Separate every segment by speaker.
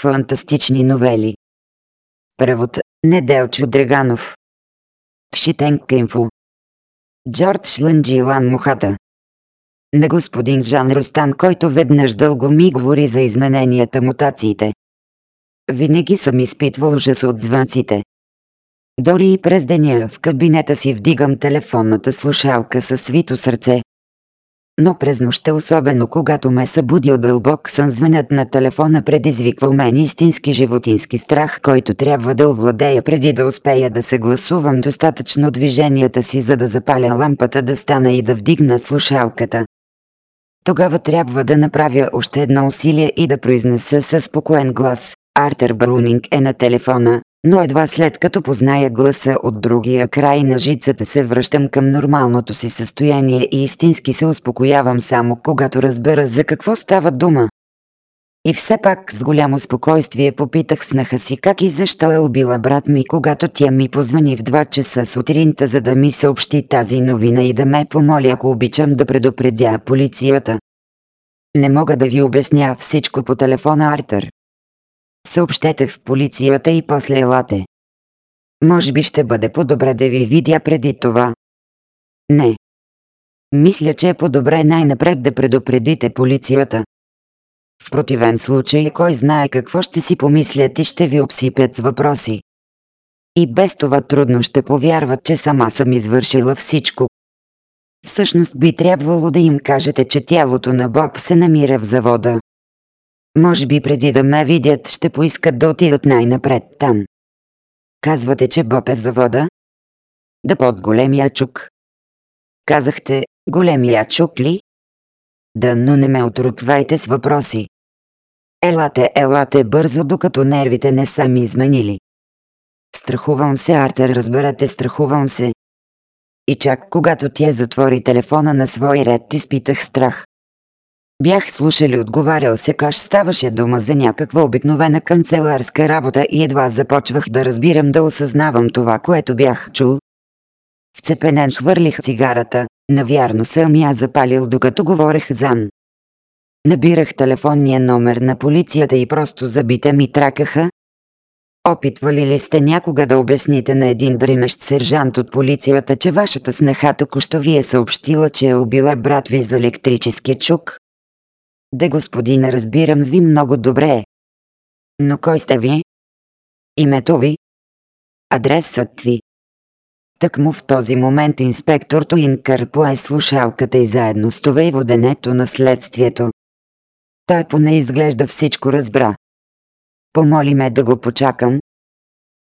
Speaker 1: Фантастични новели. Превод Неделчо Драганов. Шитенка инфо. Джордж Ланджилан Мухата. На господин Жан Ростан, който веднъж дълго ми говори за измененията мутациите. Винаги съм изпитвал ужас от звънците. Дори и през деня в кабинета си вдигам телефонната слушалка със свито сърце. Но през нощта, особено когато ме събуди от дълбок сън, звънят на телефона предизвиква мен истински животински страх, който трябва да овладея преди да успея да се гласувам достатъчно движенията си, за да запаля лампата да стана и да вдигна слушалката. Тогава трябва да направя още едно усилие и да произнеса със спокоен глас. Артер Брунинг е на телефона, но едва след като позная гласа от другия край на жицата се връщам към нормалното си състояние и истински се успокоявам само когато разбера за какво става дума. И все пак с голямо спокойствие попитах снаха си как и защо е убила брат ми, когато тя ми позвани в 2 часа сутринта, за да ми съобщи тази новина и да ме помоли, ако обичам да предупредя полицията. Не мога да ви обясня всичко по телефона, Артер. Съобщете в полицията и после елате. Може би ще бъде по-добре да ви видя преди това. Не. Мисля, че е по-добре най-напред да предупредите полицията. В противен случай, кой знае какво ще си помислят и ще ви обсипят с въпроси. И без това трудно ще повярват, че сама съм извършила всичко. Всъщност би трябвало да им кажете, че тялото на Боб се намира в завода. Може би преди да ме видят, ще поискат да отидат най-напред там. Казвате, че Боб е в завода? Да под големия чук. Казахте, големия чук ли? Да, но не ме отрупвайте с въпроси. Елате, елате бързо, докато нервите не са ми изменили. Страхувам се, Артер, разберете, страхувам се. И чак когато тя затвори телефона на свой ред, изпитах страх. Бях слушали отговарял се каш ставаше дума за някаква обикновена канцеларска работа и едва започвах да разбирам да осъзнавам това, което бях чул. Вцепенен хвърлих цигарата, навярно съм я запалил докато говорех зан. Набирах телефонния номер на полицията и просто забите ми тракаха. Опитвали ли сте някога да обясните на един дремещ сержант от полицията, че вашата снаха току-що ви е съобщила, че е убила брат ви за електрически чук? Да, господин, разбирам ви много добре. Но кой сте ви? Името ви? Адресът ви? Так му в този момент инспектор Туинкър пое слушалката и заедно с това и воденето на следствието. Той поне изглежда всичко разбра. Помоли ме да го почакам.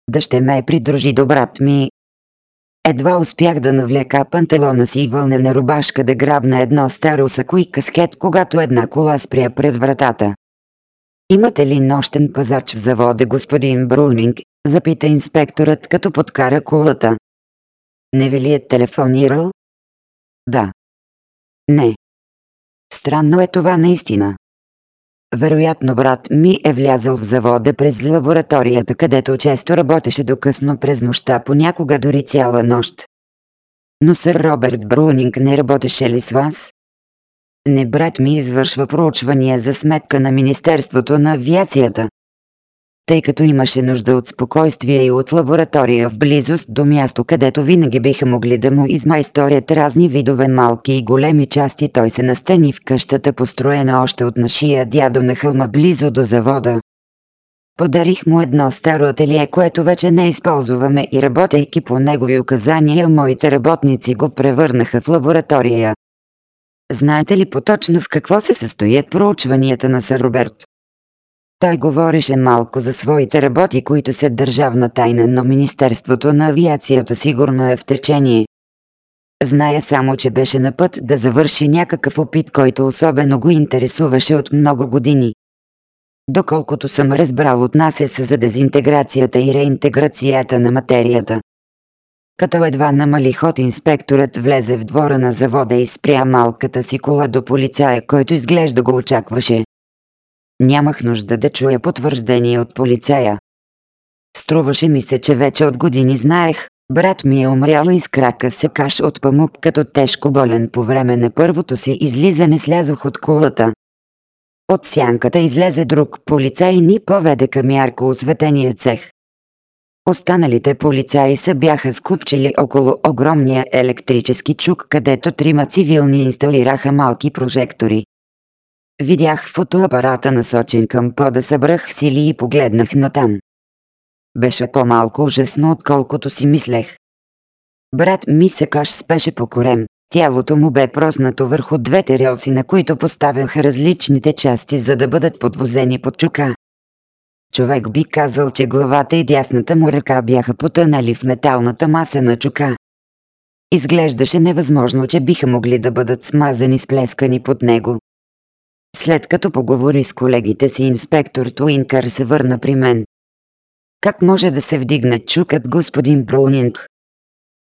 Speaker 1: Да ще ме придружи до брат ми, едва успях да навлека панталона си и вълнена рубашка да грабна едно старо сако и каскет, когато една кола спря пред вратата. Имате ли нощен пазач в завода, господин Брунинг? Запита инспекторът, като подкара колата. Не ви ли е телефонирал? Да. Не. Странно е това наистина. Вероятно брат ми е влязъл в завода през лабораторията, където често работеше до късно през нощта, понякога дори цяла нощ. Но сър Роберт Брунинг не работеше ли с вас? Не брат ми извършва проучвания за сметка на Министерството на авиацията тъй като имаше нужда от спокойствие и от лаборатория в близост до място, където винаги биха могли да му измайсторят разни видове малки и големи части. Той се настани в къщата, построена още от нашия дядо на хълма близо до завода. Подарих му едно старо ателие, което вече не използваме и работейки по негови указания, моите работници го превърнаха в лаборатория. Знаете ли поточно в какво се състоят проучванията на сър Роберт? Той говореше малко за своите работи, които са държавна тайна, но Министерството на авиацията сигурно е в течение. Зная само, че беше на път да завърши някакъв опит, който особено го интересуваше от много години. Доколкото съм разбрал, отнася се за дезинтеграцията и реинтеграцията на материята. Като едва намали ход, инспекторът влезе в двора на завода и спря малката си кола до полицая, който изглежда го очакваше. Нямах нужда да чуя потвърждение от полицая. Струваше ми се, че вече от години знаех, брат ми е умрял и с крака се каш от памук като тежко болен по време на първото си излизане слязох от кулата. От сянката излезе друг полицай и ни поведе към ярко осветения цех. Останалите полицаи се бяха скупчили около огромния електрически чук, където трима цивилни инсталираха малки прожектори. Видях фотоапарата насочен към пода, събрах сили и погледнах натам. Беше по-малко ужасно, отколкото си мислех. Брат ми се каш спеше по корем. Тялото му бе проснато върху двете релси, на които поставяха различните части, за да бъдат подвозени под чука. Човек би казал, че главата и дясната му ръка бяха потънали в металната маса на чука. Изглеждаше невъзможно, че биха могли да бъдат смазани с плескани под него. След като поговори с колегите си, инспектор Туинкър се върна при мен. Как може да се вдигне чукът, господин Броунинг?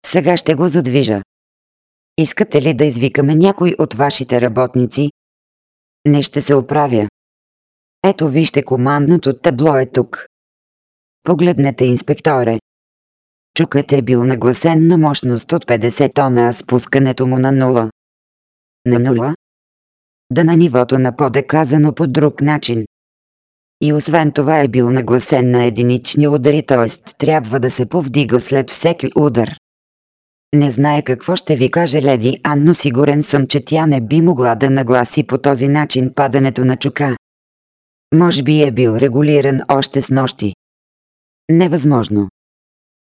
Speaker 1: Сега ще го задвижа. Искате ли да извикаме някой от вашите работници? Не ще се оправя. Ето вижте командното табло е тук. Погледнете, инспекторе. Чукът е бил нагласен на мощност от 50 тона, а спускането му на нула. На нула? Да на нивото на поде казано по друг начин. И освен това е бил нагласен на единични удари, т.е. трябва да се повдига след всеки удар. Не знае какво ще ви каже леди Ан, но сигурен съм, че тя не би могла да нагласи по този начин падането на чука. Може би е бил регулиран още с нощи. Невъзможно.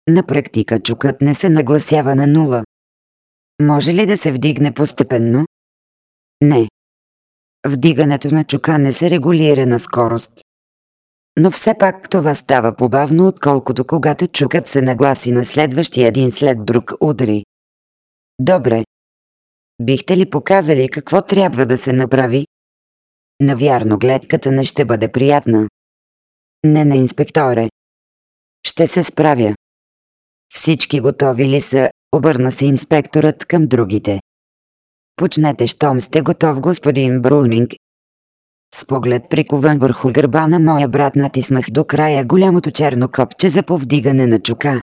Speaker 1: На практика чукът не се нагласява на нула. Може ли да се вдигне постепенно? Не. Вдигането на чука не се регулира на скорост. Но все пак това става побавно, отколкото когато чукът се нагласи на следващия един след друг удари. Добре. Бихте ли показали какво трябва да се направи? Навярно гледката не ще бъде приятна. Не на инспекторе. Ще се справя. Всички готови ли са, обърна се инспекторът към другите. Почнете, щом сте готов, господин Брунинг. С поглед прикован върху гърба на моя брат натиснах до края голямото черно копче за повдигане на чука.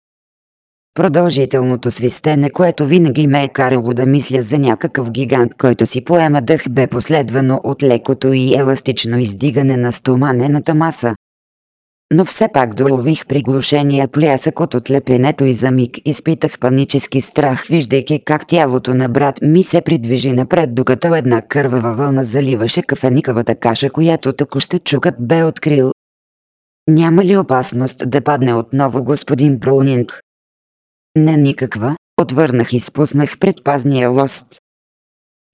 Speaker 1: Продължителното свистене, което винаги ме е карало да мисля за някакъв гигант, който си поема дъх, бе последвано от лекото и еластично издигане на стоманената маса. Но все пак долових приглушения плясък от отлепенето и за миг изпитах панически страх, виждайки как тялото на брат ми се придвижи напред, докато една кървава вълна заливаше кафеникавата каша, която току-що чукът бе открил. Няма ли опасност да падне отново господин Броунинг? Не никаква, отвърнах и спуснах предпазния лост.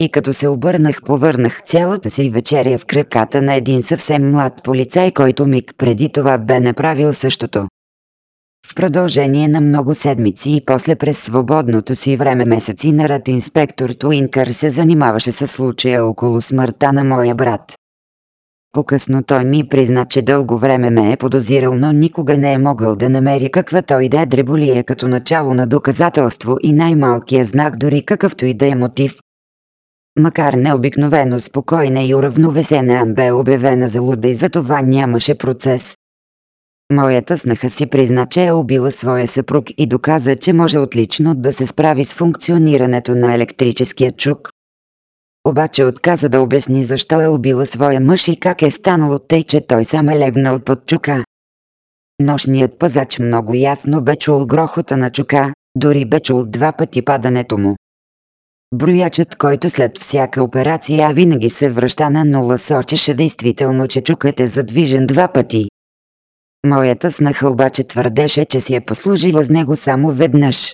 Speaker 1: И като се обърнах, повърнах цялата си вечеря в краката на един съвсем млад полицай, който миг преди това бе направил същото. В продължение на много седмици и после през свободното си време месеци наред инспектор Туинкър се занимаваше с случая около смъртта на моя брат. По-късно той ми призна, че дълго време ме е подозирал, но никога не е могъл да намери каквато и да е дреболия като начало на доказателство и най-малкият знак дори какъвто и да е мотив. Макар необикновено спокойна и уравновесена Ан бе обявена за луда и за това нямаше процес. Моята снаха си призна, че е убила своя съпруг и доказа, че може отлично да се справи с функционирането на електрическия чук. Обаче отказа да обясни защо е убила своя мъж и как е станало тъй, че той сам е легнал под чука. Нощният пазач много ясно бе чул грохота на чука, дори бе чул два пъти падането му. Броячът, който след всяка операция винаги се връща на нула, сочеше действително, че чукът е задвижен два пъти. Моята снаха обаче твърдеше, че си е послужила с него само веднъж.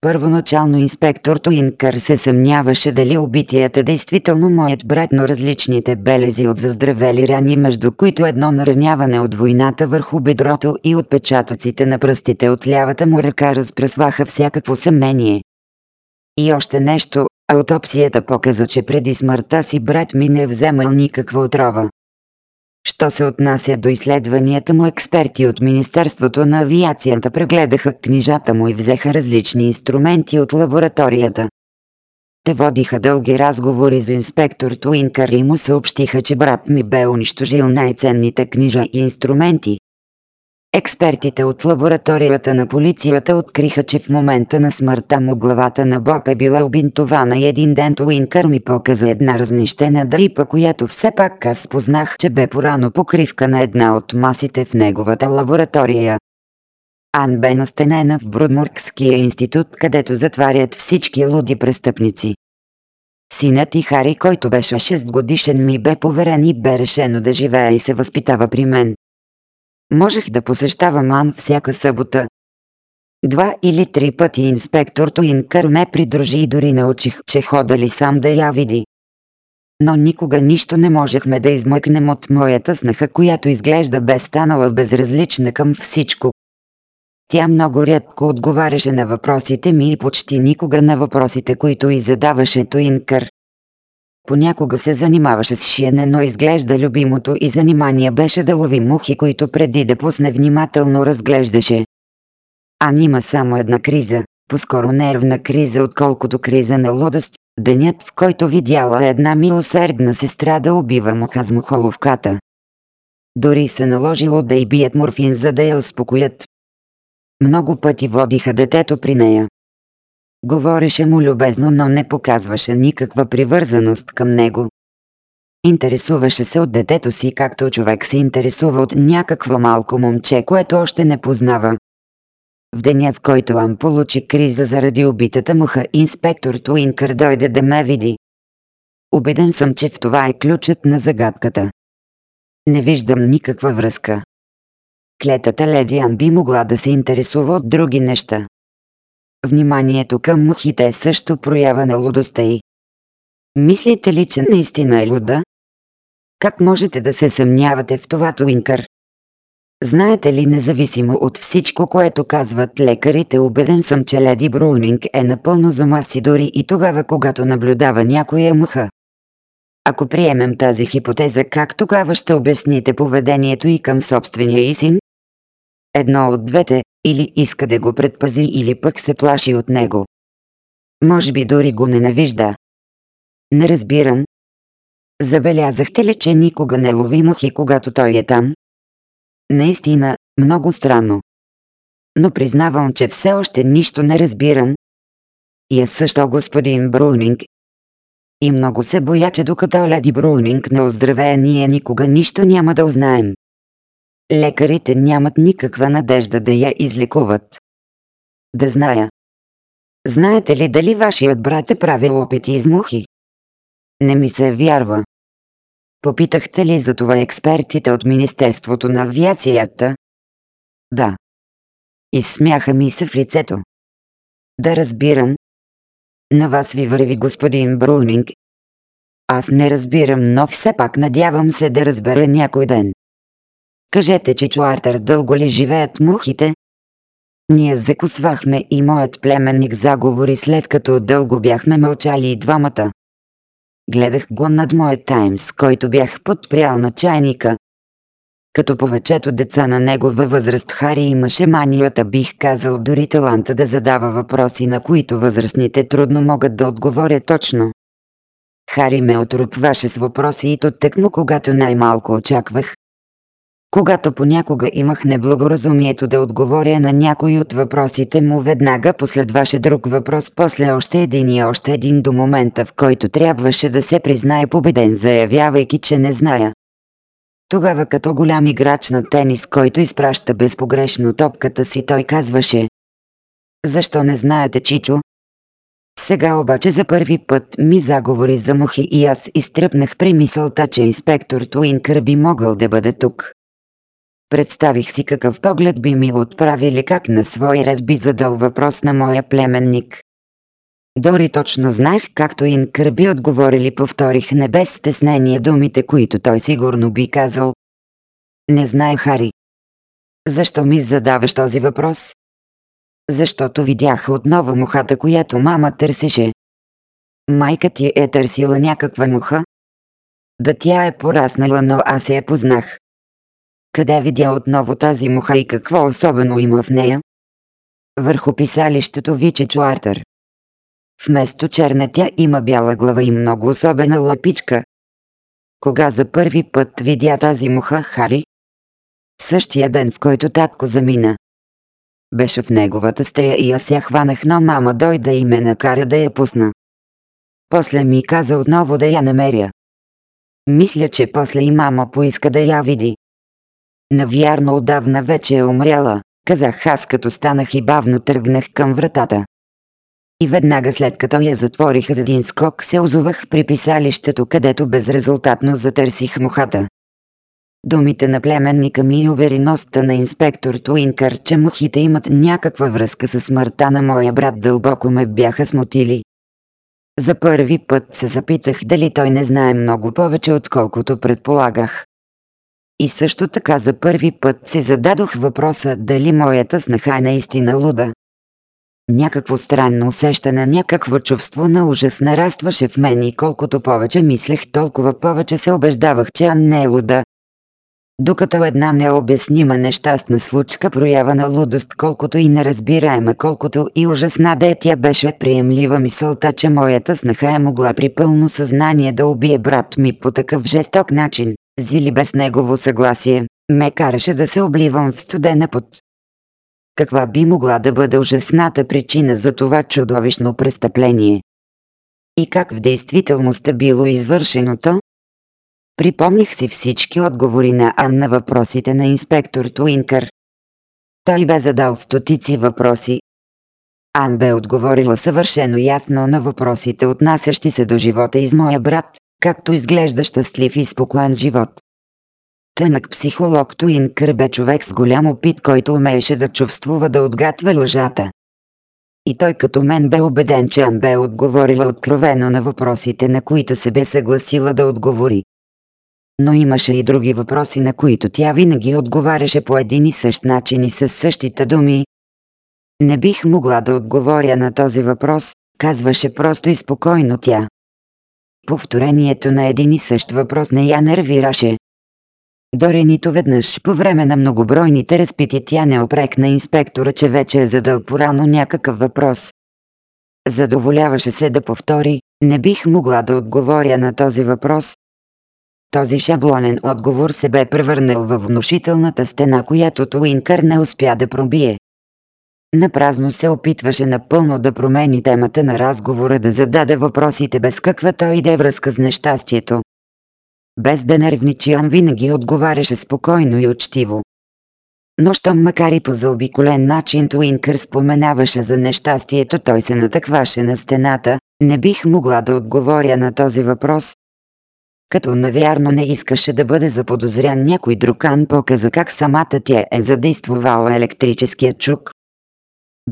Speaker 1: Първоначално инспектор Туинкър се съмняваше дали убитият е действително моят брат, но различните белези от заздравели рани, между които едно нараняване от войната върху бедрото и отпечатъците на пръстите от лявата му ръка разпресваха всякакво съмнение. И още нещо, аутопсията показа, че преди смъртта си брат ми не е вземал никаква отрова. Що се отнася до изследванията му, експерти от Министерството на авиацията прегледаха книжата му и взеха различни инструменти от лабораторията. Те водиха дълги разговори за инспектор Туинкър и му съобщиха, че брат ми бе унищожил най-ценните книжа и инструменти. Експертите от лабораторията на полицията откриха, че в момента на смъртта му главата на Боб е била обинтована и един ден Уинкър ми показа една разнищена дрипа, която все пак аз познах, че бе порано покривка на една от масите в неговата лаборатория. Ан бе настенена в Брудмургския институт, където затварят всички луди престъпници. Синът и Хари, който беше 6 годишен ми бе поверен и бе решено да живее и се възпитава при мен. Можех да посещавам Ан всяка събота. Два или три пъти инспектор Туинкър ме придружи и дори научих, че хода ли сам да я види. Но никога нищо не можехме да измъкнем от моята снаха, която изглежда бе станала безразлична към всичко. Тя много рядко отговаряше на въпросите ми и почти никога на въпросите, които и задаваше Туинкър. Понякога се занимаваше с шиене, но изглежда любимото и занимание беше да лови мухи, които преди да пусне внимателно разглеждаше. А има само една криза, по-скоро нервна криза, отколкото криза на лудост, денят в който видяла една милосердна сестра да убива муха с мухоловката. Дори се наложило да й бият морфин, за да я успокоят. Много пъти водиха детето при нея. Говореше му любезно, но не показваше никаква привързаност към него. Интересуваше се от детето си, както човек се интересува от някакво малко момче, което още не познава. В деня, в който Ам получи криза заради убитата муха, инспектор Туинкър дойде да ме види. Убеден съм, че в това е ключът на загадката. Не виждам никаква връзка. Клетата леди Ан би могла да се интересува от други неща. Вниманието към мухите е също проява на лудостта й. Мислите ли, че наистина е луда? Как можете да се съмнявате в това, Туинкър? Знаете ли, независимо от всичко, което казват лекарите, убеден съм, че леди Броунинг е напълно зума си дори и тогава, когато наблюдава някоя муха. Ако приемем тази хипотеза, как тогава ще обясните поведението и към собствения и син? Едно от двете, или иска да го предпази, или пък се плаши от него. Може би дори го ненавижда. Не разбирам. Забелязахте ли, че никога не лови мухи, когато той е там? Наистина, много странно. Но признавам, че все още нищо не разбирам. И е също господин Брунинг. И много се боя, че докато леди Брунинг не оздравее, ние никога нищо няма да узнаем. Лекарите нямат никаква надежда да я излекуват. Да зная. Знаете ли дали вашият брат е правил опити из мухи? Не ми се вярва. Попитахте ли за това експертите от Министерството на авиацията? Да. Изсмяха ми се в лицето. Да разбирам. На вас ви върви господин Брунинг. Аз не разбирам, но все пак надявам се да разбера някой ден. Кажете, че Чуартер дълго ли живеят мухите? Ние закусвахме и моят племенник заговори след като дълго бяхме мълчали и двамата. Гледах го над моят таймс, който бях подпрял на чайника. Като повечето деца на негова възраст Хари имаше манията, бих казал дори таланта да задава въпроси, на които възрастните трудно могат да отговорят точно. Хари ме отрупваше с въпроси и то тъкмо когато най-малко очаквах, когато понякога имах неблагоразумието да отговоря на някой от въпросите му, веднага последваше друг въпрос, после още един и още един до момента, в който трябваше да се признае победен, заявявайки, че не зная. Тогава като голям играч на тенис, който изпраща безпогрешно топката си, той казваше «Защо не знаете, Чичо?» Сега обаче за първи път ми заговори за мухи и аз изтръпнах при мисълта, че инспектор Туинкър би могъл да бъде тук. Представих си какъв поглед би ми отправили как на свой ред би задал въпрос на моя племенник. Дори точно знаех, както Инкър би отговорили, повторих не без стеснение думите, които той сигурно би казал. Не знае, Хари. Защо ми задаваш този въпрос? Защото видях отново мухата, която мама търсеше. Майка ти е търсила някаква муха? Да тя е пораснала, но аз я познах. Къде видя отново тази муха и какво особено има в нея? Върху писалището виче Чуартър. Вместо черна тя има бяла глава и много особена лапичка. Кога за първи път видя тази муха, Хари? същия ден, в който татко замина. Беше в неговата стея и аз я хванах, но мама дойде и ме накара да я пусна. После ми каза отново да я намеря. Мисля, че после и мама поиска да я види. Навярно отдавна вече е умряла, казах аз като станах и бавно тръгнах към вратата. И веднага след като я затвориха за един скок се озовах при писалището, където безрезултатно затърсих мухата. Думите на племенника ми и увереността на инспектор Туинкър, че мухите имат някаква връзка с смъртта на моя брат дълбоко ме бяха смутили. За първи път се запитах дали той не знае много повече отколкото предполагах. И също така за първи път си зададох въпроса дали моята снаха е наистина луда. Някакво странно усещане, някакво чувство на ужас нарастваше в мен и колкото повече мислех, толкова повече се убеждавах, че Ан не е луда. Докато една необяснима нещастна случка проява на лудост, колкото и неразбираема, колкото и ужасна да е тя беше приемлива мисълта, че моята снаха е могла при пълно съзнание да убие брат ми по такъв жесток начин, зили без негово съгласие, ме караше да се обливам в студена пот. Каква би могла да бъде ужасната причина за това чудовищно престъпление? И как в действителност е било извършено то? Припомних си всички отговори на Ан на въпросите на инспектор Туинкър. Той бе задал стотици въпроси. Ан бе отговорила съвършено ясно на въпросите, отнасящи се до живота из моя брат, както изглежда щастлив и спокоен живот. Тънък психолог Туинкър бе човек с голям опит, който умееше да чувствува да отгатва лъжата. И той като мен бе убеден, че Ан бе отговорила откровено на въпросите, на които се бе съгласила да отговори но имаше и други въпроси, на които тя винаги отговаряше по един и същ начин и с същите думи. Не бих могла да отговоря на този въпрос, казваше просто и спокойно тя. Повторението на един и същ въпрос не я нервираше. Дори нито веднъж по време на многобройните разпити тя не опрекна инспектора, че вече е задал порано някакъв въпрос. Задоволяваше се да повтори, не бих могла да отговоря на този въпрос, този шаблонен отговор се бе превърнал във внушителната стена, която Туинкър не успя да пробие. Напразно се опитваше напълно да промени темата на разговора, да зададе въпросите без каквато и да е връзка с нещастието. Без да нервничи, он винаги отговаряше спокойно и учтиво. Но щом макар и по заобиколен начин Туинкър споменаваше за нещастието, той се натъкваше на стената, не бих могла да отговоря на този въпрос, като навярно не искаше да бъде заподозрян някой друган показа как самата тя е задействувала електрическия чук.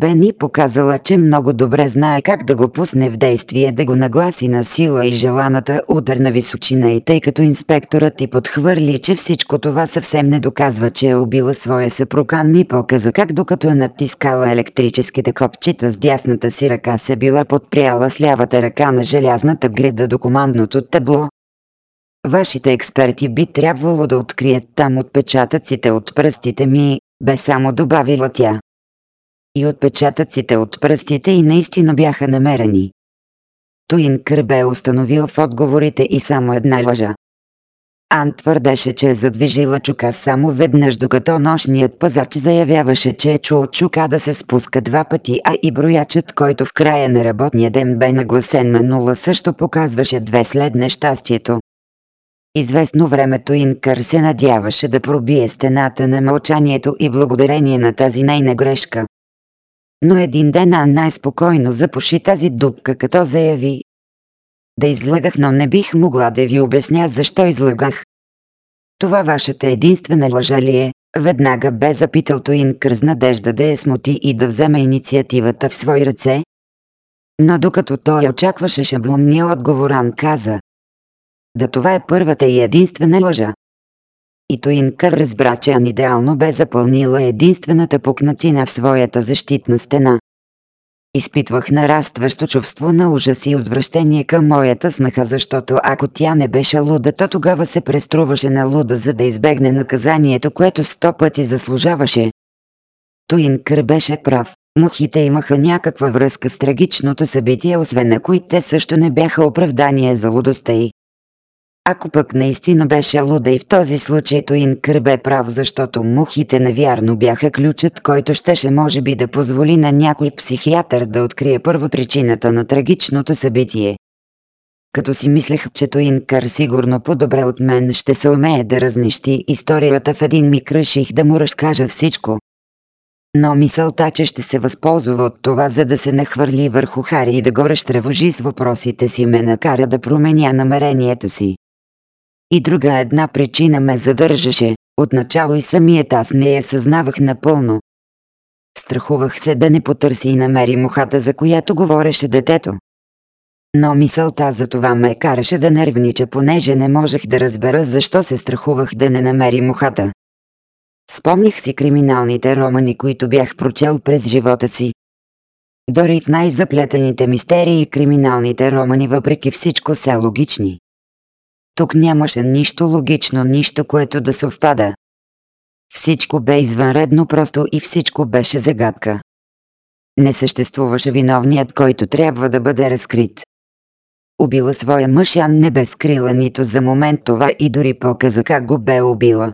Speaker 1: Бени показала, че много добре знае как да го пусне в действие, да го нагласи на сила и желаната ударна височина и тъй като инспекторът ти подхвърли, че всичко това съвсем не доказва, че е убила своя съпруган и показа как докато е натискала електрическите копчета с дясната си ръка се била подпряла с лявата ръка на желязната греда до командното табло, Вашите експерти би трябвало да открият там отпечатъците от пръстите ми, бе само добавила тя. И отпечатъците от пръстите и наистина бяха намерени. Туин бе установил в отговорите и само една лъжа. Ан твърдеше, че е задвижила чука само веднъж, докато нощният пазач заявяваше, че е чул чука да се спуска два пъти, а и броячът, който в края на работния ден бе нагласен на нула, също показваше две след нещастието. Известно времето Инкър се надяваше да пробие стената на мълчанието и благодарение на тази нейна грешка. Но един ден Ан най-спокойно запуши тази дупка, като заяви. Да излагах, но не бих могла да ви обясня защо излагах. Това вашата единствена лъжа ли е? Веднага бе запитал Туинкър с надежда да я смути и да вземе инициативата в свои ръце. Но докато той очакваше шаблонния отговор, Ан каза, да това е първата и единствена лъжа. И Туинкър разбра, че Ан идеално бе запълнила единствената пукнатина в своята защитна стена. Изпитвах нарастващо чувство на ужас и отвращение към моята снаха, защото ако тя не беше луда, то тогава се преструваше на луда, за да избегне наказанието, което сто пъти заслужаваше. Туинкър беше прав. Мухите имаха някаква връзка с трагичното събитие, освен ако и те също не бяха оправдание за лудостта й. Ако пък наистина беше луда и в този случай Туинкър бе прав, защото мухите навярно бяха ключът, който щеше може би да позволи на някой психиатър да открие първа причината на трагичното събитие. Като си мислех, че Туинкър сигурно по-добре от мен ще се умее да разнищи историята в един миг реших да му разкажа всичко. Но мисълта, че ще се възползва от това, за да се нахвърли върху Хари и да го разтревожи с въпросите си, ме накара да променя намерението си. И друга една причина ме задържаше, отначало и самият аз не я съзнавах напълно. Страхувах се да не потърси и намери мухата, за която говореше детето. Но мисълта за това ме караше да нервнича, понеже не можех да разбера защо се страхувах да не намери мухата. Спомних си криминалните романи, които бях прочел през живота си. Дори в най-заплетените мистерии и криминалните романи въпреки всичко са логични. Тук нямаше нищо логично, нищо, което да съвпада. Всичко бе извънредно просто и всичко беше загадка. Не съществуваше виновният, който трябва да бъде разкрит. Убила своя мъж, а не бе скрила нито за момент това и дори показа как го бе убила.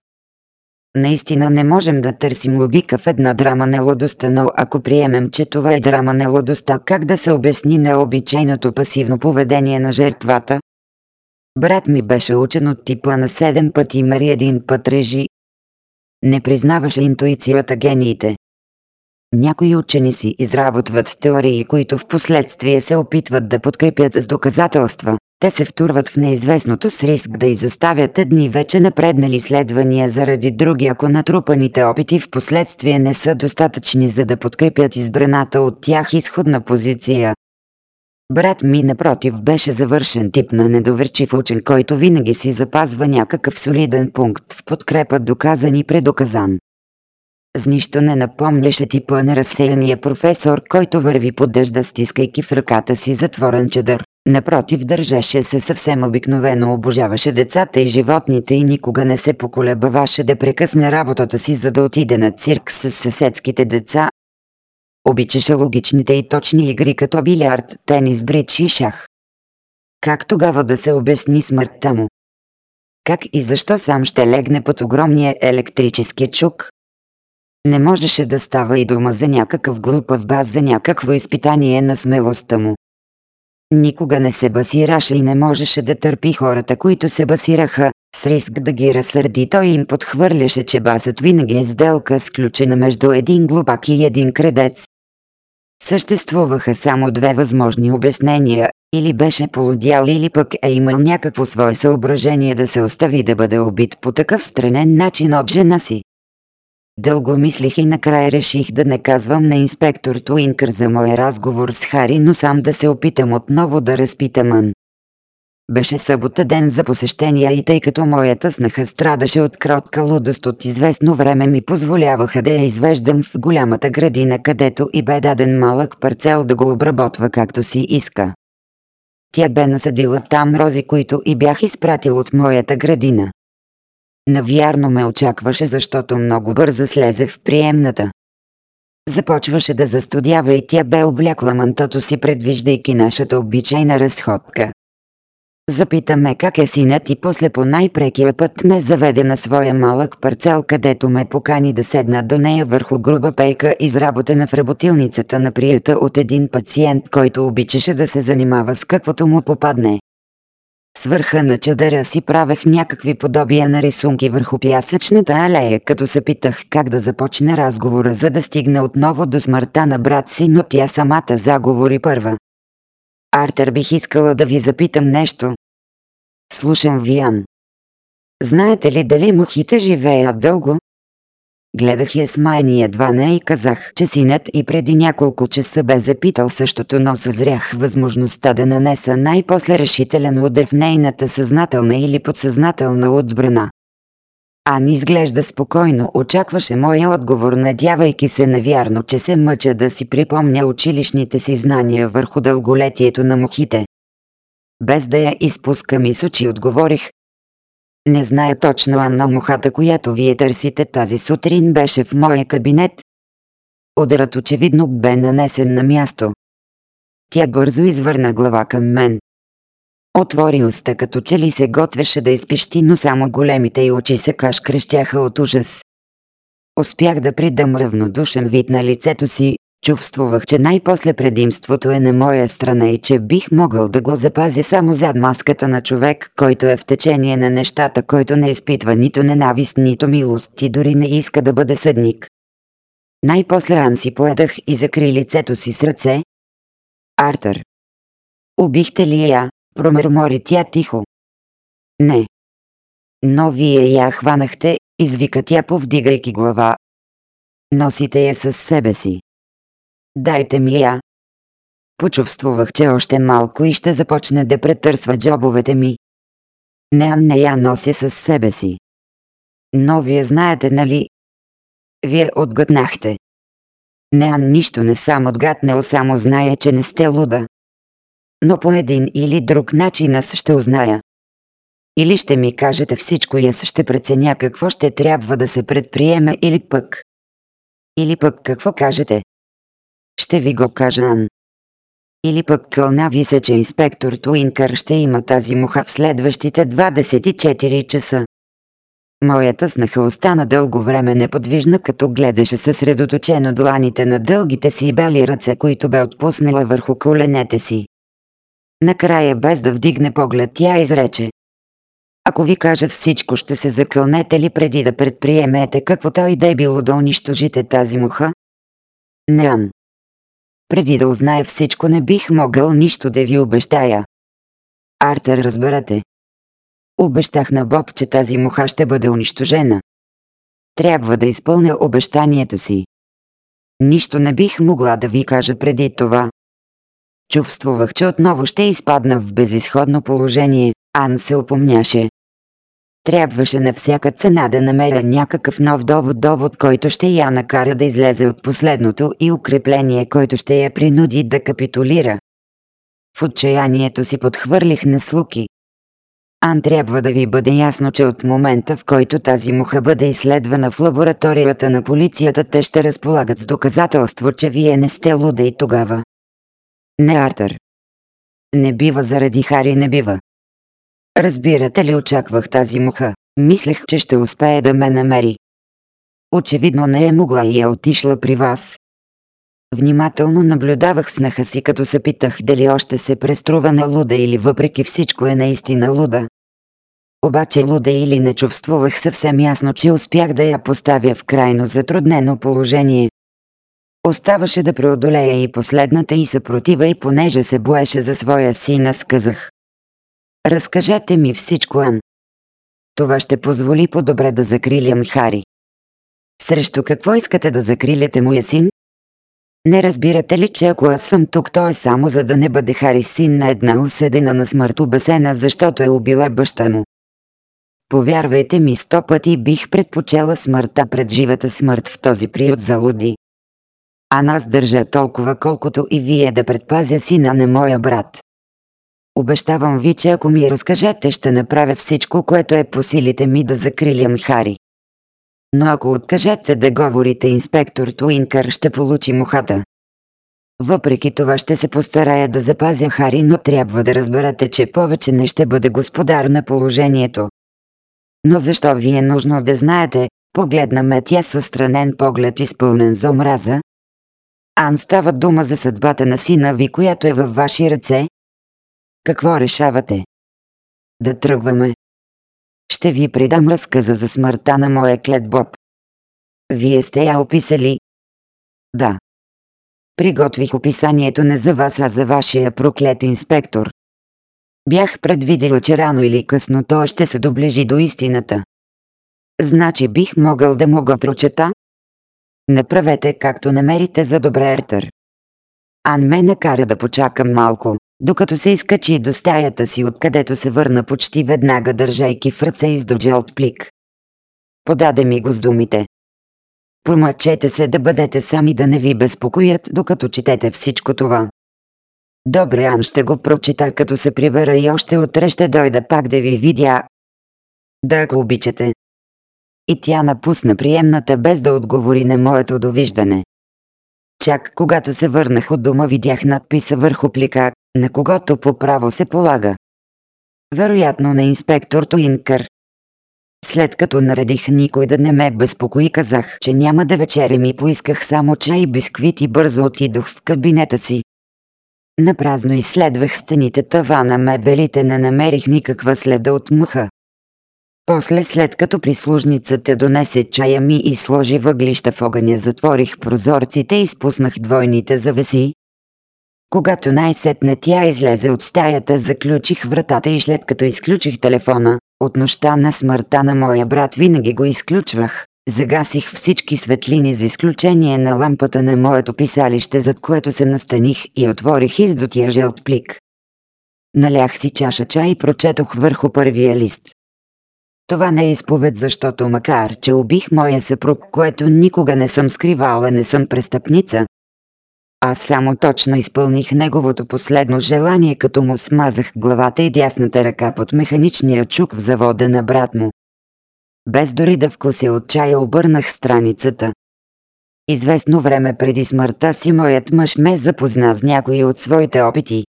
Speaker 1: Наистина не можем да търсим логика в една драма нелодостта, но ако приемем, че това е драма нелодостта, как да се обясни необичайното пасивно поведение на жертвата? Брат ми беше учен от типа на седем пъти мери един път режи. Не признаваше интуицията гениите. Някои учени си изработват теории, които в последствие се опитват да подкрепят с доказателства. Те се втурват в неизвестното с риск да изоставят едни вече напреднали следвания заради други, ако натрупаните опити в последствие не са достатъчни за да подкрепят избраната от тях изходна позиция. Брат ми, напротив, беше завършен тип на недоверчив учен, който винаги си запазва някакъв солиден пункт в подкрепа доказан и предоказан. С нищо не напомняше типа на разсеяния професор, който върви под дъжда, стискайки в ръката си затворен чадър. Напротив, държеше се съвсем обикновено, обожаваше децата и животните и никога не се поколебаваше да прекъсне работата си, за да отиде на цирк с съседските деца. Обичаше логичните и точни игри като билярд, тенис, бридж и шах. Как тогава да се обясни смъртта му? Как и защо сам ще легне под огромния електрически чук? Не можеше да става и дума за някакъв глупав баз, за някакво изпитание на смелостта му. Никога не се басираше и не можеше да търпи хората, които се басираха, с риск да ги разсърди. Той им подхвърляше, че басът винаги е сделка сключена между един глупак и един кредец. Съществуваха само две възможни обяснения, или беше полудял или пък е имал някакво свое съображение да се остави да бъде убит по такъв странен начин от жена си. Дълго мислих и накрая реших да не казвам на инспектор Туинкър за моя разговор с Хари, но сам да се опитам отново да разпитам Ан. Беше събота ден за посещения и тъй като моята снаха страдаше от кротка лудост от известно време ми позволяваха да я извеждам в голямата градина, където и бе даден малък парцел да го обработва както си иска. Тя бе насъдила там рози, които и бях изпратил от моята градина. Навярно ме очакваше, защото много бързо слезе в приемната. Започваше да застудява и тя бе облякла мантото си, предвиждайки нашата обичайна разходка. Запита ме как е синът и после по най-прекия път ме заведе на своя малък парцел, където ме покани да седна до нея върху груба пейка, изработена в работилницата на приюта от един пациент, който обичаше да се занимава с каквото му попадне. Свърха на чадъра си правех някакви подобия на рисунки върху пясъчната алея, като се питах как да започне разговора, за да стигна отново до смъртта на брат си, но тя самата заговори първа. Артер бих искала да ви запитам нещо. Слушам Виан. Знаете ли дали мухите живеят дълго? Гледах я смаяни едва не и казах, че синът и преди няколко часа бе запитал същото, но съзрях възможността да нанеса най-после решителен удар в нейната съзнателна или подсъзнателна отбрана. Ан изглежда спокойно, очакваше моя отговор, надявайки се навярно, че се мъча да си припомня училищните си знания върху дълголетието на мухите. Без да я изпускам и с очи отговорих, не зная точно, Анна мухата, която вие търсите тази сутрин беше в моя кабинет. Ударът очевидно бе нанесен на място. Тя бързо извърна глава към мен. Отвори уста като че ли се готвеше да изпищи, но само големите й очи се кашкрещяха от ужас. Успях да придам равнодушен вид на лицето си, чувствувах, че най-после предимството е на моя страна и че бих могъл да го запазя само зад маската на човек, който е в течение на нещата, който не изпитва нито ненавист, нито милост и дори не иска да бъде съдник. Най-после Ан си поедах и закри лицето си с ръце. Артър. Убихте ли я? Промърмори тя тихо. Не. Но вие я хванахте, извика тя повдигайки глава. Носите я със себе си. Дайте ми я. Почувствувах, че още малко и ще започне да претърсва джобовете ми. Не, не я нося със себе си. Но вие знаете, нали? Вие отгътнахте. Не, нищо не съм отгаднал, само зная, че не сте луда но по един или друг начин аз ще узная. Или ще ми кажете всичко и аз ще преценя какво ще трябва да се предприеме или пък. Или пък какво кажете? Ще ви го кажа Ан. Или пък кълнави се, че инспектор Туинкър ще има тази муха в следващите 24 часа. Моята снаха остана дълго време неподвижна, като гледаше съсредоточено дланите на дългите си бели ръце, които бе отпуснала върху коленете си. Накрая без да вдигне поглед тя изрече. Ако ви кажа всичко, ще се закълнете ли преди да предприемете каквото и да е било да унищожите тази муха? Неан. Преди да узная всичко не бих могъл нищо да ви обещая. Артер, разберете. Обещах на Боб, че тази муха ще бъде унищожена. Трябва да изпълня обещанието си. Нищо не бих могла да ви кажа преди това, Чувствувах, че отново ще изпадна в безисходно положение. Ан се опомняше. Трябваше на всяка цена да намеря някакъв нов довод, довод, който ще я накара да излезе от последното и укрепление, който ще я принуди да капитулира. В отчаянието си подхвърлих на слуки. Ан трябва да ви бъде ясно, че от момента в който тази муха бъде изследвана в лабораторията на полицията, те ще разполагат с доказателство, че вие не сте луда и тогава. Не Артър. Не бива заради Хари не бива. Разбирате ли очаквах тази муха. Мислех, че ще успее да ме намери. Очевидно не е могла и е отишла при вас. Внимателно наблюдавах снаха си, като се питах дали още се преструва на луда или въпреки всичко е наистина луда. Обаче луда или не чувствувах съвсем ясно, че успях да я поставя в крайно затруднено положение. Оставаше да преодолея и последната и съпротива и понеже се боеше за своя сина, сказах. Разкажете ми всичко, Ан. Това ще позволи по-добре да закрилям Хари. Срещу какво искате да закриляте моя син? Не разбирате ли, че ако аз съм тук, то е само за да не бъде Хари син на една осъдена на смърт обесена, защото е убила баща му. Повярвайте ми, сто пъти бих предпочела смъртта пред живата смърт в този приют за луди а нас държа толкова колкото и вие да предпазя сина на моя брат. Обещавам ви, че ако ми разкажете, ще направя всичко, което е по силите ми да закрилям Хари. Но ако откажете да говорите инспектор Туинкър, ще получи мухата. Въпреки това ще се постарая да запазя Хари, но трябва да разберете, че повече не ще бъде господар на положението. Но защо ви е нужно да знаете, погледна ме тя със странен поглед изпълнен за омраза, Ан става дума за съдбата на сина ви, която е във ваши ръце. Какво решавате? Да тръгваме. Ще ви предам разказа за смъртта на моя клет Боб. Вие сте я описали? Да. Приготвих описанието не за вас, а за вашия проклет инспектор. Бях предвидела, че рано или късно той ще се доближи до истината. Значи бих могъл да му го прочета? Направете както намерите за добре Ертър. Ан ме накара да почакам малко, докато се изкачи до стаята си, откъдето се върна почти веднага, държайки в ръце издоджелт плик. Подаде ми го с думите. Помъчете се да бъдете сами да не ви безпокоят, докато четете всичко това. Добре, Ан ще го прочита като се прибера и още утре ще дойда пак да ви видя. Да, ако обичате и тя напусна приемната без да отговори на моето довиждане. Чак когато се върнах от дома видях надписа върху плика, на когото по право се полага. Вероятно на инспектор Туинкър. След като наредих никой да не ме безпокои, казах, че няма да вечерям и поисках само чай и бисквит и бързо отидох в кабинета си. Напразно изследвах стените тавана мебелите, не намерих никаква следа от муха. После след като прислужницата донесе чая ми и сложи въглища в огъня, затворих прозорците и спуснах двойните завеси. Когато най-сетне тя излезе от стаята, заключих вратата и след като изключих телефона, от нощта на смъртта на моя брат винаги го изключвах. Загасих всички светлини за изключение на лампата на моето писалище, зад което се настаних и отворих издотия жълт плик. Налях си чаша чай и прочетох върху първия лист. Това не е изповед, защото макар, че убих моя съпруг, което никога не съм скривала, не съм престъпница, аз само точно изпълних неговото последно желание, като му смазах главата и дясната ръка под механичния чук в завода на брат му. Без дори да вкуся от чая обърнах страницата. Известно време преди смъртта си моят мъж ме запозна с някои от своите опити.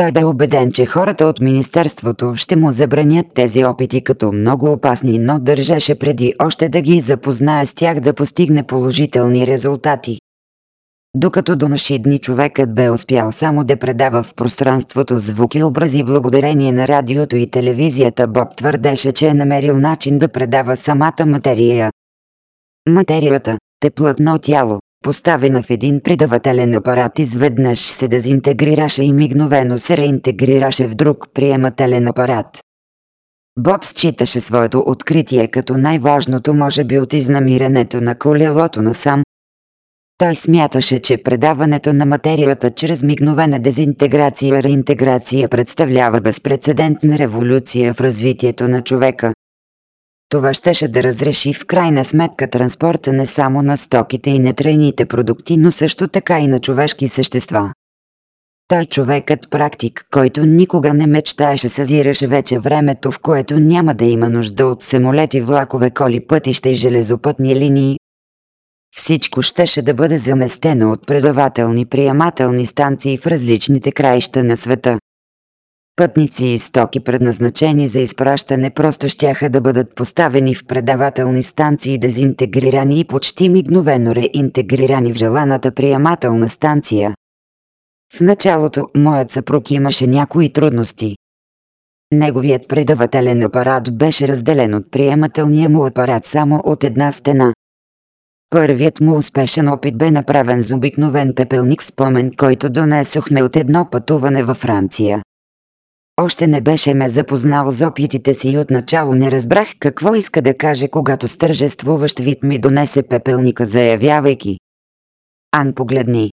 Speaker 1: Той бе убеден, че хората от Министерството ще му забранят тези опити като много опасни, но държеше преди още да ги запознае с тях да постигне положителни резултати. Докато до наши дни човекът бе успял само да предава в пространството звуки и образи благодарение на радиото и телевизията, Боб твърдеше, че е намерил начин да предава самата материя. Материята, теплътно тяло, поставена в един предавателен апарат изведнъж се дезинтегрираше и мигновено се реинтегрираше в друг приемателен апарат. Боб считаше своето откритие като най-важното може би от изнамирането на колелото насам, той смяташе, че предаването на материята чрез мигновена дезинтеграция и реинтеграция представлява безпредседентна революция в развитието на човека. Това щеше да разреши в крайна сметка транспорта не само на стоките и нетрайните продукти, но също така и на човешки същества. Той човекът практик, който никога не мечтаеше съзираше вече времето, в което няма да има нужда от самолети, влакове, коли, пътища и железопътни линии, всичко щеше да бъде заместено от предавателни приемателни станции в различните краища на света. Пътници и стоки предназначени за изпращане просто щяха да бъдат поставени в предавателни станции дезинтегрирани и почти мигновено реинтегрирани в желаната приемателна станция. В началото моят съпруг имаше някои трудности. Неговият предавателен апарат беше разделен от приемателния му апарат само от една стена. Първият му успешен опит бе направен с обикновен пепелник спомен, който донесохме от едно пътуване във Франция. Още не беше ме запознал с опитите си и отначало не разбрах какво иска да каже, когато с тържествуващ вид ми донесе пепелника, заявявайки. Ан погледни.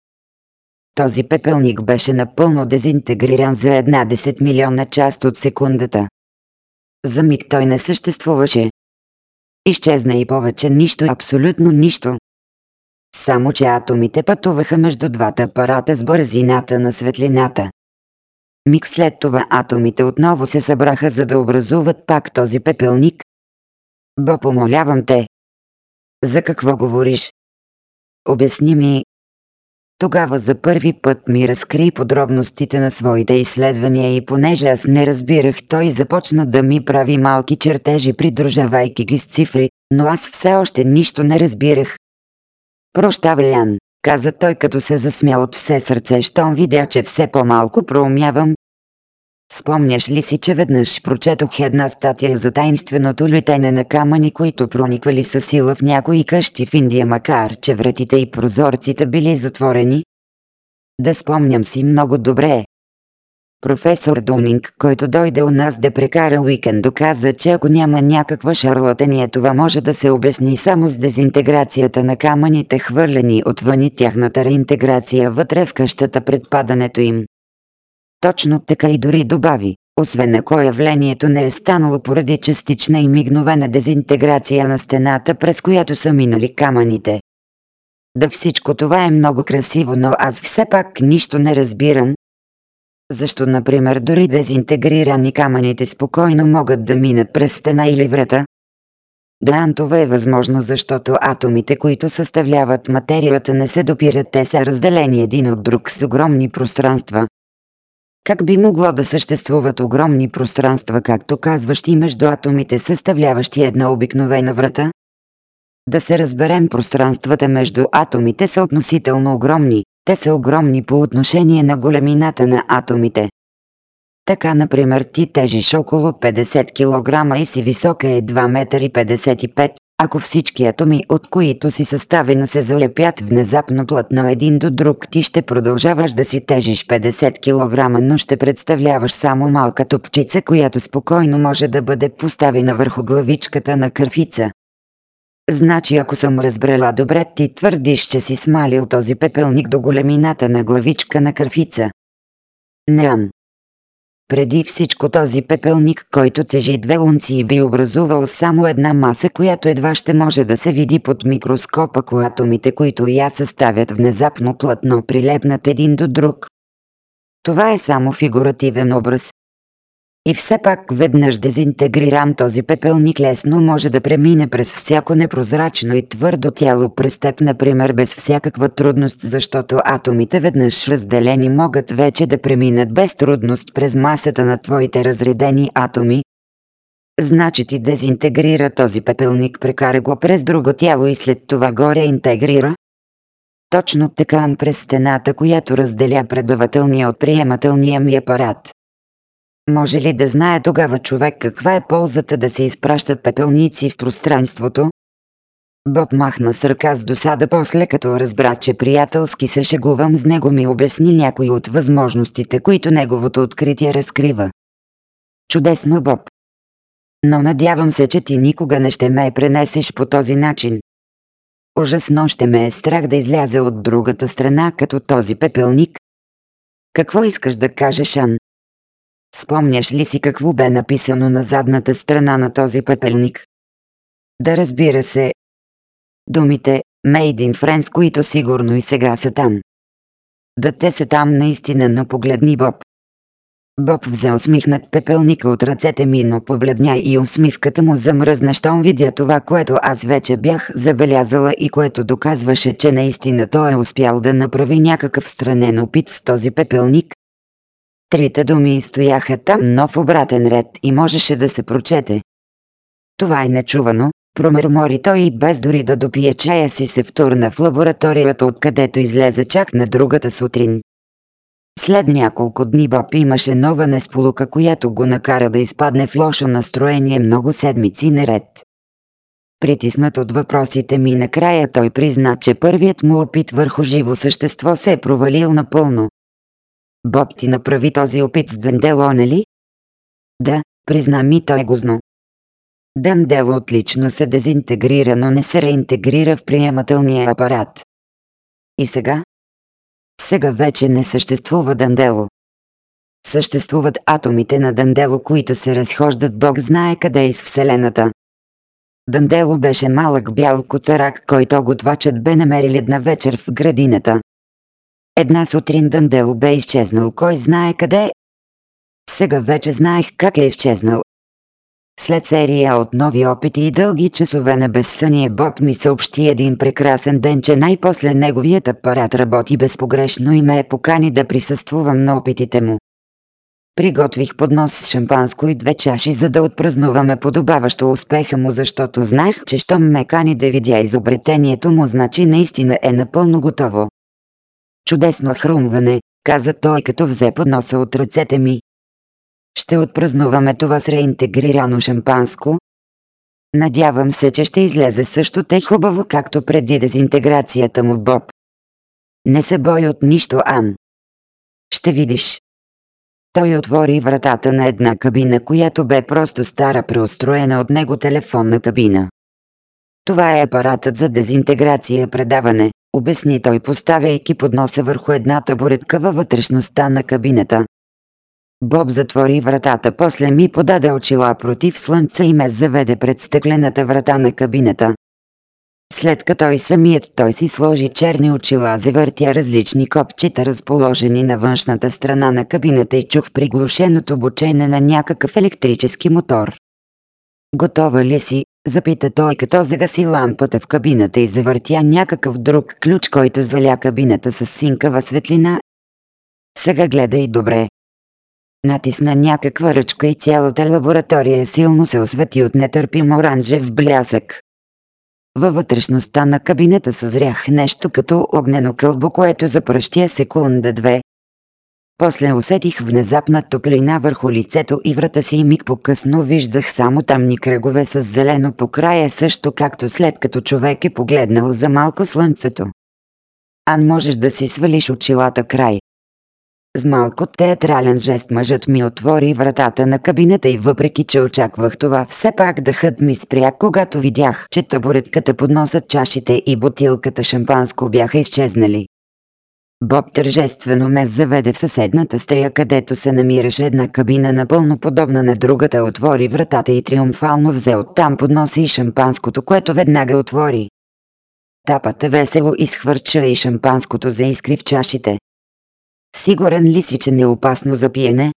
Speaker 1: Този пепелник беше напълно дезинтегриран за една 10 милиона част от секундата. За миг той не съществуваше, Изчезна и повече нищо, абсолютно нищо. Само че атомите пътуваха между двата апарата с бързината на светлината. Миг след това атомите отново се събраха за да образуват пак този пепелник. Бо помолявам те. За какво говориш? Обясни ми. Тогава за първи път ми разкри подробностите на своите изследвания и понеже аз не разбирах, той започна да ми прави малки чертежи, придружавайки ги с цифри, но аз все още нищо не разбирах. Прощавай, Ян, каза той като се засмя от все сърце, щом видя, че все по-малко проумявам. Спомняш ли си, че веднъж прочетох една статия за тайнственото летене на камъни, които прониквали със сила в някои къщи в Индия, макар че вратите и прозорците били затворени? Да спомням си много добре. Професор Думинг, който дойде у нас да прекара уикенд, доказа, че ако няма някаква шарлатания, това може да се обясни само с дезинтеграцията на камъните, хвърлени отвън и тяхната реинтеграция вътре в къщата пред падането им. Точно така и дори добави, освен ако явлението не е станало поради частична и мигновена дезинтеграция на стената, през която са минали камъните. Да всичко това е много красиво, но аз все пак нищо не разбирам. Защо, например, дори дезинтегрирани камъните спокойно могат да минат през стена или врата? Да, това е възможно, защото атомите, които съставляват материята не се допират, те са разделени един от друг с огромни пространства, Как би могло да съществуват огромни пространства, както казваш ти, между атомите, съставляващи една обикновена врата? Да се разберем, пространствата между атомите са относително огромни. Те са огромни по отношение на големината на атомите. Така, например, ти тежиш около 50 кг и си висока е 2,55 м, ако всички атоми, от които си съставена се залепят внезапно плътно един до друг, ти ще продължаваш да си тежиш 50 кг, но ще представляваш само малка топчица, която спокойно може да бъде поставена върху главичката на кърфица. Значи ако съм разбрала добре, ти твърдиш, че си смалил този пепелник до големината на главичка на кърфица. Неан. Преди всичко този пепелник, който тежи две унции би образувал само една маса, която едва ще може да се види под микроскоп, ако атомите, които я съставят внезапно плътно прилепнат един до друг. Това е само фигуративен образ. И все пак веднъж дезинтегриран този пепелник лесно може да премине през всяко непрозрачно и твърдо тяло през теб, например, без всякаква трудност, защото атомите веднъж разделени могат вече да преминат без трудност през масата на твоите разредени атоми. Значи ти дезинтегрира този пепелник, прекара го през друго тяло и след това горе интегрира? Точно така през стената, която разделя предавателния от приемателния ми апарат. Може ли да знае тогава човек каква е ползата да се изпращат пепелници в пространството? Боб махна с ръка с досада после като разбра, че приятелски се шегувам с него ми обясни някои от възможностите, които неговото откритие разкрива. Чудесно, Боб. Но надявам се, че ти никога не ще ме пренесеш по този начин. Ужасно ще ме е страх да изляза от другата страна като този пепелник. Какво искаш да кажеш, Ан? Спомняш ли си какво бе написано на задната страна на този пепелник? Да разбира се. Думите «Made in France», които сигурно и сега са там. Да те са там наистина, но погледни Боб. Боб взе усмихнат пепелника от ръцете ми, но побледня и усмивката му замръзна, щом видя това, което аз вече бях забелязала и което доказваше, че наистина той е успял да направи някакъв странен опит с този пепелник, Трите думи стояха там, но в обратен ред и можеше да се прочете. Това е нечувано, промърмори той и без дори да допие чая си се втурна в лабораторията, откъдето излезе чак на другата сутрин. След няколко дни Боб имаше нова несполука, която го накара да изпадне в лошо настроение много седмици наред. Притиснат от въпросите ми накрая той призна, че първият му опит върху живо същество се е провалил напълно. Боб ти направи този опит с Дандело, нали? Да, призна ми той гузно. Дандело отлично се дезинтегрира, но не се реинтегрира в приемателния апарат. И сега? Сега вече не съществува Дандело. Съществуват атомите на Дандело, които се разхождат Бог знае къде из Вселената. Дандело беше малък бял котарак, който готвачът бе намерил една вечер в градината. Една сутрин Дандело бе изчезнал кой знае къде. Сега вече знаех как е изчезнал. След серия от нови опити и дълги часове на безсъние Боб ми съобщи един прекрасен ден, че най-после неговият апарат работи безпогрешно и ме е покани да присъствувам на опитите му. Приготвих поднос с шампанско и две чаши, за да отпразнуваме подобаващо успеха му, защото знаех, че щом ме кани да видя изобретението му, значи наистина е напълно готово. Чудесно хрумване, каза той като взе подноса от ръцете ми. Ще отпразнуваме това с реинтегрирано шампанско. Надявам се, че ще излезе също те хубаво, както преди дезинтеграцията му Боб. Не се бой от нищо, Ан. Ще видиш. Той отвори вратата на една кабина, която бе просто стара преустроена от него телефонна кабина. Това е апаратът за дезинтеграция предаване обясни той поставяйки подноса върху една табуретка във вътрешността на кабината. Боб затвори вратата, после ми подаде очила против слънца и ме заведе пред стъклената врата на кабината. След като и самият той си сложи черни очила, завъртя различни копчета, разположени на външната страна на кабината и чух приглушеното бучене на някакъв електрически мотор. Готова ли си? Запита той като загаси лампата в кабината и завъртя някакъв друг ключ, който заля кабината с синкава светлина. Сега гледай добре. Натисна някаква ръчка и цялата лаборатория силно се освети от нетърпим оранжев блясък. Във вътрешността на кабинета съзрях нещо като огнено кълбо, което запръщя секунда-две. После усетих внезапна топлина върху лицето и врата си и миг по-късно виждах само тамни кръгове с зелено по края, също както след като човек е погледнал за малко слънцето. Ан можеш да си свалиш очилата край. С малко театрален жест мъжът ми отвори вратата на кабинета и въпреки, че очаквах това, все пак дъхът ми спря, когато видях, че табуретката подносът чашите и бутилката шампанско бяха изчезнали. Боб тържествено ме заведе в съседната стая, където се намираше една кабина напълно подобна на другата, отвори вратата и триумфално взе оттам подноса и шампанското, което веднага отвори. Тапата весело изхвърча и шампанското заискри в чашите. Сигурен ли си, че не е опасно за пиене?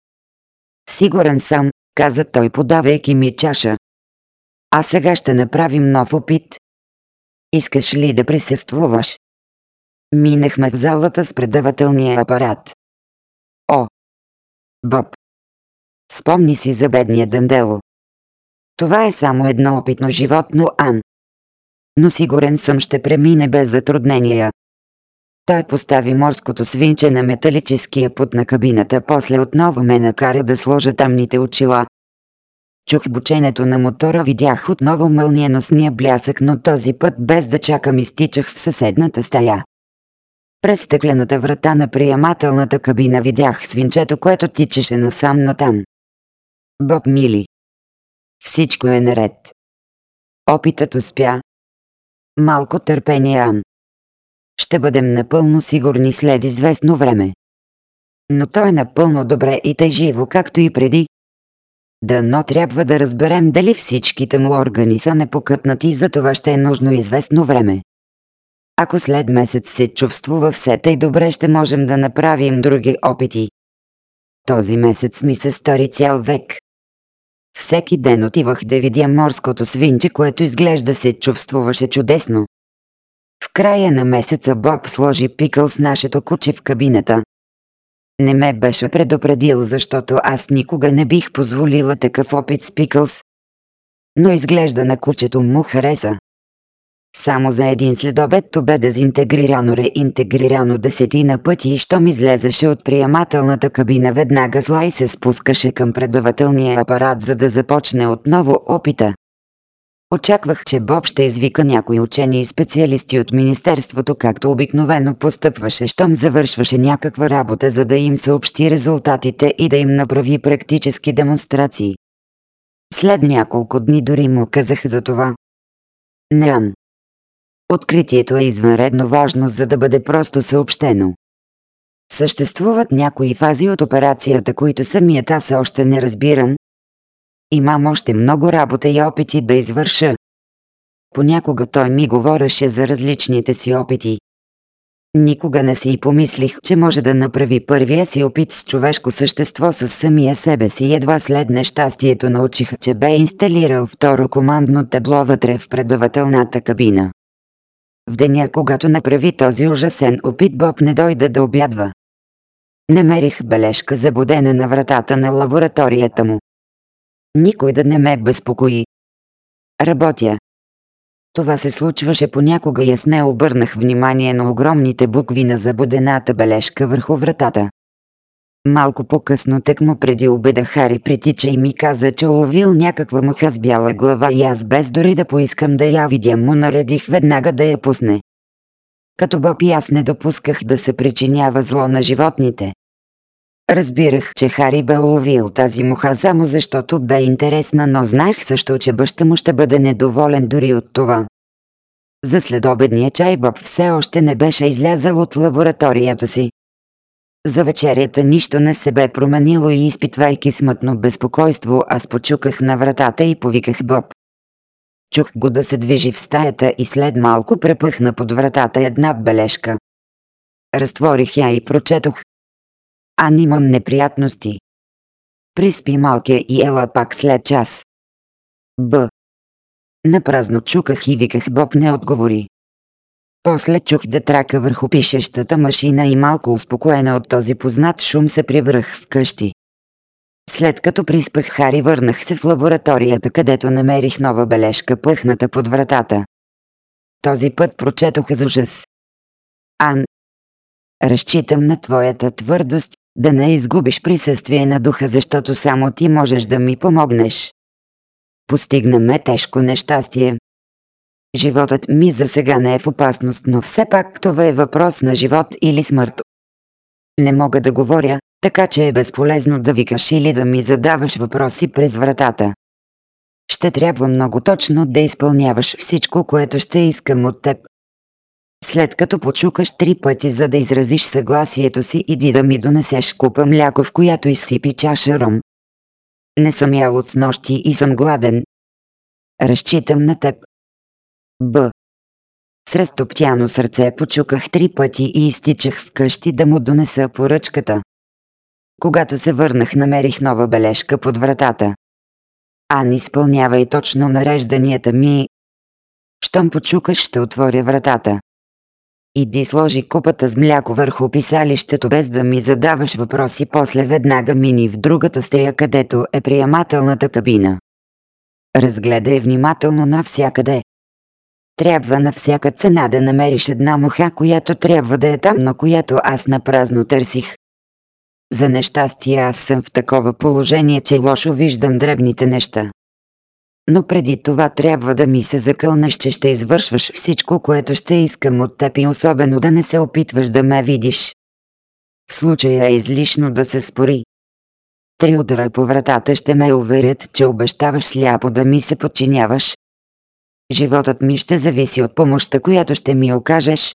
Speaker 1: Сигурен съм, каза той, подавайки ми чаша. А сега ще направим нов опит. Искаш ли да присъствуваш? Минахме в залата с предавателния апарат. О! Боб! Спомни си за бедния Дандело. Това е само едно опитно животно, Ан. Но сигурен съм ще премине без затруднения. Той постави морското свинче на металическия пут на кабината, после отново ме накара да сложа тамните очила. Чух бученето на мотора, видях отново мълниеносния блясък, но този път без да чакам изтичах в съседната стая. През стъклената врата на приемателната кабина видях свинчето, което тичеше насам натам. Боб мили. Всичко е наред. Опитът успя. Малко търпение, Ан. Ще бъдем напълно сигурни след известно време. Но той е напълно добре и тъй живо, както и преди. Дано трябва да разберем дали всичките му органи са непокътнати, за това ще е нужно известно време. Ако след месец се чувствува все тъй добре, ще можем да направим други опити. Този месец ми се стори цял век. Всеки ден отивах да видя морското свинче, което изглежда се чувствуваше чудесно. В края на месеца Боб сложи пикъл с нашето куче в кабината. Не ме беше предупредил, защото аз никога не бих позволила такъв опит с Пикълс. Но изглежда на кучето му хареса. Само за един следобед то бе дезинтегрирано реинтегрирано десетина пъти и щом излезеше от приемателната кабина веднага зла и се спускаше към предавателния апарат, за да започне отново опита. Очаквах, че Боб ще извика някои учени и специалисти от Министерството, както обикновено постъпваше, щом завършваше някаква работа, за да им съобщи резултатите и да им направи практически демонстрации. След няколко дни дори му казах за това. Неан. Откритието е извънредно важно, за да бъде просто съобщено. Съществуват някои фази от операцията, които самият аз още не разбирам. Имам още много работа и опити да извърша. Понякога той ми говореше за различните си опити. Никога не си и помислих, че може да направи първия си опит с човешко същество с самия себе си. Едва след нещастието научих, че бе инсталирал второ командно табло вътре в предавателната кабина. В деня, когато направи този ужасен опит, Боб не дойде да обядва. Намерих бележка за будене на вратата на лабораторията му. Никой да не ме безпокои. Работя. Това се случваше понякога и аз не обърнах внимание на огромните букви на забудената бележка върху вратата. Малко по-късно тъкмо преди обеда Хари притича и ми каза, че уловил някаква муха с бяла глава и аз без дори да поискам да я видя му наредих веднага да я пусне. Като Боб и аз не допусках да се причинява зло на животните. Разбирах, че Хари бе уловил тази муха само защото бе интересна, но знаех също, че баща му ще бъде недоволен дори от това. За следобедния чай Боб все още не беше излязал от лабораторията си. За вечерята нищо не се бе променило и изпитвайки смътно безпокойство, аз почуках на вратата и повиках Боб. Чух го да се движи в стаята и след малко препъхна под вратата една бележка. Разтворих я и прочетох. А имам неприятности. Приспи малкия и ела пак след час. Б. Напразно чуках и виках Боб не отговори. После чух да трака върху пишещата машина и малко успокоена от този познат шум се прибрах в къщи. След като приспах Хари върнах се в лабораторията, където намерих нова бележка пъхната под вратата. Този път прочетох с ужас. Ан, разчитам на твоята твърдост, да не изгубиш присъствие на духа, защото само ти можеш да ми помогнеш. Постигна ме тежко нещастие. Животът ми за сега не е в опасност, но все пак това е въпрос на живот или смърт. Не мога да говоря, така че е безполезно да викаш или да ми задаваш въпроси през вратата. Ще трябва много точно да изпълняваш всичко, което ще искам от теб. След като почукаш три пъти, за да изразиш съгласието си, иди да ми донесеш купа мляко, в която изсипи чаша ром. Не съм ял от нощи и съм гладен. Разчитам на теб. Б. С разтоптяно сърце почуках три пъти и изтичах вкъщи да му донеса поръчката. Когато се върнах, намерих нова бележка под вратата. Ан изпълнява и точно нарежданията ми. Щом почукаш, ще отворя вратата. Иди сложи купата с мляко върху писалището без да ми задаваш въпроси, после веднага мини в другата стея, където е приемателната кабина. Разгледай внимателно навсякъде. Трябва на всяка цена да намериш една муха, която трябва да е там, но която аз на празно търсих. За нещастие аз съм в такова положение, че лошо виждам дребните неща. Но преди това трябва да ми се закълнеш, че ще извършваш всичко, което ще искам от теб и особено да не се опитваш да ме видиш. В случая е излишно да се спори. Три удара по вратата ще ме уверят, че обещаваш сляпо да ми се подчиняваш. Животът ми ще зависи от помощта, която ще ми окажеш.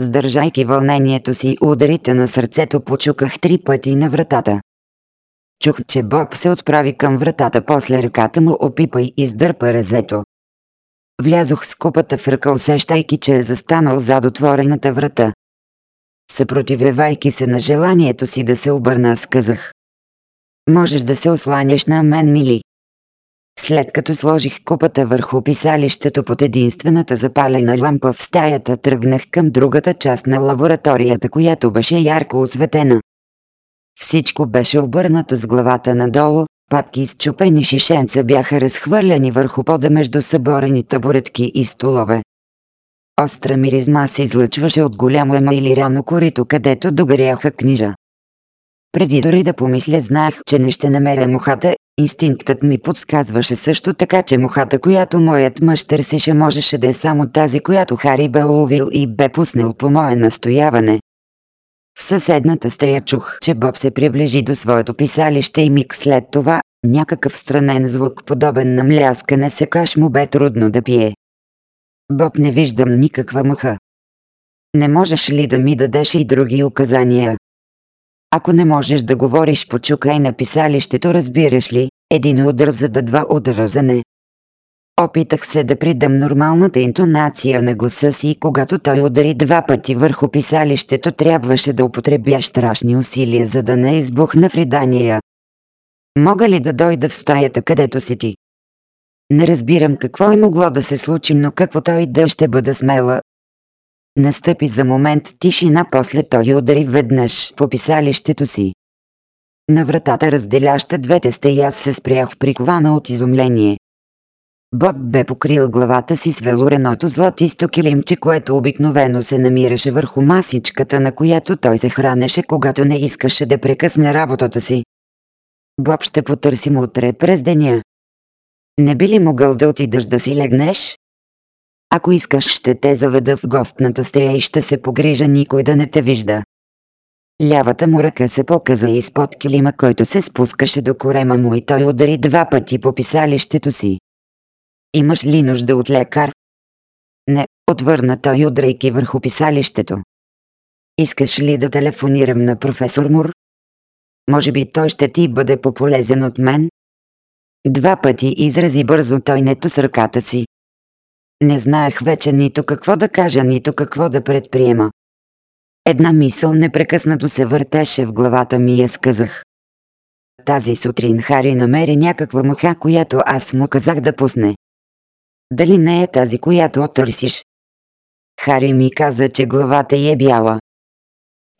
Speaker 1: Сдържайки вълнението си, ударите на сърцето почуках три пъти на вратата. Чух, че Боб се отправи към вратата, после ръката му опипа и издърпа резето. Влязох с купата в ръка, усещайки, че е застанал зад отворената врата. Съпротивявайки се на желанието си да се обърна, сказах. Можеш да се осланяш на мен, мили. След като сложих купата върху писалището под единствената запалена лампа в стаята, тръгнах към другата част на лабораторията, която беше ярко осветена. Всичко беше обърнато с главата надолу, папки с чупени шишенца бяха разхвърляни върху пода между съборени табуретки и столове. Остра миризма се излъчваше от голямо емайлирано корито, където догоряха книжа. Преди дори да помисля, знаех, че не ще намеря мухата, инстинктът ми подсказваше също така, че мухата, която моят мъж търсеше, можеше да е само тази, която Хари бе уловил и бе пуснал по мое настояване. В съседната стея чух, че Боб се приближи до своето писалище и миг след това, някакъв странен звук, подобен на мляскане се каш му бе трудно да пие. Боб не виждам никаква муха. Не можеш ли да ми дадеш и други указания? Ако не можеш да говориш, почукай на писалището, разбираш ли, един удар за да два удара за не. Опитах се да придам нормалната интонация на гласа си и когато той удари два пъти върху писалището, трябваше да употребя страшни усилия, за да не избухна в ридания. Мога ли да дойда в стаята, където си ти? Не разбирам какво е могло да се случи, но какво той да ще бъда смела. Настъпи за момент тишина, после той удари веднъж по писалището си. На вратата разделяща двете стеи аз се спрях прикована от изумление. Боб бе покрил главата си с велуреното златисто килимче, което обикновено се намираше върху масичката, на която той се хранеше, когато не искаше да прекъсне работата си. Боб ще потърсим утре през деня. Не би ли могъл да отидеш да си легнеш? Ако искаш, ще те заведа в гостната стея и ще се погрижа никой да не те вижда. Лявата му ръка се показа изпод килима, който се спускаше до корема му и той удари два пъти по писалището си. Имаш ли нужда от лекар? Не, отвърна той, удрайки върху писалището. Искаш ли да телефонирам на професор Мур? Може би той ще ти бъде пополезен от мен? Два пъти изрази бързо той нето с ръката си. Не знаех вече нито какво да кажа, нито какво да предприема. Една мисъл непрекъснато се въртеше в главата ми и я сказах. Тази сутрин Хари намери някаква муха, която аз му казах да пусне. Дали не е тази, която търсиш? Хари ми каза, че главата й е бяла.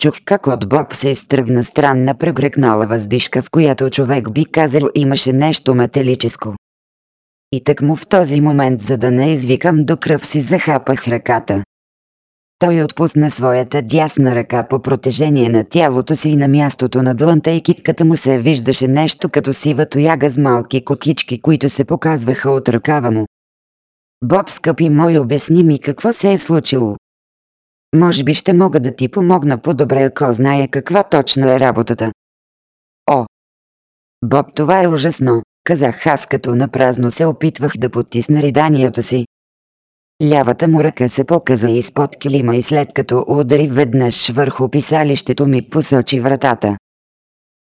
Speaker 1: Чух как от Боб се изтръгна странна прегрекнала въздишка, в която човек би казал имаше нещо металическо. И так му в този момент, за да не извикам до кръв си, захапах ръката. Той отпусна своята дясна ръка по протежение на тялото си и на мястото на длънта и китката му се виждаше нещо като сива тояга с малки кокички, които се показваха от ръкава му. Боб, скъпи мой, обясни ми какво се е случило. Може би ще мога да ти помогна по-добре, ако знае каква точно е работата. О! Боб, това е ужасно, казах аз като напразно се опитвах да потисна риданията си. Лявата му ръка се показа изпод килима и след като удари веднъж върху писалището ми посочи вратата.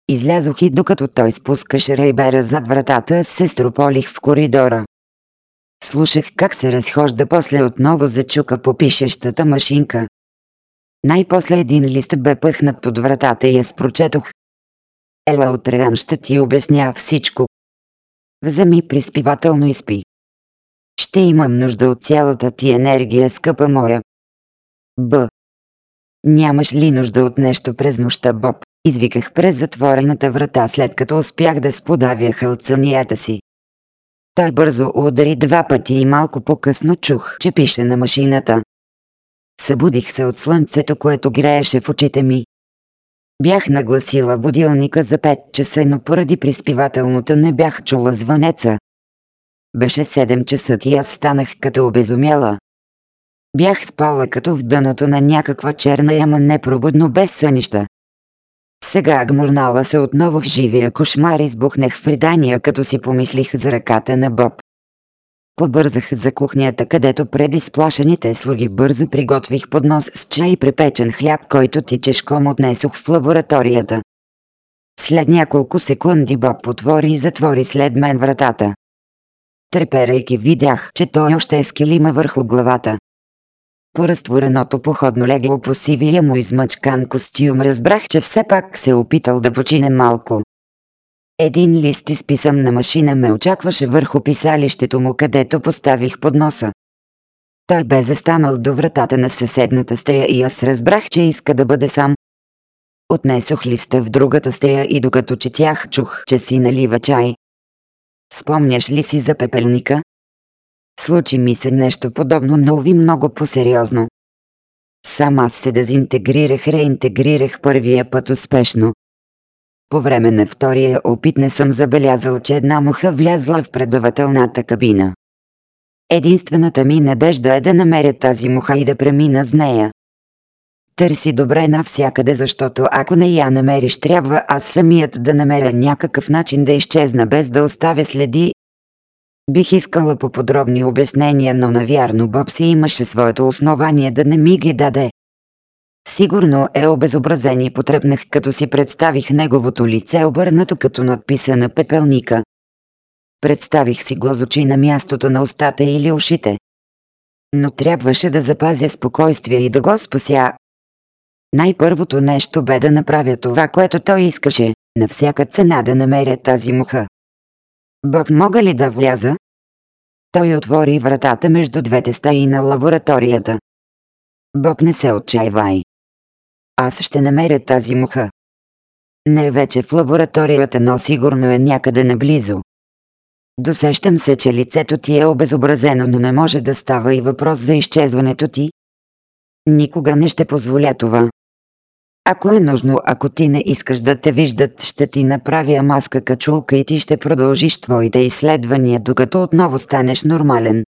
Speaker 1: Излязох и докато той спускаше рейбера зад вратата, се строполих в коридора. Слушах как се разхожда, после отново зачука по пишещата машинка. Най-после един лист бе пъхнат под вратата и аз прочетох. Ела утре ще ти обясня всичко. Вземи приспивателно и спи. Ще имам нужда от цялата ти енергия, скъпа моя. Б. Нямаш ли нужда от нещо през нощта, Боб? Извиках през затворената врата, след като успях да сподавя хълцанията си. Той бързо удари два пъти и малко по-късно чух, че пише на машината. Събудих се от слънцето, което грееше в очите ми. Бях нагласила будилника за 5 часа, но поради приспивателното не бях чула звънеца. Беше 7 часа и аз станах като обезумяла. Бях спала като в дъното на някаква черна яма непробудно без сънища. Сега гмурнала се отново в живия кошмар избухнах в ридания, като си помислих за ръката на Боб. Побързах за кухнята, където преди сплашените слуги бързо приготвих поднос с чай и препечен хляб, който тичешком отнесох в лабораторията. След няколко секунди Боб отвори и затвори след мен вратата. Треперейки видях, че той още е с килима върху главата. По разтвореното походно легло по сивия му измъчкан костюм разбрах, че все пак се е опитал да почине малко. Един лист изписан на машина ме очакваше върху писалището му, където поставих подноса. Той бе застанал до вратата на съседната стея и аз разбрах, че иска да бъде сам. Отнесох листа в другата стея и докато четях, чух, че си налива чай. Спомняш ли си за пепелника? Случи ми се нещо подобно, но ви много по-сериозно. Сам аз се дезинтегрирах, реинтегрирах първия път успешно. По време на втория опит не съм забелязал, че една муха влязла в предавателната кабина. Единствената ми надежда е да намеря тази муха и да премина с нея. Търси добре навсякъде, защото ако не я намериш, трябва аз самият да намеря някакъв начин да изчезна без да оставя следи. Бих искала по подробни обяснения, но навярно Боб си имаше своето основание да не ми ги даде. Сигурно е обезобразен и потръпнах, като си представих неговото лице обърнато като надписана пепелника. Представих си го с очи на мястото на устата или ушите. Но трябваше да запазя спокойствие и да го спася, най-първото нещо бе да направя това, което той искаше, на всяка цена да намеря тази муха. Бог мога ли да вляза? Той отвори вратата между двете стаи на лабораторията. Боб не се отчаивай. Аз ще намеря тази муха. Не вече в лабораторията, но сигурно е някъде наблизо. Досещам се, че лицето ти е обезобразено, но не може да става и въпрос за изчезването ти. Никога не ще позволя това. Ако е нужно, ако ти не искаш да те виждат, ще ти направя маска качулка и ти ще продължиш твоите изследвания, докато отново станеш нормален.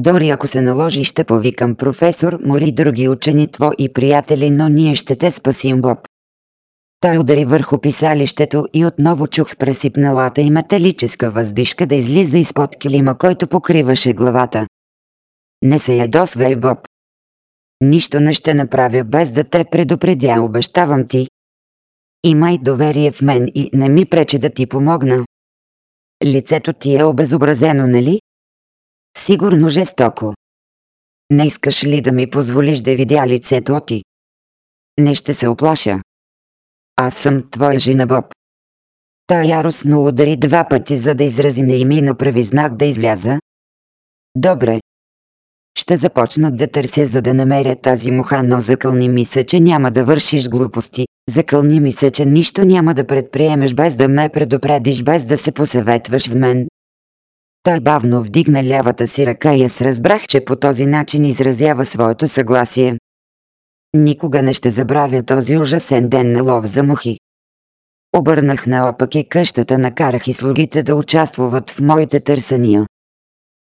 Speaker 1: Дори ако се наложи, ще повикам професор, мори други учени твои приятели, но ние ще те спасим, Боб. Той удари върху писалището и отново чух пресипналата и металическа въздишка да излиза изпод килима, който покриваше главата. Не се ядосвай, Боб. Нищо не ще направя без да те предупредя, обещавам ти. Имай доверие в мен и не ми пречи да ти помогна. Лицето ти е обезобразено, нали? Сигурно жестоко. Не искаш ли да ми позволиш да видя лицето ти? Не ще се оплаша. Аз съм твоя жена Боб. Той яростно удари два пъти, за да изрази не и направи знак да изляза. Добре. Ще започнат да търся за да намеря тази муха, но закълни ми се, че няма да вършиш глупости. Закълни ми се, че нищо няма да предприемеш без да ме предупредиш, без да се посъветваш с мен. Той бавно вдигна лявата си ръка и аз разбрах, че по този начин изразява своето съгласие. Никога не ще забравя този ужасен ден на лов за мухи. Обърнах наопаки къщата, накарах и слугите да участвуват в моите търсания.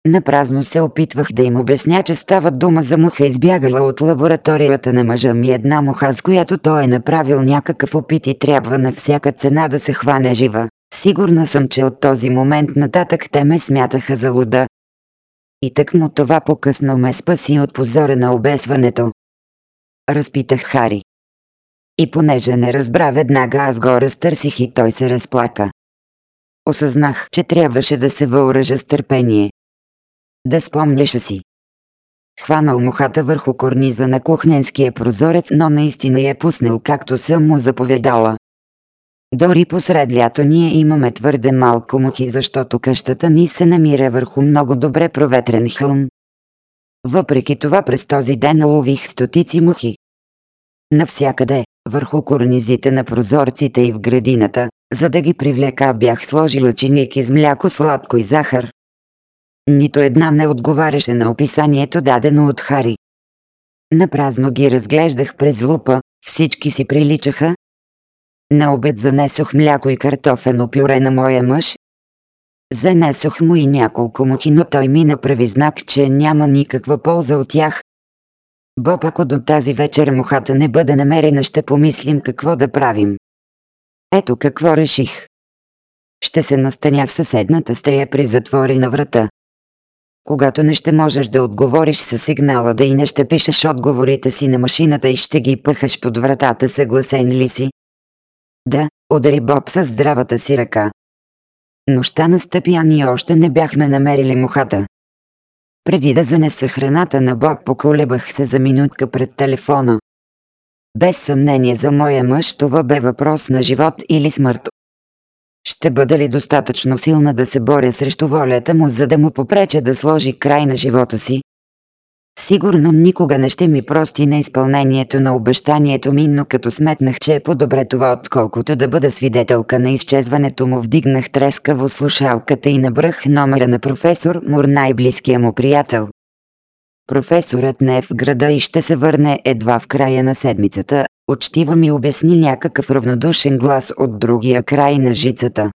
Speaker 1: Напразно се опитвах да им обясня, че става дума за муха избягала от лабораторията на мъжа ми една муха, с която той е направил някакъв опит и трябва на всяка цена да се хване жива. Сигурна съм, че от този момент нататък те ме смятаха за луда. И так му това по-късно ме спаси от позора на обесването. Разпитах Хари. И понеже не разбра веднага, аз го разтърсих и той се разплака. Осъзнах, че трябваше да се въоръжа с търпение. Да спомняш си. Хванал мухата върху корниза на кухненския прозорец, но наистина я пуснал както съм му заповедала. Дори посред лято ние имаме твърде малко мухи, защото къщата ни се намира върху много добре проветрен хълм. Въпреки това през този ден лових стотици мухи. Навсякъде, върху корнизите на прозорците и в градината, за да ги привлека бях сложила чиник из мляко сладко и захар. Нито една не отговаряше на описанието дадено от Хари. Напразно ги разглеждах през лупа, всички си приличаха. На обед занесох мляко и картофено пюре на моя мъж. Занесох му и няколко мухи, но той ми направи знак, че няма никаква полза от тях. Боб, ако до тази вечер мухата не бъде намерена, ще помислим какво да правим. Ето какво реших. Ще се настаня в съседната стея при затворена врата. Когато не ще можеш да отговориш със сигнала да и не ще пишеш отговорите си на машината и ще ги пъхаш под вратата, съгласен ли си? Да, удари Боб със здравата си ръка. Нощта настъпи, а ние още не бяхме намерили мухата. Преди да занеса храната на Боб, поколебах се за минутка пред телефона. Без съмнение за моя мъж това бе въпрос на живот или смърт. Ще бъда ли достатъчно силна да се боря срещу волята му, за да му попреча да сложи край на живота си? Сигурно никога не ще ми прости на изпълнението на обещанието ми, но като сметнах, че е по-добре това, отколкото да бъда свидетелка на изчезването му, вдигнах трескаво слушалката и набрах номера на професор Мур, най-близкия му приятел. Професорът не е в града и ще се върне едва в края на седмицата, Учтиво ми обясни някакъв равнодушен глас от другия край на жицата.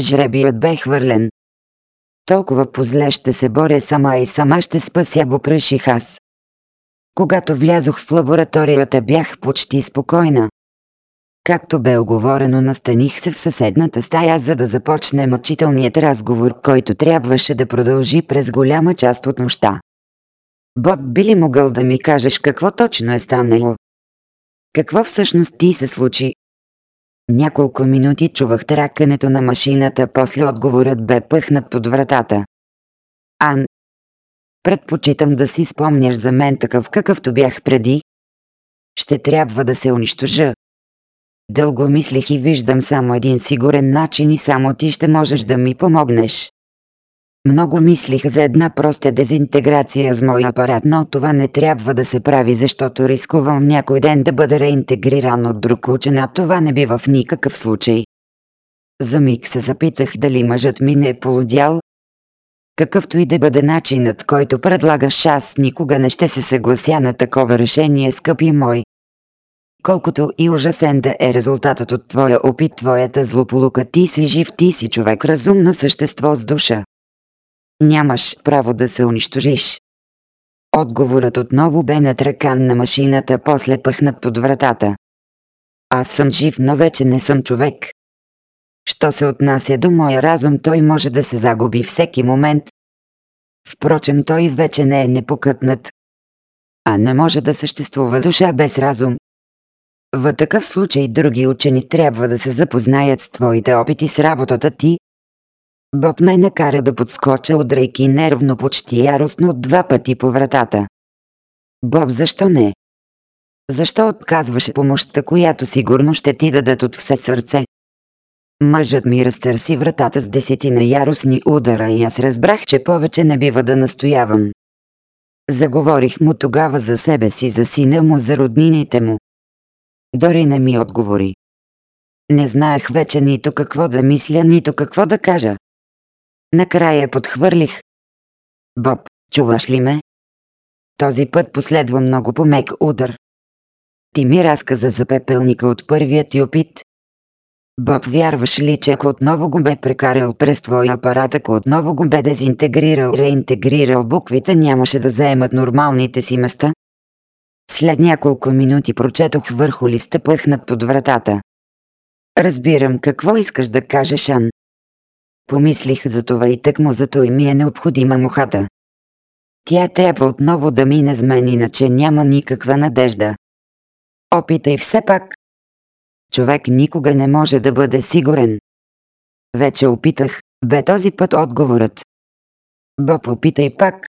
Speaker 1: Жребият бе хвърлен. Толкова позле ще се боря сама и сама ще спася го преших аз. Когато влязох в лабораторията бях почти спокойна. Както бе оговорено, настаних се в съседната стая, за да започне мъчителният разговор, който трябваше да продължи през голяма част от нощта. Боб, би ли могъл да ми кажеш какво точно е станало? Какво всъщност ти се случи? Няколко минути чувах тракането на машината, после отговорът бе пъхнат под вратата. Ан, предпочитам да си спомняш за мен такъв какъвто бях преди. Ще трябва да се унищожа. Дълго мислих и виждам само един сигурен начин и само ти ще можеш да ми помогнеш. Много мислих за една проста дезинтеграция с моя апарат, но това не трябва да се прави, защото рискувам някой ден да бъда реинтегриран от друг учен, а това не бива в никакъв случай. За миг се запитах дали мъжът ми не е полудял. Какъвто и да бъде начинът, който предлагаш, аз никога не ще се съглася на такова решение, скъпи мой. Колкото и ужасен да е резултатът от твоя опит, твоята злополука, ти си жив, ти си човек, разумно същество с душа. Нямаш право да се унищожиш. Отговорът отново бе на тракан на машината, после пъхнат под вратата. Аз съм жив, но вече не съм човек. Що се отнася до моя разум, той може да се загуби всеки момент. Впрочем, той вече не е непокътнат. А не може да съществува душа без разум. В такъв случай други учени трябва да се запознаят с твоите опити с работата ти, Боб ме накара да подскоча удрайки нервно почти яростно два пъти по вратата. Боб, защо не? Защо отказваше помощта, която сигурно ще ти дадат от все сърце? Мъжът ми разтърси вратата с десетина яростни удара и аз разбрах, че повече не бива да настоявам. Заговорих му тогава за себе си, за сина му, за роднините му. Дори не ми отговори. Не знаех вече нито какво да мисля, нито какво да кажа. Накрая подхвърлих. Боб, чуваш ли ме? Този път последва много помек удар. Ти ми разказа за пепелника от първият ти опит. Боб, вярваш ли, че ако отново го бе прекарал през твоя апарат, ако отново го бе дезинтегрирал, реинтегрирал, буквите нямаше да заемат нормалните си места? След няколко минути прочетох върху листа пъхнат под вратата. Разбирам какво искаш да кажеш, Ан. Помислих за това и тъкмо за той ми е необходима мухата. Тя трябва отново да мине с мен, иначе няма никаква надежда. Опитай все пак. Човек никога не може да бъде сигурен. Вече опитах, бе този път отговорът. Боб, опитай пак.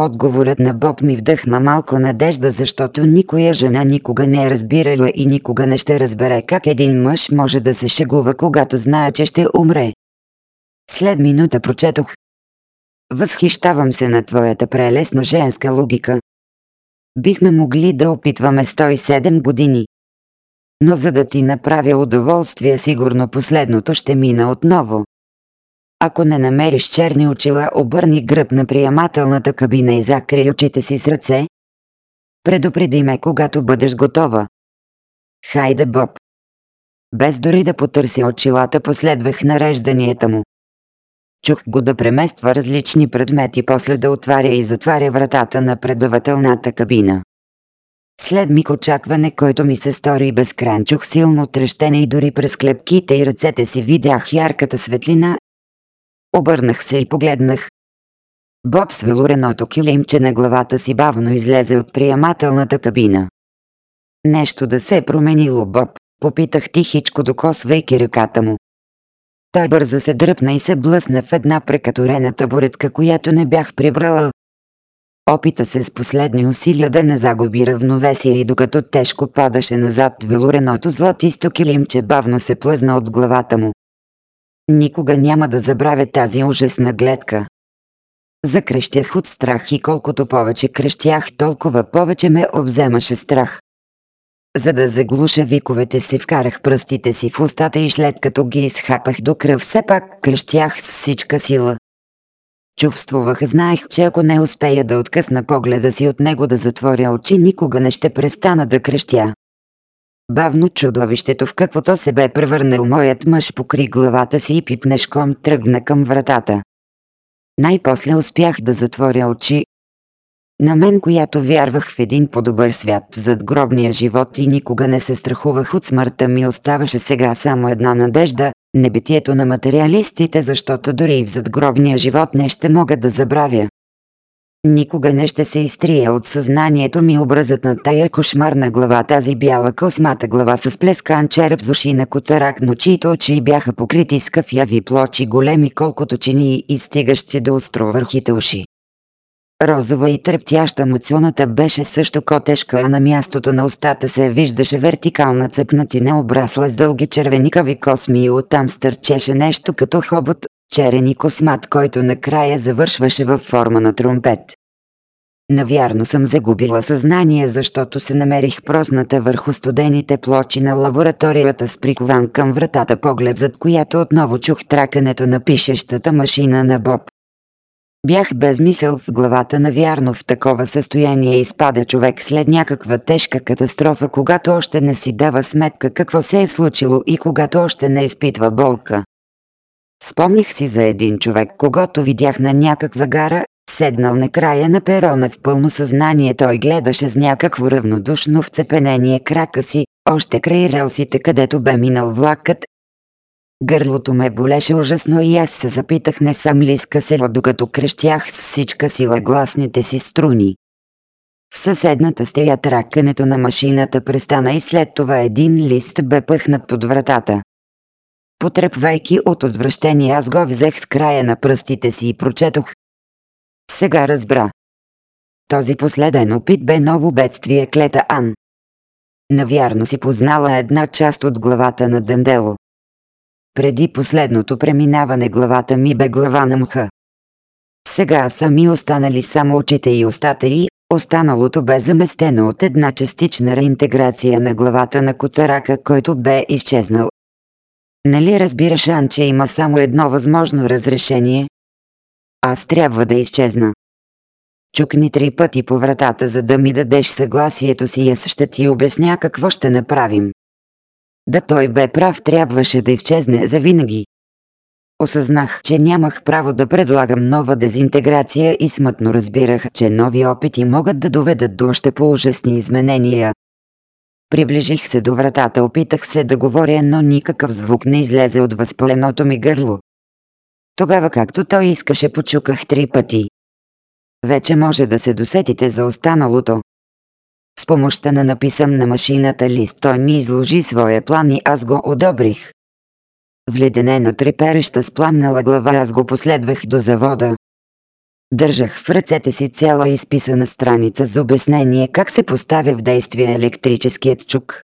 Speaker 1: Отговорът на Боб ми вдъхна малко надежда, защото никоя жена никога не е разбирала и никога не ще разбере как един мъж може да се шегува, когато знае, че ще умре. След минута прочетох. Възхищавам се на твоята прелесна женска логика. Бихме могли да опитваме 107 години. Но за да ти направя удоволствие, сигурно последното ще мина отново. Ако не намериш черни очила, обърни гръб на приемателната кабина и закрий очите си с ръце. Предупреди ме, когато бъдеш готова. Хайде, Боб. Без дори да потърся очилата, последвах нарежданията му. Чух го да премества различни предмети, после да отваря и затваря вратата на предавателната кабина. След миг очакване, който ми се стори безкрайен, чух силно трещене и дори през клепките и ръцете си видях ярката светлина. Обърнах се и погледнах. Боб с велуреното килимче на главата си бавно излезе от приемателната кабина. Нещо да се е променило, Боб, попитах тихичко, докосвайки ръката му. Той бързо се дръпна и се блъсна в една прекаторена табуретка, която не бях прибрала. Опита се с последни усилия да не загуби равновесие и докато тежко падаше назад велуреното златисто килимче бавно се плъзна от главата му. Никога няма да забравя тази ужасна гледка. Закрещях от страх и колкото повече крещях, толкова повече ме обземаше страх. За да заглуша виковете си вкарах пръстите си в устата и след като ги изхапах до кръв все пак крещях с всичка сила. Чувствувах, знаех, че ако не успея да откъсна погледа си от него да затворя очи, никога не ще престана да крещя. Бавно чудовището в каквото се бе превърнал моят мъж покри главата си и пипнешком тръгна към вратата. Най-после успях да затворя очи, на мен, която вярвах в един по-добър свят зад гробния живот и никога не се страхувах от смъртта ми, оставаше сега само една надежда – небитието на материалистите, защото дори и в задгробния живот не ще мога да забравя. Никога не ще се изтрия от съзнанието ми образът на тая кошмарна глава, тази бяла космата глава с плескан череп с уши на котарак, но чието очи бяха покрити с кафяви плочи, големи колкото чини и стигащи до островърхите уши. Розова и трептяща муцуната беше също котешка, а на мястото на устата се виждаше вертикална цепнатина обрасла с дълги червеникави косми и оттам стърчеше нещо като хобот, черен и космат, който накрая завършваше във форма на тромпет. Навярно съм загубила съзнание, защото се намерих просната върху студените плочи на лабораторията с прикован към вратата поглед, зад която отново чух тракането на пишещата машина на Боб. Бях без мисъл в главата навярно в такова състояние изпада човек след някаква тежка катастрофа, когато още не си дава сметка какво се е случило и когато още не изпитва болка. Спомних си за един човек, когато видях на някаква гара, седнал на края на перона в пълно съзнание. Той гледаше с някакво равнодушно вцепенение крака си, още край релсите, където бе минал влакът, Гърлото ме болеше ужасно и аз се запитах не съм ли скъсела, докато крещях с всичка сила гласните си струни. В съседната стея тракането на машината престана и след това един лист бе пъхнат под вратата. Потрепвайки от отвращение аз го взех с края на пръстите си и прочетох. Сега разбра. Този последен опит бе ново бедствие клета Ан. Навярно си познала една част от главата на Дендело. Преди последното преминаване главата ми бе глава на мха. Сега са ми останали само очите и устата и останалото бе заместено от една частична реинтеграция на главата на котарака, който бе изчезнал. Нали разбираш, Ан, че има само едно възможно разрешение? Аз трябва да изчезна. Чукни три пъти по вратата, за да ми дадеш съгласието си и аз ще ти обясня какво ще направим. Да той бе прав, трябваше да изчезне завинаги. Осъзнах, че нямах право да предлагам нова дезинтеграция и смътно разбирах, че нови опити могат да доведат до още по-ужасни изменения. Приближих се до вратата, опитах се да говоря, но никакъв звук не излезе от възпаленото ми гърло. Тогава както той искаше почуках три пъти. Вече може да се досетите за останалото. С помощта на написан на машината лист той ми изложи своя план и аз го одобрих. Вледенена трепереща с пламнала глава аз го последвах до завода. Държах в ръцете си цяла изписана страница за обяснение как се поставя в действие електрическият чук.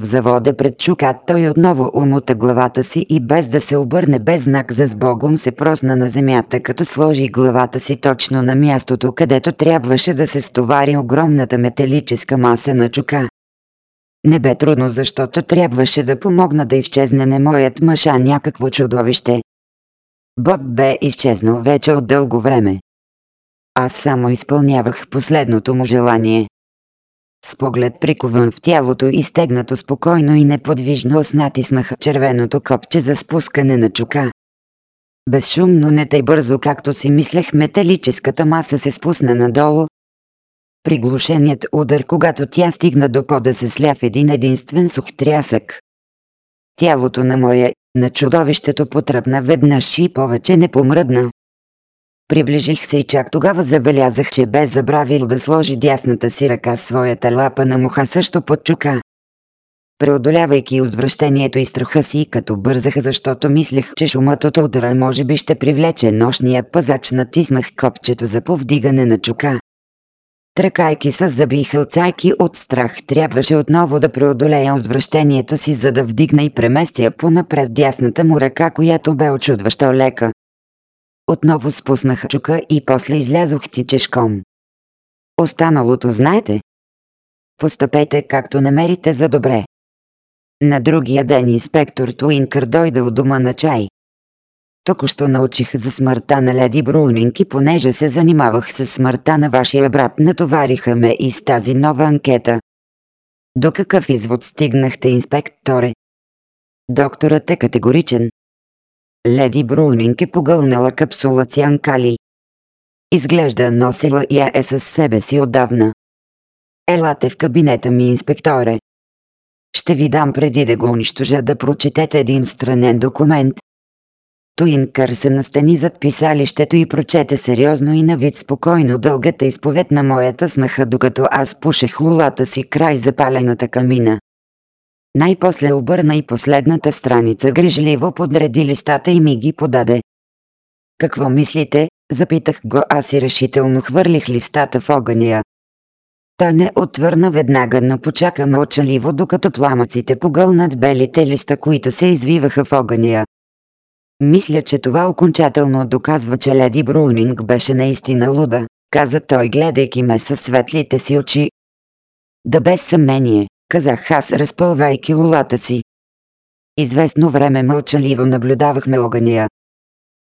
Speaker 1: В завода пред чукат той отново умута главата си и без да се обърне без знак за сбогом се просна на земята, като сложи главата си точно на мястото, където трябваше да се стовари огромната металическа маса на чука. Не бе трудно, защото трябваше да помогна да изчезне не моят а някакво чудовище. Боб бе изчезнал вече от дълго време. Аз само изпълнявах последното му желание. С поглед прикован в тялото и стегнато спокойно и неподвижно с натиснах червеното копче за спускане на чука. Безшумно не тъй бързо, както си мислех, металическата маса се спусна надолу. Приглушеният удар, когато тя стигна до пода се сля в един единствен сух трясък. Тялото на моя, на чудовището потръпна веднъж и повече не помръдна. Приближих се и чак тогава забелязах, че бе забравил да сложи дясната си ръка своята лапа на муха също под чука. Преодолявайки отвращението и страха си, като бързах, защото мислех, че шумът от удара може би ще привлече нощния пазач, натиснах копчето за повдигане на чука. Тръкайки с зъби и хълцайки от страх, трябваше отново да преодолея отвращението си, за да вдигна и преместя понапред дясната му ръка, която бе очудващо лека. Отново спуснах чука и после излязох тичешком. Останалото знаете? Постъпете както намерите за добре. На другия ден инспектор Туинкър дойде от дома на чай. Току-що научих за смъртта на леди Брунинг и понеже се занимавах с смъртта на вашия брат, натовариха ме и с тази нова анкета. До какъв извод стигнахте, инспекторе? Докторът е категоричен. Леди Брунинг е погълнала капсула Цянкали. Изглежда носила я е със себе си отдавна. Елате в кабинета ми, инспекторе. Ще ви дам преди да го унищожа да прочетете един странен документ. Туинкър се настани зад писалището и прочете сериозно и на вид спокойно дългата изповед на моята снаха, докато аз пушех лулата си край запалената камина. Най-после обърна и последната страница, грижливо подреди листата и ми ги подаде. Какво мислите? Запитах го аз и решително хвърлих листата в огъня. Той не отвърна веднага, но почака мълчаливо, докато пламъците погълнат белите листа, които се извиваха в огъня. Мисля, че това окончателно доказва, че леди Брунинг беше наистина луда, каза той, гледайки ме със светлите си очи. Да без съмнение, казах аз, разпълвайки лулата си. Известно време мълчаливо наблюдавахме огъня.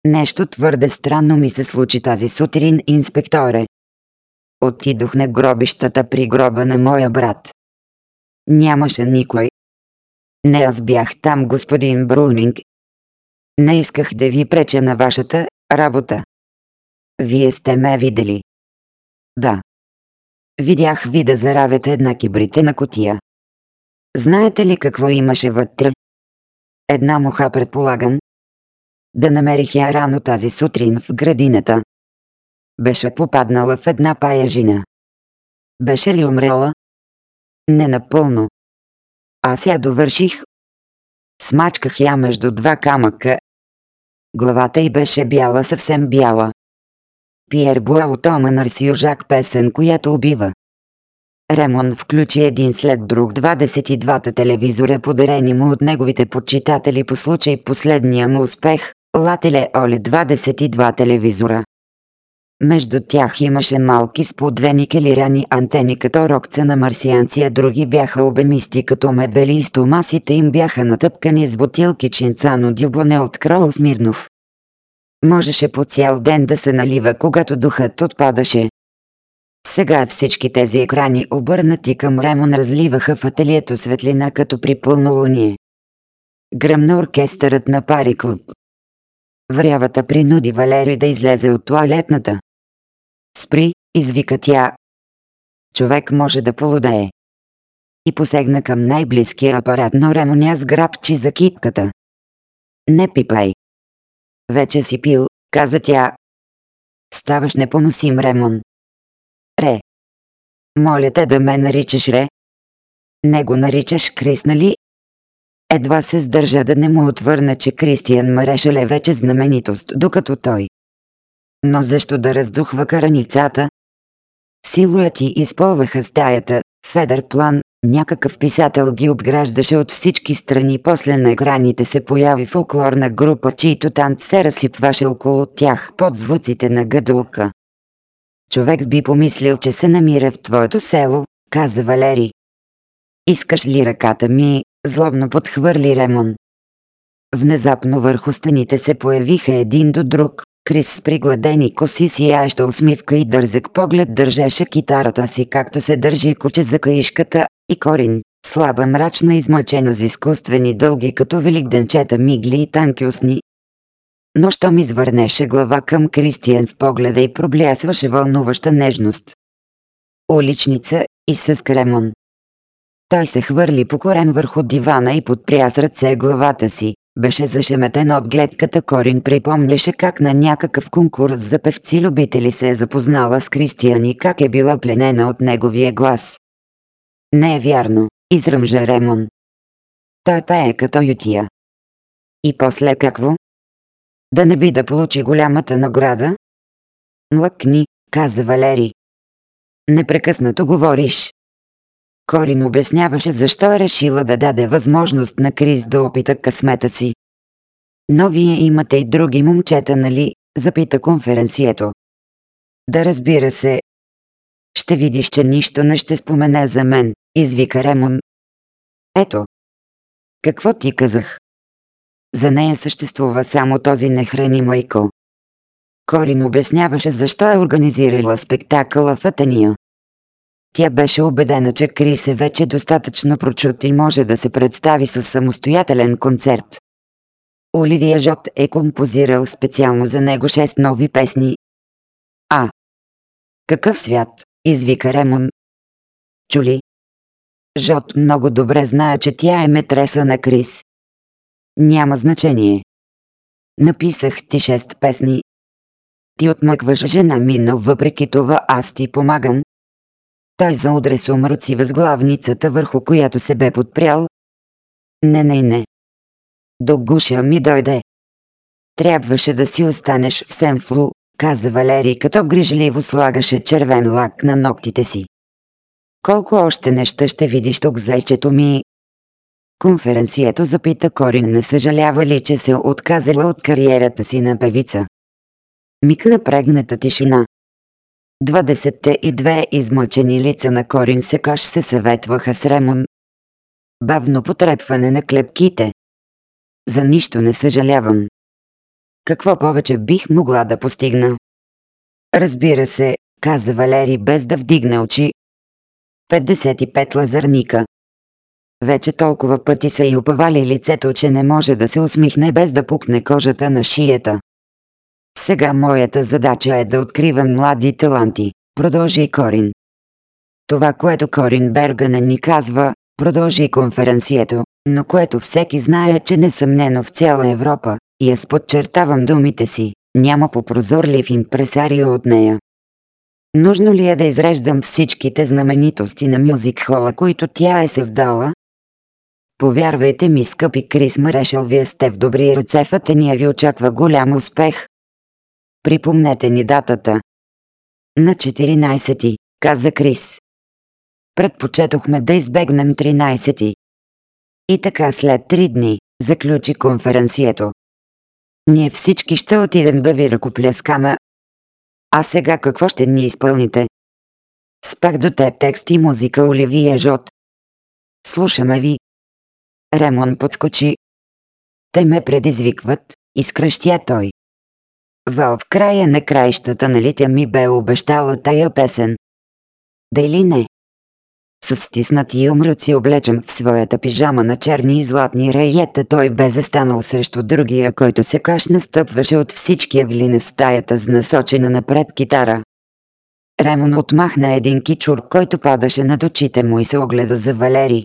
Speaker 1: Нещо твърде странно ми се случи тази сутрин, инспекторе. Отидох на гробищата при гроба на моя брат. Нямаше никой. Не аз бях там, господин Брунинг. Не исках да ви преча на вашата работа. Вие сте ме видели. Да. Видях ви да заравяте една кибрите на котия. Знаете ли какво имаше вътре? Една муха предполагам. Да намерих я рано тази сутрин в градината. Беше попаднала в една паяжина. Беше ли умрела? Не напълно. Аз я довърших. Смачках я между два камъка. Главата й беше бяла, съвсем бяла. Пиер Буел Тома на Жак песен, която убива. Ремон включи един след друг 22-та телевизора, подарени му от неговите подчитатели по случай последния му успех, Лателе Оле 22 телевизора. Между тях имаше малки с по две никелирани антени като рокца на марсианци, а други бяха обемисти като мебели и стомасите им бяха натъпкани с бутилки чинцано дюбоне от Кроу Смирнов. Можеше по цял ден да се налива, когато духът отпадаше. Сега всички тези екрани обърнати към Ремон разливаха в ателието светлина като при пълнолуние. Гръмна оркестърът на пари клуб. Врявата принуди Валери да излезе от туалетната. Спри, извика тя. Човек може да полудее. И посегна към най-близкия апарат, но Ремоня сграбчи за китката. Не пипай. Вече си пил, каза тя. Ставаш непоносим, Ремон. Ре. Моля те да ме наричаш Ре. Не го наричаш Крис, нали? Едва се сдържа да не му отвърна, че Кристиан Марешел е вече знаменитост, докато той. Но защо да раздухва караницата? Силуети използваха стаята, Федер план, някакъв писател ги обграждаше от всички страни, после на екраните се появи фолклорна група, чийто танц се разсипваше около тях под звуците на гадулка. Човек би помислил, че се намира в твоето село, каза Валери. Искаш ли ръката ми, злобно подхвърли Ремон. Внезапно върху стените се появиха един до друг. Крис с пригладени коси сияеща усмивка и дързък поглед държеше китарата си както се държи куче за каишката, и Корин, слаба мрачна измъчена с изкуствени дълги като великденчета мигли и танки усни. Но щом извърнеше глава към Кристиан в погледа и проблясваше вълнуваща нежност. Уличница и с кремон. Той се хвърли по корем върху дивана и подпря с ръце главата си. Беше зашеметен от гледката Корин припомняше как на някакъв конкурс за певци-любители се е запознала с Кристиан и как е била пленена от неговия глас. Не е вярно, изръмжа Ремон. Той пее като ютия. И после какво? Да не би да получи голямата награда? Млъкни, каза Валери. Непрекъснато говориш. Корин обясняваше защо е решила да даде възможност на Крис да опита късмета си. Но вие имате и други момчета, нали? Запита конференцието. Да разбира се. Ще видиш, че нищо не ще спомене за мен, извика Ремон. Ето. Какво ти казах? За нея съществува само този нехрани майко. Корин обясняваше защо е организирала спектакъла в Атения. Тя беше убедена, че Крис е вече достатъчно прочут и може да се представи със самостоятелен концерт. Оливия Жот е композирал специално за него 6 нови песни. А. Какъв свят? извика Ремон. Чули? Жот много добре знае, че тя е метреса на Крис. Няма значение. Написах ти 6 песни. Ти отмъкваш жена ми, но въпреки това аз ти помагам. Той заудря с умруци възглавницата, върху която се бе подпрял. Не, не, не. До гуша ми дойде. Трябваше да си останеш в Сенфлу, каза Валери, като грижливо слагаше червен лак на ногтите си. Колко още неща ще видиш тук, зайчето ми? Конференцието запита Корин не съжалява ли, че се отказала от кариерата си на певица. Миг напрегната тишина. Двадесетте и две измъчени лица на Корин Секаш се съветваха с Ремон. Бавно потрепване на клепките. За нищо не съжалявам. Какво повече бих могла да постигна? Разбира се, каза Валери без да вдигне очи. 55 лазарника. Вече толкова пъти са и опавали лицето, че не може да се усмихне без да пукне кожата на шията. Сега моята задача е да откривам млади таланти, продължи Корин. Това, което Корин Бергана ни казва, продължи конференцието, но което всеки знае, че несъмнено в цяла Европа, и аз подчертавам думите си, няма по-прозорлив импресарио от нея. Нужно ли е да изреждам всичките знаменитости на мюзик хола, които тя е създала? Повярвайте ми, скъпи Крис Марешел, вие сте в добри ръце в ви очаква голям успех. Припомнете ни датата. На 14, каза Крис. Предпочетохме да избегнем 13. И така след три дни, заключи конференцието. Ние всички ще отидем да ви ръкопляскаме, А сега какво ще ни изпълните? Спах до теб текст и музика Оливия Жот. Слушаме ви. Ремон подскочи. Те ме предизвикват, изкръщя той. Вал в края на краищата нали тя ми бе обещала тая песен. Да или не? С стиснати умруци облечен в своята пижама на черни и златни раета той бе застанал срещу другия, който се каш настъпваше от всички ъгли на стаята с насочена напред китара. Ремон отмахна един кичур, който падаше над очите му и се огледа за Валери.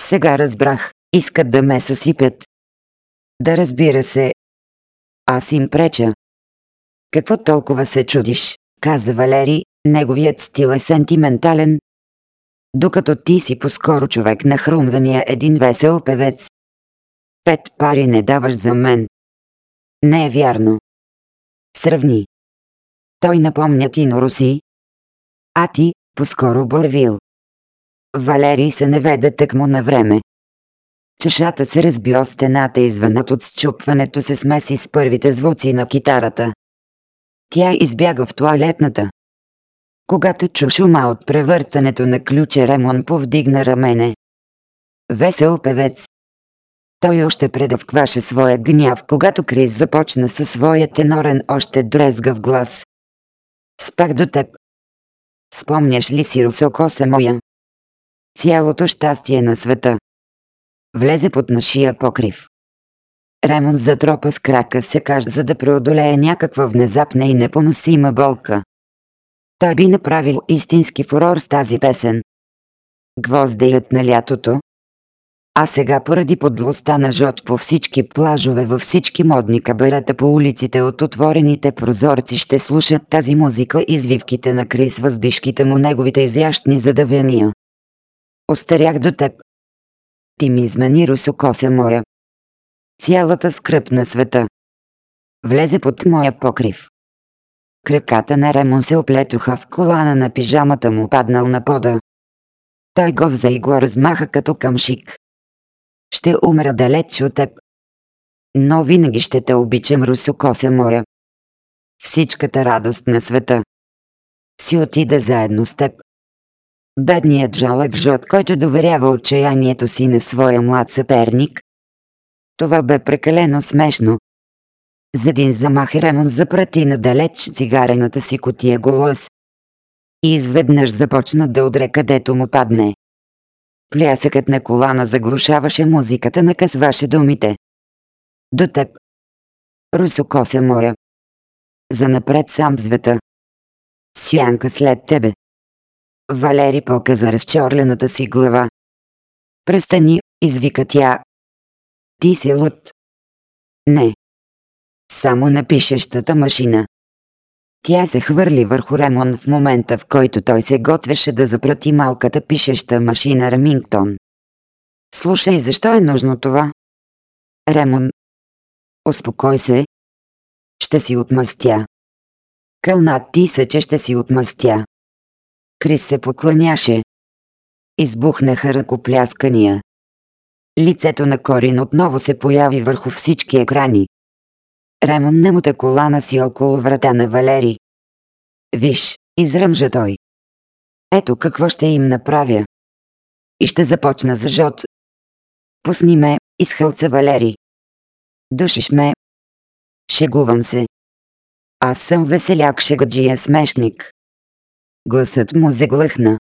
Speaker 1: Сега разбрах, искат да ме съсипят. Да разбира се. Аз им преча. Какво толкова се чудиш, каза Валери, неговият стил е сентиментален. Докато ти си по-скоро човек на хрумвания един весел певец. Пет пари не даваш за мен. Не е вярно. Сравни. Той напомня ти Руси. А ти, по-скоро Борвил. Валерий се наведе тъкмо на време. Чешата се разби о стената и звънът от счупването се смеси с първите звуци на китарата. Тя избяга в туалетната. Когато чу шума от превъртането на ключа Ремон повдигна рамене. Весел певец. Той още предавкваше своя гняв, когато Крис започна със своя тенорен още дрезгав глас. Спах до теб. Спомняш ли си Русокоса моя? Цялото щастие на света. Влезе под нашия покрив. Ремон затропа с крака се каж, за да преодолее някаква внезапна и непоносима болка. Той би направил истински фурор с тази песен. Гвоздеят на лятото. А сега поради подлостта на Жот по всички плажове във всички модни кабарета по улиците от отворените прозорци ще слушат тази музика извивките на Крис въздишките му неговите изящни задавяния. Остарях до теб. Ти ми измени русокоса моя. Цялата скръп на света. Влезе под моя покрив. Краката на Ремон се оплетоха в колана на пижамата му паднал на пода. Той го взе и го размаха като камшик. Ще умра далеч от теб. Но винаги ще те обичам, русокоса моя. Всичката радост на света. Си отида заедно с теб. Бедният жалък жот, който доверява отчаянието си на своя млад съперник. Това бе прекалено смешно. За един замах Ремон запрати надалеч цигарената си котия голос. И изведнъж започна да удре където му падне. Плясъкът на колана заглушаваше музиката, накъсваше думите. До теб. Русокоса моя. Занапред сам света. Сянка след тебе. Валери показа разчорлената си глава. Престани, извика тя. Ти си луд. Не. Само на пишещата машина. Тя се хвърли върху Ремон в момента, в който той се готвеше да запрати малката пишеща машина Ремингтон. Слушай, защо е нужно това? Ремон. Успокой се. Ще си отмъстя. Кълнат ти се, че ще си отмъстя. Крис се поклоняше. Избухнаха ръкопляскания. Лицето на Корин отново се появи върху всички екрани. Ремон немута колана си около врата на Валери. Виж, изръмжа той. Ето какво ще им направя. И ще започна за жот. Пусни ме, изхълца Валери. Душиш ме. Шегувам се. Аз съм веселяк шегаджия смешник. Гласът му заглъхна.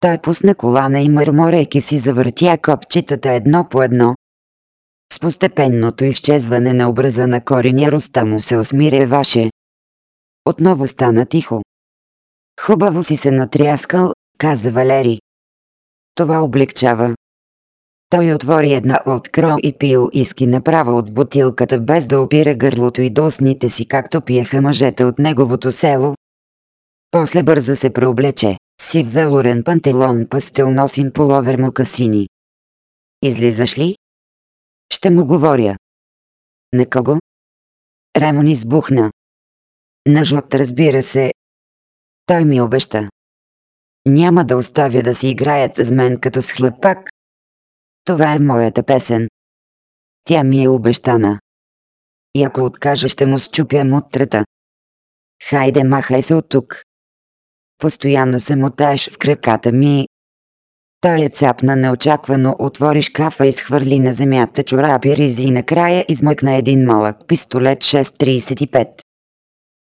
Speaker 1: Той пусна колана и мърморейки си завъртя копчетата едно по едно. С постепенното изчезване на образа на кореня роста му се усмиреваше. Отново стана тихо. Хубаво си се натряскал, каза Валери. Това облегчава. Той отвори една от кро и пил иски направо от бутилката без да опира гърлото и досните си както пиеха мъжете от неговото село, после бързо се преоблече. Сив велорен пантелон пастел носим половер му касини. Излизаш ли? Ще му говоря. На кого? Ремон избухна. На Жот, разбира се. Той ми обеща. Няма да оставя да си играят с мен като с хлапак. Това е моята песен. Тя ми е обещана. И ако откажа, ще му счупя мутрата. Хайде, махай се от тук. Постоянно се мотаеш в краката ми. Той е цапна неочаквано, отвори шкафа и схвърли на земята чорапи ризи и накрая измъкна един малък пистолет 635.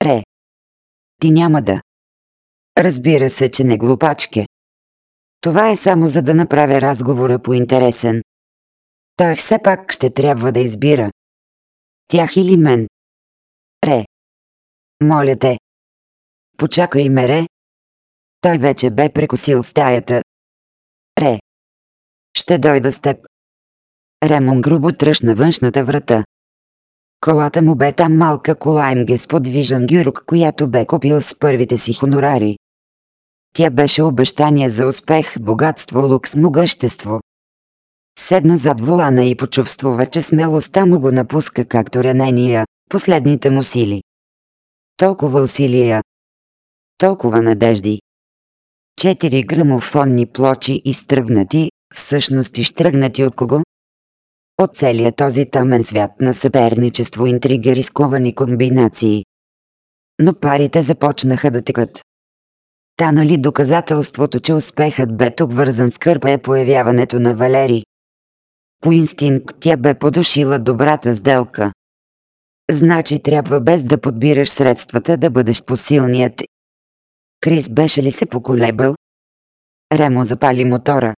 Speaker 1: Ре. Ти няма да. Разбира се, че не глупачке. Това е само за да направя разговора по интересен. Той все пак ще трябва да избира. Тях или мен. Ре. Моля те. Почакай ме, Ре. Той вече бе прекусил стаята. Ре. Ще дойда с теб. Ремон грубо тръщна външната врата. Колата му бе там малка кола МГ с подвижен гюрок, която бе купил с първите си хонорари. Тя беше обещание за успех, богатство, лукс, могъщество. Седна зад волана и почувствува, че смелостта му го напуска както ранения, последните му сили. Толкова усилия. Толкова надежди. Четири грамофонни плочи изтръгнати, всъщност изтръгнати от кого? От целия този тъмен свят на съперничество, интриги, рисковани комбинации. Но парите започнаха да текат. Та нали доказателството, че успехът бе тук вързан в кърпа е появяването на Валери. По инстинкт тя бе подушила добрата сделка. Значи трябва без да подбираш средствата да бъдеш посилният. Крис беше ли се поколебал? Ремо запали мотора.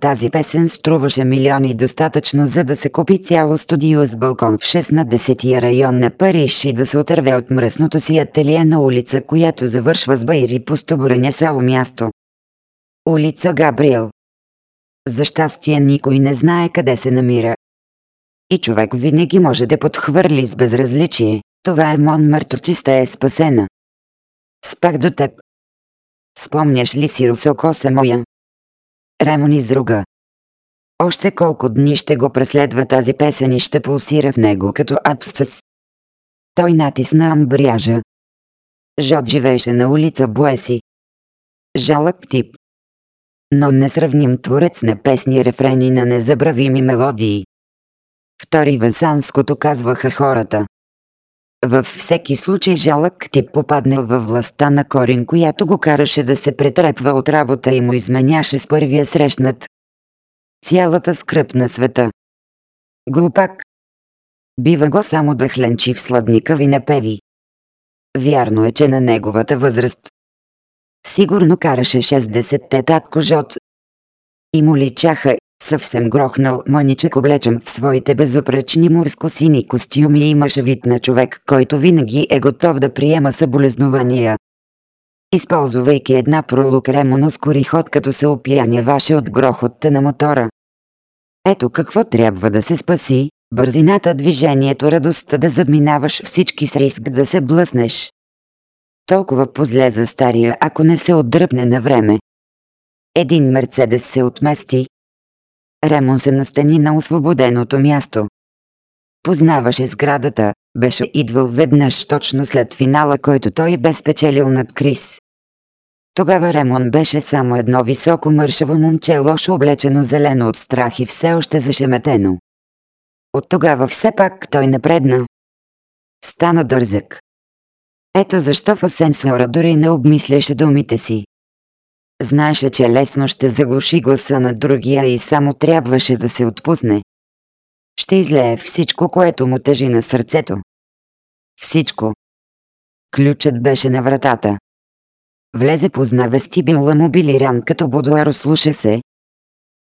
Speaker 1: Тази песен струваше милиони достатъчно за да се купи цяло студио с балкон в 16-я район на Париж и да се отърве от мръсното си ателие на улица, която завършва с Байри по стобореня село място. Улица Габриел. За щастие никой не знае къде се намира. И човек винаги може да подхвърли с безразличие. Това е Мон Мърточиста е спасена. Спах до теб. Спомняш ли си Русокоса моя? Ремон изруга. Още колко дни ще го преследва тази песен и ще пулсира в него като абсцес. Той натисна амбряжа. Жот живееше на улица Буеси. Жалък тип. Но несравним творец на песни рефрени на незабравими мелодии. Втори Венсанското казваха хората. Във всеки случай жалък тип попаднал във властта на Корин, която го караше да се претрепва от работа и му изменяше с първия срещнат. Цялата скръп на света. Глупак. Бива го само да хленчи в сладникави напеви. Вярно е, че на неговата възраст. Сигурно караше 60-те татко Жот. И му личаха Съвсем грохнал мъничък облечен в своите безопречни морско-сини костюми имаше вид на човек, който винаги е готов да приема съболезнования. Използвайки една пролук Ремон ускори ход като се опияняваше от грохота на мотора. Ето какво трябва да се спаси, бързината, движението, радостта да задминаваш всички с риск да се блъснеш. Толкова позле за стария, ако не се отдръпне на време. Един Мерцедес се отмести, Ремон се настани на освободеното място. Познаваше сградата, беше идвал веднъж точно след финала, който той бе спечелил над Крис. Тогава Ремон беше само едно високо мършаво момче, лошо облечено зелено от страх и все още зашеметено. От тогава все пак той напредна. Стана дързък. Ето защо в Асенсора дори не обмисляше думите си. Знаеше, че лесно ще заглуши гласа на другия и само трябваше да се отпусне. Ще излее всичко, което му тежи на сърцето. Всичко. Ключът беше на вратата. Влезе позна вестибюла мобилиран като будуаро слуша се.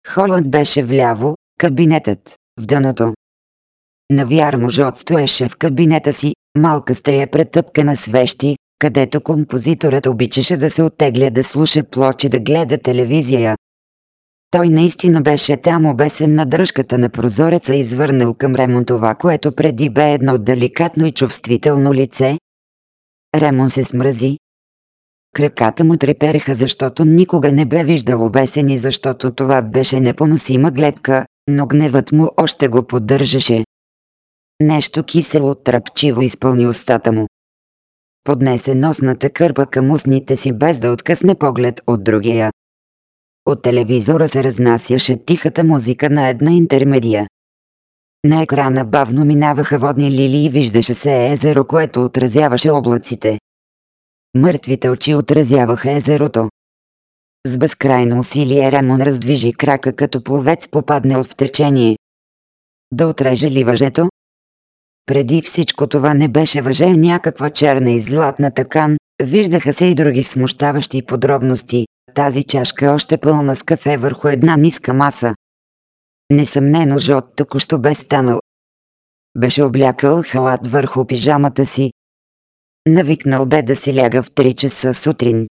Speaker 1: Холанд беше вляво, кабинетът, в дъното. Навярно Жот стоеше в кабинета си, малка стея претъпкана с вещи, където композиторът обичаше да се оттегля да слуша плочи да гледа телевизия. Той наистина беше там обесен на дръжката на прозореца извърнал към Ремон това, което преди бе едно деликатно и чувствително лице. Ремон се смрази. Краката му трепереха, защото никога не бе виждал обесен и защото това беше непоносима гледка, но гневът му още го поддържаше. Нещо кисело тръпчиво изпълни устата му поднесе носната кърпа към устните си без да откъсне поглед от другия. От телевизора се разнасяше тихата музика на една интермедия. На екрана бавно минаваха водни лилии и виждаше се езеро, което отразяваше облаците. Мъртвите очи отразяваха езерото. С безкрайно усилие Ремон раздвижи крака като пловец попаднал в течение. Да отреже ли въжето? Преди всичко това не беше въже някаква черна и златна такан, виждаха се и други смущаващи подробности, тази чашка още пълна с кафе върху една ниска маса. Несъмнено Жот току-що бе станал. Беше облякал халат върху пижамата си. Навикнал бе да си ляга в 3 часа сутрин.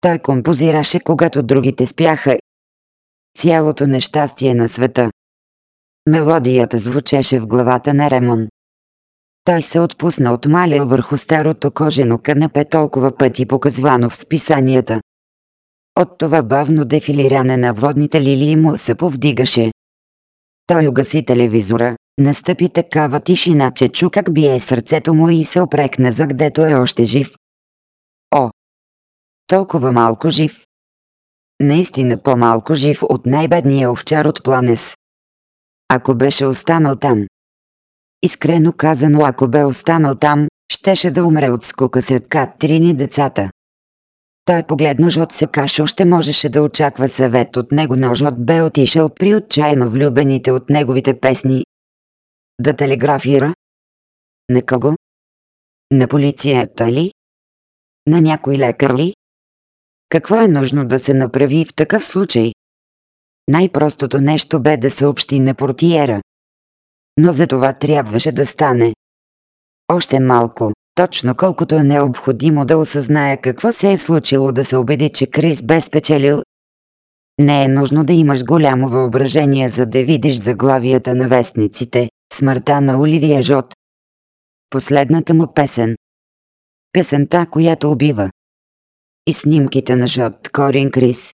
Speaker 1: Той композираше, когато другите спяха. Цялото нещастие на света. Мелодията звучеше в главата на Ремон. Той се отпусна от маля върху старото кожено канапе толкова пъти показвано в списанията. От това бавно дефилиране на водните лилии му се повдигаше. Той угаси телевизора, настъпи такава тишина, че чу как бие сърцето му и се опрекна за гдето е още жив. О! Толкова малко жив. Наистина по-малко жив от най-бедния овчар от Планес. Ако беше останал там. Искрено казано, ако бе останал там, щеше да умре от скука сред Катрини децата. Той погледна Жот Секаш още можеше да очаква съвет от него, но Жот бе отишъл при отчаяно влюбените от неговите песни. Да телеграфира? На кого? На полицията ли? На някой лекар ли? Какво е нужно да се направи в такъв случай? Най-простото нещо бе да съобщи на портиера. Но за това трябваше да стане. Още малко, точно колкото е необходимо да осъзнае какво се е случило да се убеди, че Крис бе спечелил. Не е нужно да имаш голямо въображение за да видиш заглавията на вестниците, смъртта на Оливия Жот. Последната му песен. Песента, която убива. И снимките на Жот Корин Крис.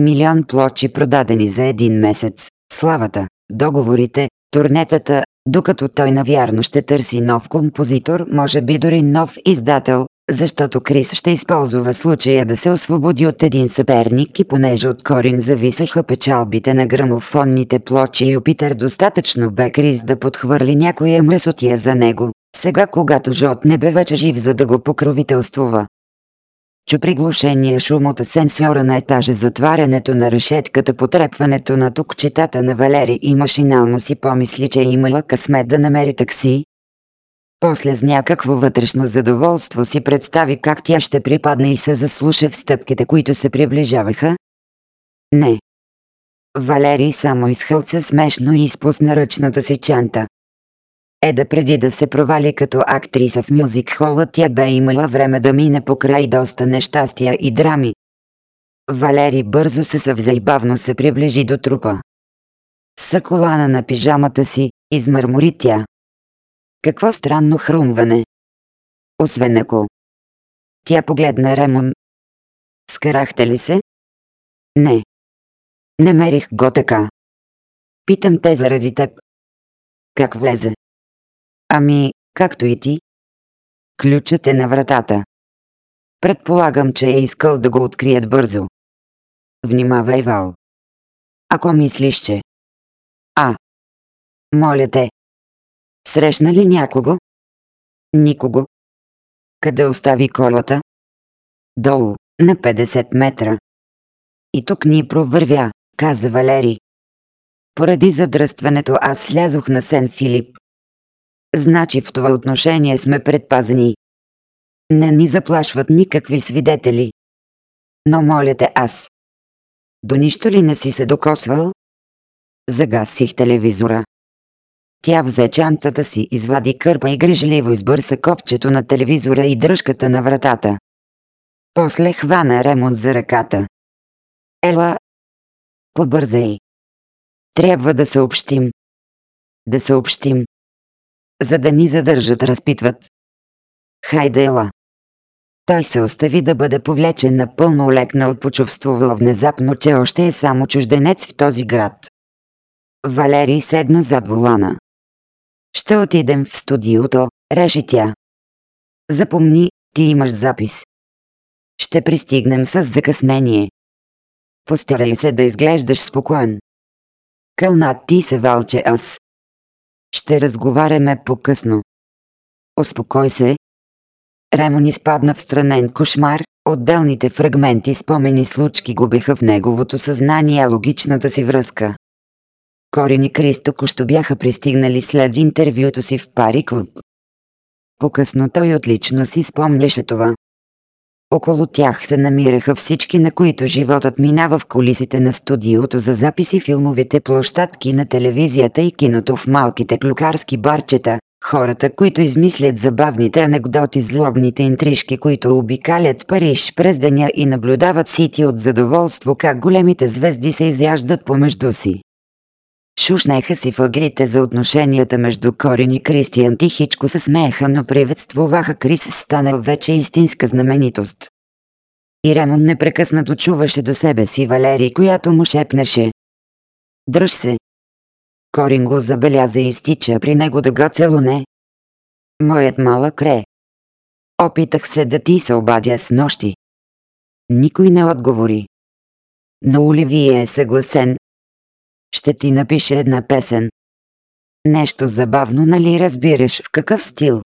Speaker 1: Милион плочи продадени за един месец. Славата, договорите, турнетата, докато той навярно ще търси нов композитор, може би дори нов издател, защото Крис ще използва случая да се освободи от един съперник и понеже от Корин зависеха печалбите на грамофонните плочи Юпитер достатъчно бе Крис да подхвърли някоя мръсотия за него, сега когато Жот не бе вече жив за да го покровителствува. Чу приглушения шум от асенсора на етажа, затварянето на решетката, потрепването на тукчетата на Валери и машинално си помисли, че е имала късмет да намери такси. После с някакво вътрешно задоволство си представи как тя ще припадне и се заслуша в стъпките, които се приближаваха. Не. Валери само изхълца смешно и изпусна ръчната си чанта. Еда преди да се провали като актриса в мюзик хола, тя бе имала време да мине покрай доста нещастия и драми. Валери бързо се съвзе и бавно се приближи до трупа. С колана на пижамата си, измърмори тя. Какво странно хрумване. Освен ако. Тя погледна Ремон. Скарахте ли се? Не. Намерих го така. Питам те заради теб. Как влезе? Ами, както и ти. Ключът е на вратата. Предполагам, че е искал да го открият бързо. Внимавай, Вал. Ако мислиш, че... А. Моля те. Срещна ли някого? Никого. Къде остави колата? Долу, на 50 метра. И тук ни провървя, каза Валери. Поради задръстването аз слязох на Сен Филип. Значи в това отношение сме предпазени. Не ни заплашват никакви свидетели. Но моля те аз. До нищо ли не си се докосвал? Загасих телевизора. Тя взе чантата си, извади кърпа и грижливо избърса копчето на телевизора и дръжката на вратата. После хвана ремонт за ръката. Ела, побързай. Трябва да съобщим. Да съобщим за да ни задържат, разпитват. Хайде ела. Той се остави да бъде повлечен напълно олекнал, почувствувал внезапно, че още е само чужденец в този град. Валерий седна зад волана. Ще отидем в студиото, реши тя. Запомни, ти имаш запис. Ще пристигнем с закъснение. Постарай се да изглеждаш спокоен. Кълнат ти се валче аз. Ще разговаряме по-късно. Успокой се. Ремон изпадна в странен кошмар, отделните фрагменти спомени случки губиха в неговото съзнание логичната си връзка. Корин и Крис току-що бяха пристигнали след интервюто си в Пари клуб. По-късно той отлично си спомняше това. Около тях се намираха всички, на които животът минава в колисите на студиото за записи филмовите площадки на телевизията и киното в малките клюкарски барчета, хората, които измислят забавните анекдоти, злобните интрижки, които обикалят Париж през деня и наблюдават сити от задоволство как големите звезди се изяждат помежду си. Шушнеха си въглите за отношенията между Корин и Кристиан тихичко се смееха, но приветствуваха Крис станал вече истинска знаменитост. И Ремон непрекъснато чуваше до себе си Валери, която му шепнеше. Дръж се. Корин го забеляза и стича при него да го целуне. Моят малък ре. Опитах се да ти се обадя с нощи. Никой не отговори. Но Оливия е съгласен, ще ти напише една песен. Нещо забавно, нали разбираш в какъв стил?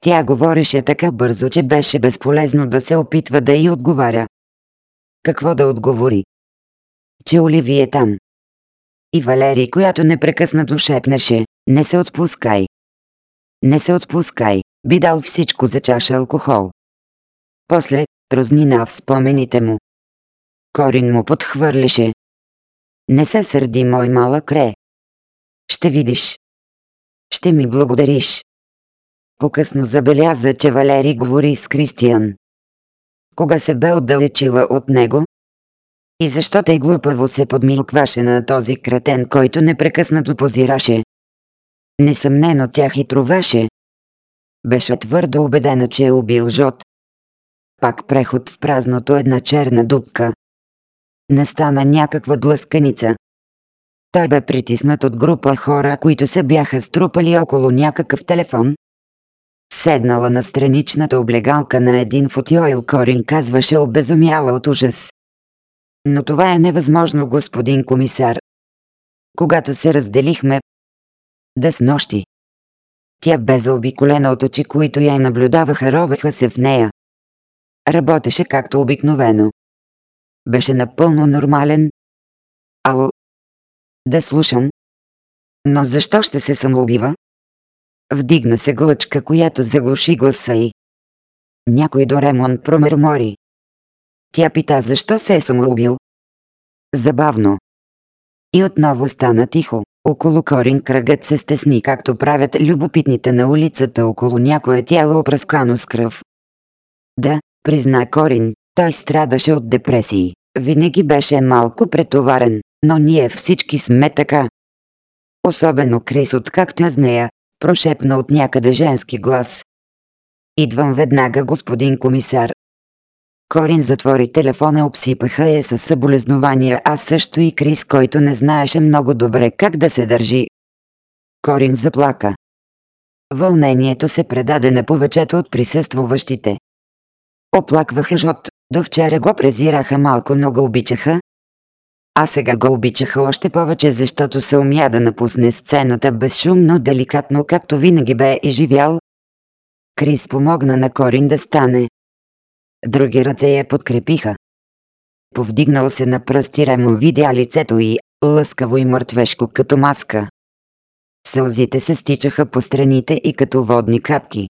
Speaker 1: Тя говореше така бързо, че беше безполезно да се опитва да й отговаря. Какво да отговори? Че Оливи е там. И Валери, която непрекъснато шепнеше, не се отпускай. Не се отпускай, би дал всичко за чаша алкохол. После, празнина в спомените му. Корин му подхвърляше, не се сърди, мой малък Ре. Ще видиш. Ще ми благодариш. Покъсно забеляза, че Валери говори с Кристиян. Кога се бе отдалечила от него? И защо тъй глупаво се подмилкваше на този кретен, който непрекъснато позираше? Несъмнено тя хитруваше. Беше твърдо убедена, че е убил Жот. Пак преход в празното една черна дупка. Не стана някаква блъсканица. Той бе притиснат от група хора, които се бяха струпали около някакъв телефон. Седнала на страничната облегалка на един футиойл Корин казваше обезумяла от ужас. Но това е невъзможно, господин комисар. Когато се разделихме, да с нощи. Тя бе заобиколена от очи, които я наблюдаваха, ровеха се в нея. Работеше както обикновено. Беше напълно нормален. Ало? Да слушам. Но защо ще се самоубива? Вдигна се глъчка, която заглуши гласа й. Някой до Ремон промърмори. Тя пита защо се е самоубил. Забавно. И отново стана тихо. Около Корин кръгът се стесни, както правят любопитните на улицата около някое тяло опръскано с кръв. Да, призна Корин, той страдаше от депресии. Винаги беше малко претоварен, но ние всички сме така. Особено Крис, откакто я с нея, прошепна от някъде женски глас. Идвам веднага, господин комисар. Корин затвори телефона, обсипаха я със съболезнования, а също и Крис, който не знаеше много добре как да се държи. Корин заплака. Вълнението се предаде на повечето от присъствуващите. Оплакваха Жот, до вчера го презираха малко, но го обичаха. А сега го обичаха още повече, защото се умя да напусне сцената безшумно, деликатно, както винаги бе и живял. Крис помогна на Корин да стане. Други ръце я подкрепиха. Повдигнал се на пръсти Ремо видя лицето й, лъскаво и мъртвешко като маска. Сълзите се стичаха по страните и като водни капки.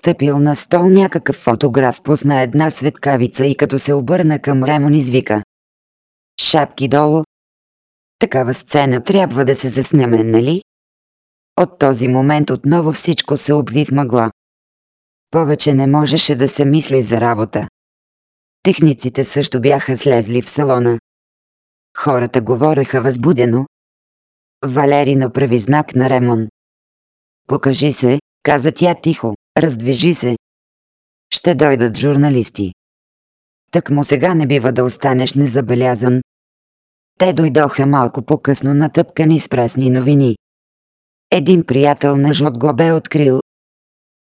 Speaker 1: Стъпил на стол някакъв фотограф пусна една светкавица и като се обърна към Ремон извика. Шапки долу. Такава сцена трябва да се заснеме, нали? От този момент отново всичко се обви в мъгла. Повече не можеше да се мисли за работа. Техниците също бяха слезли в салона. Хората говореха възбудено. Валери направи знак на Ремон. Покажи се, каза тя тихо. Раздвижи се. Ще дойдат журналисти. Так му сега не бива да останеш незабелязан. Те дойдоха малко по-късно натъпкани с пресни новини. Един приятел на Жот го бе открил.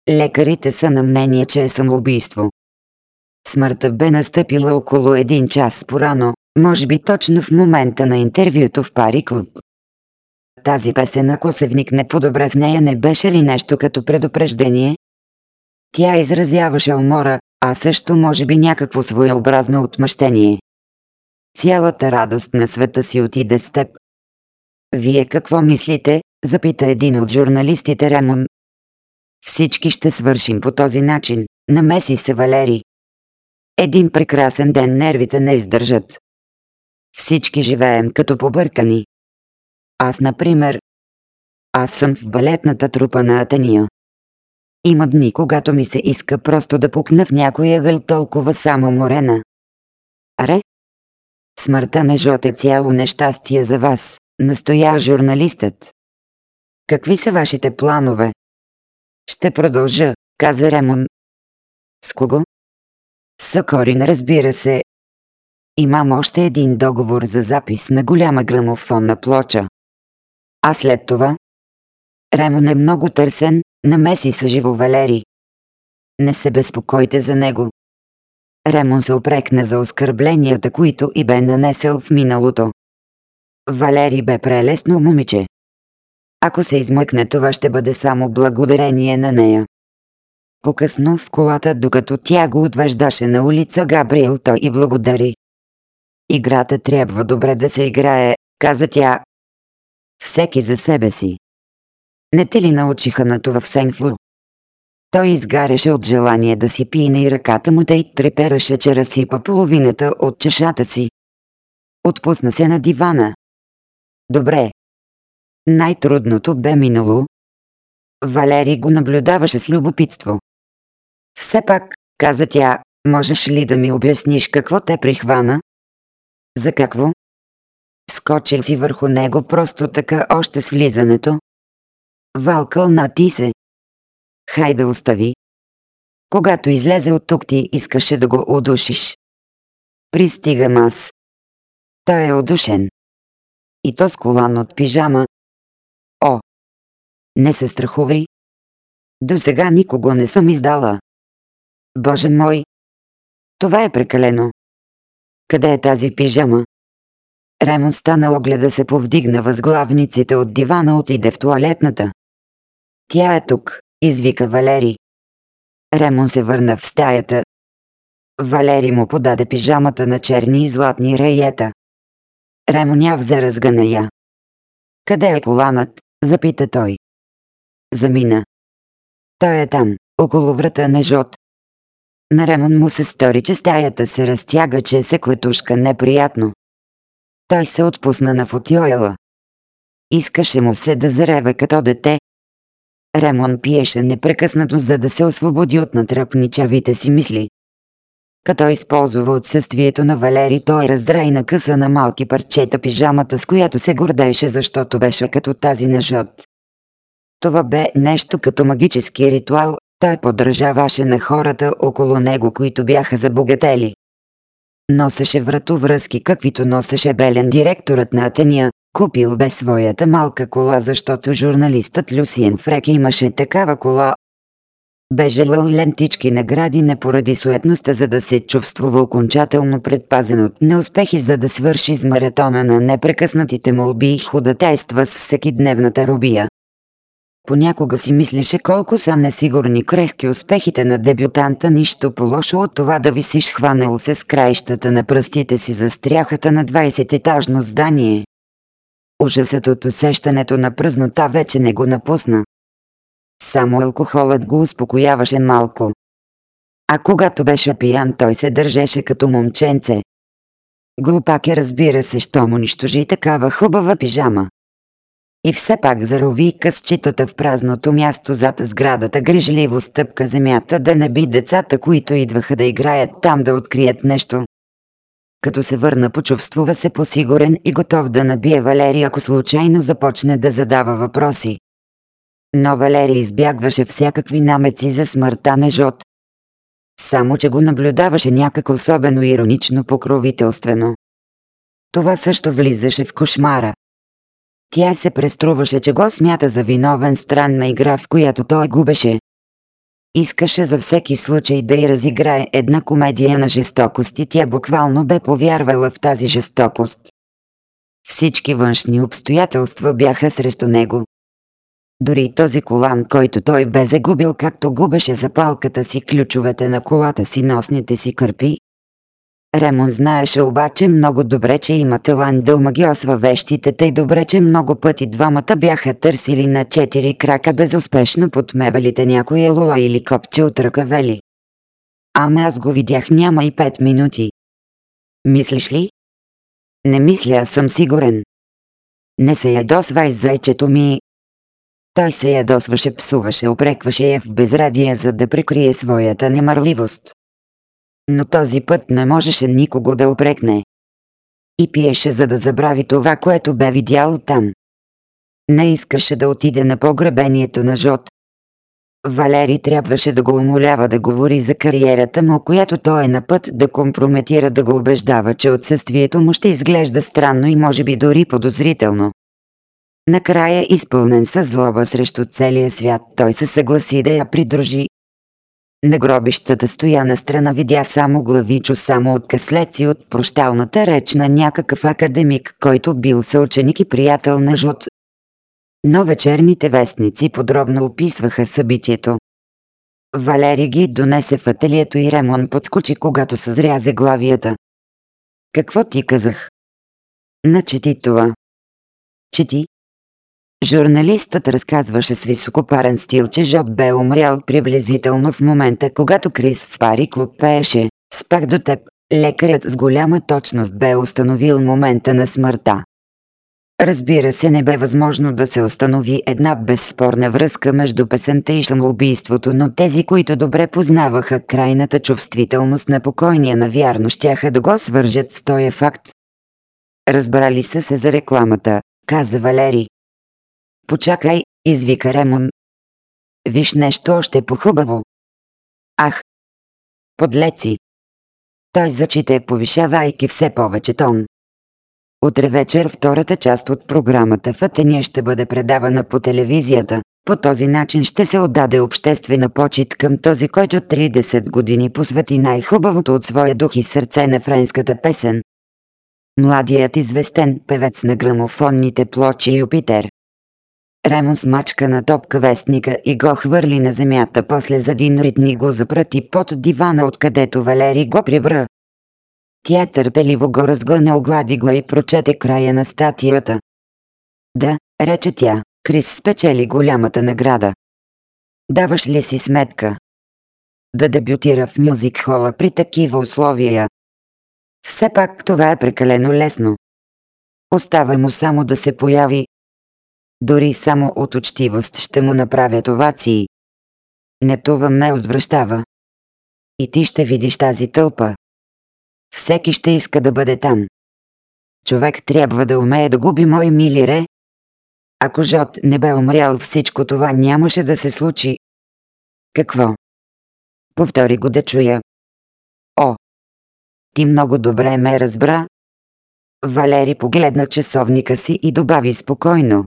Speaker 1: Лекарите са на мнение, че е самоубийство. Смъртта бе настъпила около един час порано, може би точно в момента на интервюто в Пари клуб. тази песен ако се вникне по-добре в нея не беше ли нещо като предупреждение? Тя изразяваше умора, а също може би някакво своеобразно отмъщение. Цялата радост на света си отиде с теб. Вие какво мислите? Запита един от журналистите Ремон. Всички ще свършим по този начин, намеси се Валери. Един прекрасен ден нервите не издържат. Всички живеем като побъркани. Аз, например, аз съм в балетната трупа на Атения. Има дни, когато ми се иска просто да пукна в някоя ъгъл толкова само морена. Аре? Смъртта на Жот е цяло нещастие за вас, настоя журналистът. Какви са вашите планове? Ще продължа, каза Ремон. С кого? С разбира се. Имам още един договор за запис на голяма грамофонна плоча. А след това? Ремон е много търсен, намеси се живо Валери. Не се безпокойте за него. Ремон се опрекна за оскърбленията, които и бе нанесъл в миналото. Валери бе прелесно момиче. Ако се измъкне, това ще бъде само благодарение на нея. Покъсно в колата, докато тя го отвеждаше на улица Габриел, той и благодари. Играта трябва добре да се играе, каза тя. Всеки за себе си. Не те ли научиха на това в Сенфлу? Той изгаряше от желание да си пине и ръката му да й трепераше, че разсипа половината от чешата си. Отпусна се на дивана. Добре. Най-трудното бе минало. Валери го наблюдаваше с любопитство. Все пак, каза тя, можеш ли да ми обясниш какво те прихвана? За какво? Скочил си върху него просто така още с влизането. Валкъл на ти се. Хай да остави. Когато излезе от тук ти искаше да го удушиш. Пристигам аз. Той е удушен. И то с колан от пижама. О! Не се страхувай. До сега никого не съм издала. Боже мой! Това е прекалено. Къде е тази пижама? Ремон стана огледа се повдигна възглавниците от дивана отиде в туалетната. Тя е тук, извика Валери. Ремон се върна в стаята. Валери му подаде пижамата на черни и златни раета. Ремон я взе разгъна я. Къде е коланът? запита той. Замина. Той е там, около врата на Жот. На Ремон му се стори, че стаята се разтяга, че се клетушка неприятно. Той се отпусна на футюела. Искаше му се да зареве като дете. Ремон пиеше непрекъснато, за да се освободи от натръпничавите си мисли. Като използва отсъствието на Валери, той раздра и накъса на малки парчета пижамата, с която се гордееше, защото беше като тази на Жот. Това бе нещо като магически ритуал, той подражаваше на хората около него, които бяха забогатели. Носеше вратовръзки, каквито носеше Белен директорът на Атения, купил бе своята малка кола, защото журналистът Люсиен Фрек имаше такава кола. Бе желал лентички награди не поради суетността, за да се чувствува окончателно предпазен от неуспехи, за да свърши с маратона на непрекъснатите молби и ходатайства с всекидневната робия. Понякога си мислеше колко са несигурни крехки успехите на дебютанта, нищо по-лошо от това да висиш хванал се с краищата на пръстите си за стряхата на 20-етажно здание. Ужасът от усещането на празнота вече не го напусна. Само алкохолът го успокояваше малко. А когато беше пиян, той се държеше като момченце. Глупак е разбира се, що му нищожи такава хубава пижама. И все пак зарови късчетата в празното място зад сградата, грижливо стъпка земята да не би децата, които идваха да играят там да открият нещо. Като се върна, почувствува се посигурен и готов да набие Валерия, ако случайно започне да задава въпроси. Но Валерий избягваше всякакви намеци за смъртта на Жот. Само, че го наблюдаваше някак особено иронично покровителствено. Това също влизаше в кошмара. Тя се преструваше, че го смята за виновен странна игра, в която той губеше. Искаше за всеки случай да й разиграе една комедия на жестокост и тя буквално бе повярвала в тази жестокост. Всички външни обстоятелства бяха срещу него. Дори този колан, който той бе загубил както губеше запалката си, ключовете на колата си, носните си кърпи. Ремон знаеше обаче много добре, че има талант да омагиосва вещите, тъй добре, че много пъти двамата бяха търсили на четири крака безуспешно под мебелите някоя лула или копче от ръкавели. Ама аз го видях няма и пет минути. Мислиш ли? Не мисля, съм сигурен. Не се ядосвай зайчето ми. Той се ядосваше, псуваше, опрекваше я в безрадие, за да прикрие своята немърливост. Но този път не можеше никого да опрекне. И пиеше, за да забрави това, което бе видял там. Не искаше да отиде на погребението на Жот, Валери трябваше да го умолява да говори за кариерата му, която той е на път да компрометира да го убеждава, че отсъствието му ще изглежда странно и може би дори подозрително. Накрая, изпълнен със злоба срещу целия свят, той се съгласи да я придружи. На гробищата стоя на страна видя само главичо, само откъслеци от прощалната реч на някакъв академик, който бил съученик и приятел на Жот, но вечерните вестници подробно описваха събитието. Валери ги донесе в ателието и Ремон подскочи, когато съзря заглавията. Какво ти казах? Начети това. Чети. Журналистът разказваше с високопарен стил, че Жот бе умрял приблизително в момента, когато Крис в пари клуб пееше «Спах до теб». Лекарят с голяма точност бе установил момента на смъртта. Разбира се, не бе възможно да се установи една безспорна връзка между песента и самоубийството, но тези, които добре познаваха крайната чувствителност на покойния, навярно щяха да го свържат с този факт. Разбрали са се за рекламата, каза Валери. Почакай, извика Ремон. Виж нещо още по-хубаво. Ах! Подлеци! Той зачите, повишавайки все повече тон. Утре вечер втората част от програмата в ще бъде предавана по телевизията. По този начин ще се отдаде обществена почет към този, който 30 години посвети най-хубавото от своя дух и сърце на френската песен. Младият известен певец на грамофонните плочи Юпитер. Ремо смачка на топка вестника и го хвърли на земята, после за един ритни го запрати под дивана, откъдето Валери го прибра. Тя търпеливо го разгъна, оглади го и прочете края на статията. Да, рече тя, Крис спечели голямата награда. Даваш ли си сметка? Да дебютира в мюзик хола при такива условия. Все пак това е прекалено лесно. Остава му само да се появи. Дори само от учтивост ще му направят овации. Не това ме отвръщава. И ти ще видиш тази тълпа. Всеки ще иска да бъде там. Човек трябва да умее да губи мой милире. Ако Жот не бе умрял, всичко това нямаше да се случи. Какво? Повтори го да чуя. О! Ти много добре ме разбра. Валери погледна часовника си и добави спокойно.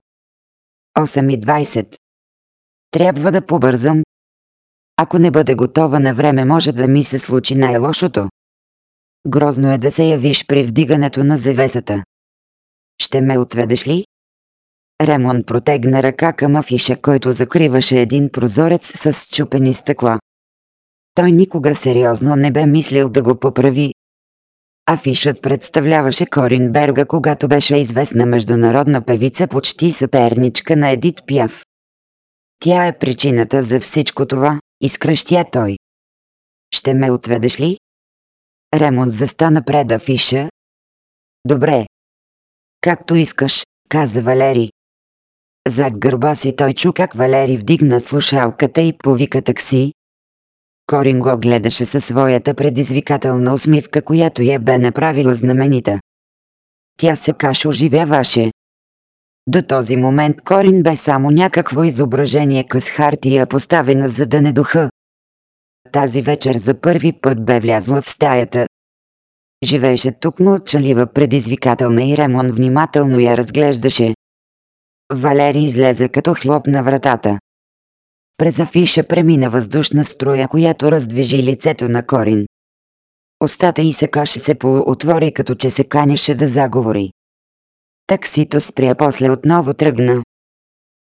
Speaker 1: 8.20. Трябва да побързам. Ако не бъде готова на време, може да ми се случи най-лошото. Грозно е да се явиш при вдигането на завесата. Ще ме отведеш ли? Ремон протегна ръка към афиша, който закриваше един прозорец с чупени стъкла. Той никога сериозно не бе мислил да го поправи. Афишът представляваше Корин Берга, когато беше известна международна певица, почти съперничка на Едит Пяв. Тя е причината за всичко това, изкръщя той. Ще ме отведеш ли? Ремон застана пред афиша. Добре. Както искаш, каза Валери. Зад гърба си той чу как Валери вдигна слушалката и повика такси. Корин го гледаше със своята предизвикателна усмивка, която я бе направила знаменита. Тя се каш оживяваше. До този момент Корин бе само някакво изображение къс хартия поставена за да не духа. Тази вечер за първи път бе влязла в стаята. Живееше тук мълчалива предизвикателна и Ремон внимателно я разглеждаше. Валери излезе като хлоп на вратата. През афиша премина въздушна струя, която раздвижи лицето на Корин. Остата и се каше се полуотвори, като че се канеше да заговори. Таксито спря после отново тръгна.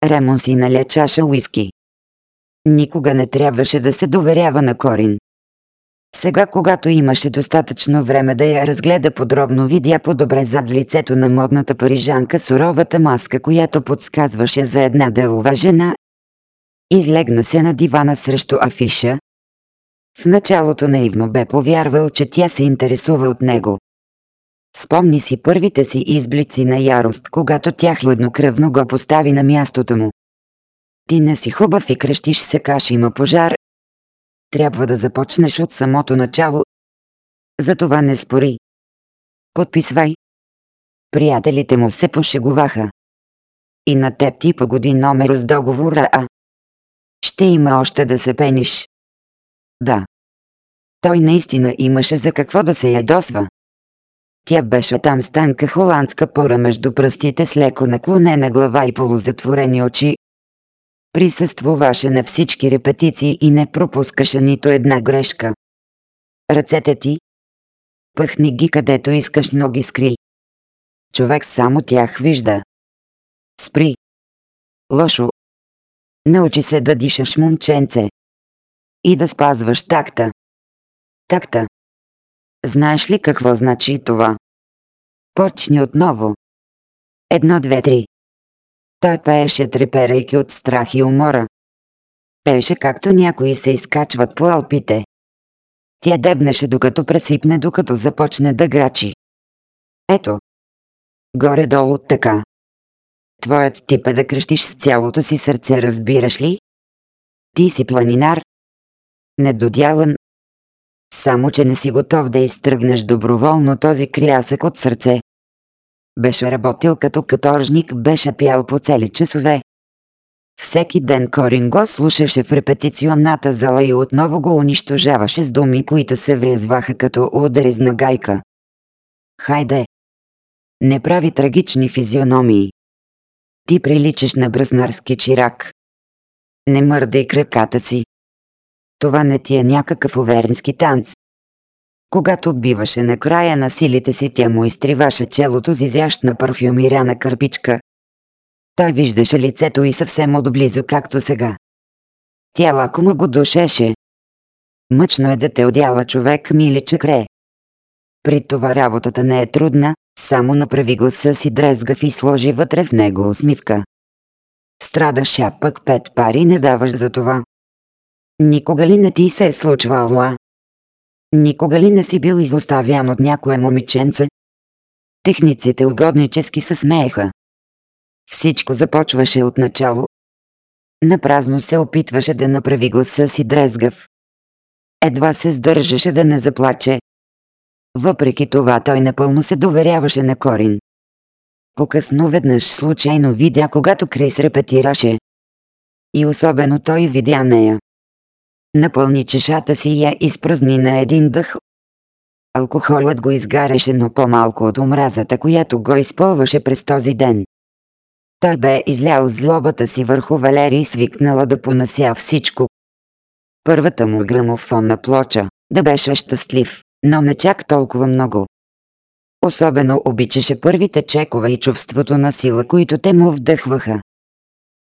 Speaker 1: Ремон си наля чаша уиски. Никога не трябваше да се доверява на Корин. Сега, когато имаше достатъчно време да я разгледа подробно, видя по-добре зад лицето на модната парижанка суровата маска, която подсказваше за една делова жена. Излегна се на дивана срещу афиша. В началото наивно бе повярвал, че тя се интересува от него. Спомни си първите си изблици на ярост, когато тя хладнокръвно го постави на мястото му. Ти не си хубав и крещиш се каш има пожар. Трябва да започнеш от самото начало. Затова не спори. Подписвай. Приятелите му се пошегуваха. И на теб ти погоди номер с договора А. Ще има още да се пениш. Да. Той наистина имаше за какво да се ядосва. Тя беше там с танка холандска пора между пръстите с леко наклонена глава и полузатворени очи. Присъствуваше на всички репетиции и не пропускаше нито една грешка. Ръцете ти? Пъхни ги където искаш, но ги скри. Човек само тях вижда. Спри. Лошо. Научи се да дишаш, момченце. И да спазваш такта. Такта. Знаеш ли какво значи това? Почни отново. Едно, две, три. Той пееше треперейки от страх и умора. Пееше както някои се изкачват по алпите. Тя дебнеше докато пресипне, докато започне да грачи. Ето. Горе-долу така. Твоят тип е да крещиш с цялото си сърце, разбираш ли? Ти си планинар. Недодялан, само, че не си готов да изтръгнеш доброволно този крясък от сърце. Беше работил като каторжник, беше пял по цели часове. Всеки ден Корин го слушаше в репетиционната зала и отново го унищожаваше с думи, които се врязваха като удари с нагайка. Хайде! Не прави трагични физиономии. Ти приличаш на бръснарски чирак. Не мърдай краката си. Това не ти е някакъв уверенски танц. Когато биваше на края на силите си, тя му изтриваше челото с изящна парфюмирана кърпичка. Той виждаше лицето и съвсем отблизо, както сега. Тя лако му го душеше. Мъчно е да те одяла човек, мили чакре. При това работата не е трудна, само направи гласа си дрезгав и сложи вътре в него усмивка. Страдаш, а пък пет пари не даваш за това. Никога ли не ти се е случвало, а? Никога ли не си бил изоставян от някое момиченце? Техниците угоднически се смееха. Всичко започваше от начало. Напразно се опитваше да направи гласа си дрезгав. Едва се сдържаше да не заплаче. Въпреки това той напълно се доверяваше на Корин. Покъсно веднъж случайно видя, когато Крис репетираше. И особено той видя нея. Напълни чешата си и я изпразни на един дъх. Алкохолът го изгаряше, но по-малко от омразата, която го изпълваше през този ден. Той бе излял злобата си върху Валерий свикнала да понася всичко. Първата му грамофонна плоча, да беше щастлив, но не чак толкова много. Особено обичаше първите чекове и чувството на сила, които те му вдъхваха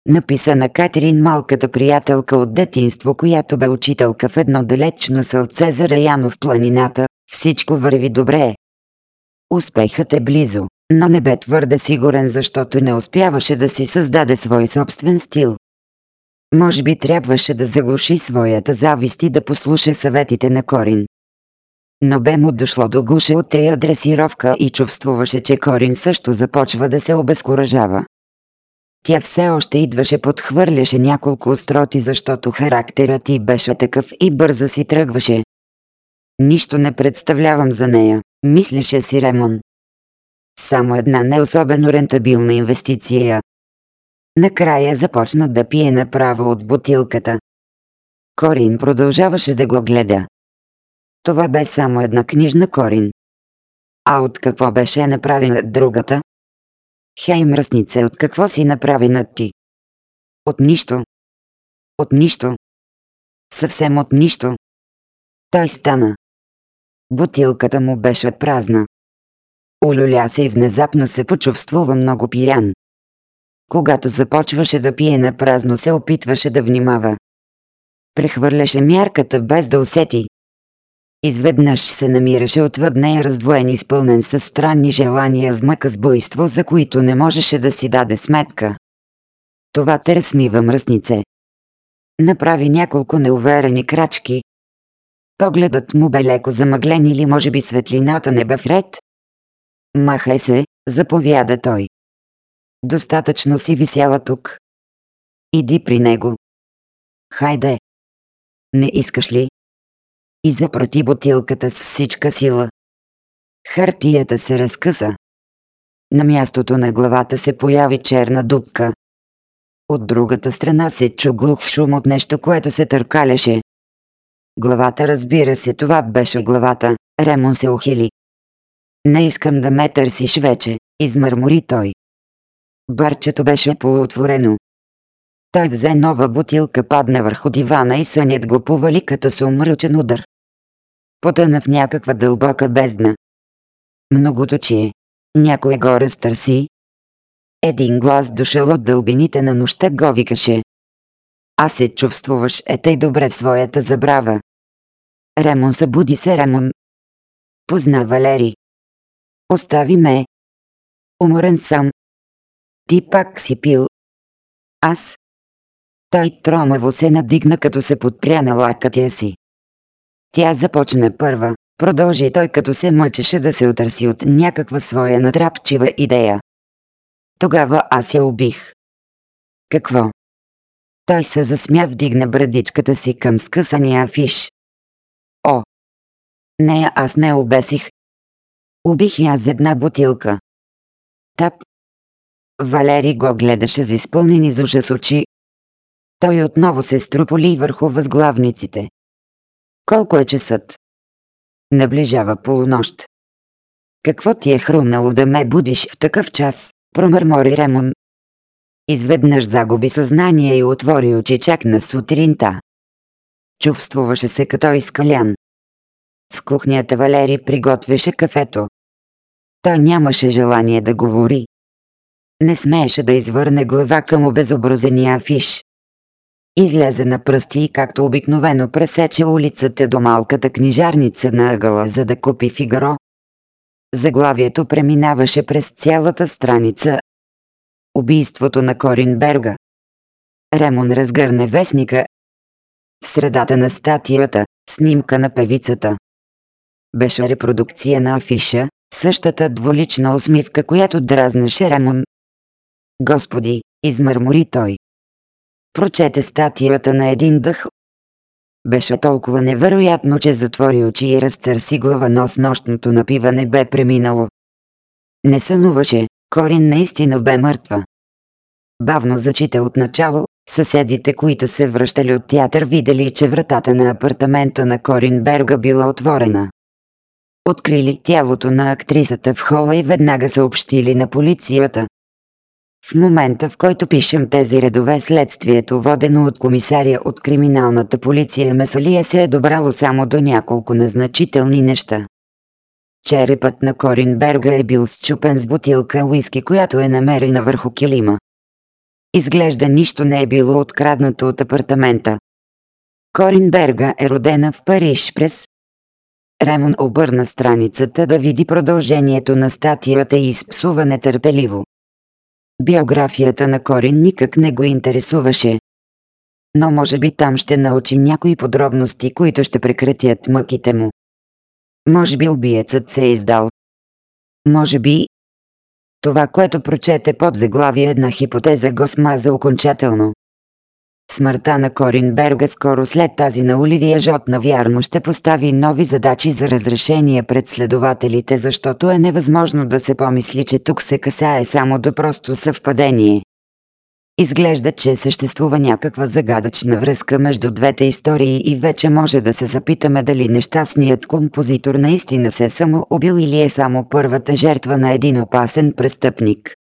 Speaker 1: написа на Катерин малката приятелка от детинство, която бе учителка в едно далечно сълце за Раяно в планината, всичко върви добре. Успехът е близо, но не бе твърде сигурен, защото не успяваше да си създаде свой собствен стил. Може би трябваше да заглуши своята завист и да послуша съветите на Корин. Но бе му дошло до гуша от тея дресировка и чувствуваше, че Корин също започва да се обезкуражава. Тя все още идваше подхвърляше няколко остроти, защото характерът ти беше такъв и бързо си тръгваше. Нищо не представлявам за нея, мислеше си Ремон. Само една не особено рентабилна инвестиция. Накрая започна да пие направо от бутилката. Корин продължаваше да го гледа. Това бе само една книжна Корин. А от какво беше направена другата? Хей, мръснице, от какво си направена ти? От нищо. От нищо. Съвсем от нищо. Той стана. Бутилката му беше празна. Олюля се и внезапно се почувствува много пиян. Когато започваше да пие на празно се опитваше да внимава. Прехвърляше мярката без да усети. Изведнъж се намираше отвъд нея раздвоен изпълнен със странни желания с мъка с буйство, за които не можеше да си даде сметка. Това те размива мръснице. Направи няколко неуверени крачки. Погледът му бе леко замъглен или може би светлината не бе вред. Махай се, заповяда той. Достатъчно си висяла тук. Иди при него. Хайде. Не искаш ли? И запрати бутилката с всичка сила. Хартията се разкъса. На мястото на главата се появи черна дупка. От другата страна се чу глух шум от нещо, което се търкаляше. Главата разбира се, това беше главата. Ремон се ухили. Не искам да ме търсиш вече, измърмори той. Барчето беше полуотворено. Той взе нова бутилка, падна върху дивана и сънят го повали като с умръчен удар. Потъна в някаква дълбока бездна. Многото чие. Някой го разтърси. Един глас дошъл от дълбините на нощта го викаше. А се чувствуваш е тъй добре в своята забрава. Ремон събуди се Ремон. Позна Валери. Остави ме. Уморен съм. Ти пак си пил. Аз. Той тромаво се надигна като се подпря на лакътя си. Тя започна първа, продължи той като се мъчеше да се отърси от някаква своя натрапчива идея. Тогава аз я убих. Какво? Той се засмя вдигна брадичката си към скъсания афиш. О! Нея аз не обесих. Убих я з една бутилка. Тап. Валери го гледаше за изпълнени с ужас очи. Той отново се струполи върху възглавниците. Колко е часът? Наближава полунощ. Какво ти е хрумнало да ме будиш в такъв час? Промърмори Ремон. Изведнъж загуби съзнание и отвори очи чак на сутринта. Чувствуваше се като изкалян. В кухнята Валери приготвяше кафето. Той нямаше желание да говори. Не смееше да извърне глава към обезобразения афиш. Излезе на пръсти и както обикновено пресече улицата до малката книжарница на ъгъла, за да купи Фигаро. Заглавието преминаваше през цялата страница. Убийството на Корин Берга. Ремон разгърне вестника. В средата на статията, снимка на певицата. Беше репродукция на афиша, същата дволична усмивка, която дразнеше Ремон. Господи, измърмори той. Прочете статията на един дъх. Беше толкова невероятно, че затвори очи и разтърси глава, но с нощното напиване бе преминало. Не сънуваше, Корин наистина бе мъртва. Бавно зачита от начало, съседите, които се връщали от театър, видели, че вратата на апартамента на Корин Берга била отворена. Открили тялото на актрисата в хола и веднага съобщили на полицията. В момента, в който пишем тези редове, следствието, водено от комисария от криминалната полиция Месалия се е добрало само до няколко незначителни неща. Черепът на Корин Берга е бил счупен с бутилка уиски, която е намерена върху килима. Изглежда нищо не е било откраднато от апартамента. Корин Берга е родена в Париж през Ремон обърна страницата да види продължението на статията и изпсува нетърпеливо. Биографията на Корин никак не го интересуваше. Но може би там ще научи някои подробности, които ще прекратят мъките му. Може би убиецът се е издал. Може би това, което прочете под заглавие една хипотеза го смаза окончателно. Смъртта на Корин Берга скоро след тази на Оливия Жот навярно ще постави нови задачи за разрешение пред следователите, защото е невъзможно да се помисли, че тук се касае само до просто съвпадение. Изглежда, че съществува някаква загадъчна връзка между двете истории и вече може да се запитаме дали нещастният композитор наистина се е самоубил или е само първата жертва на един опасен престъпник.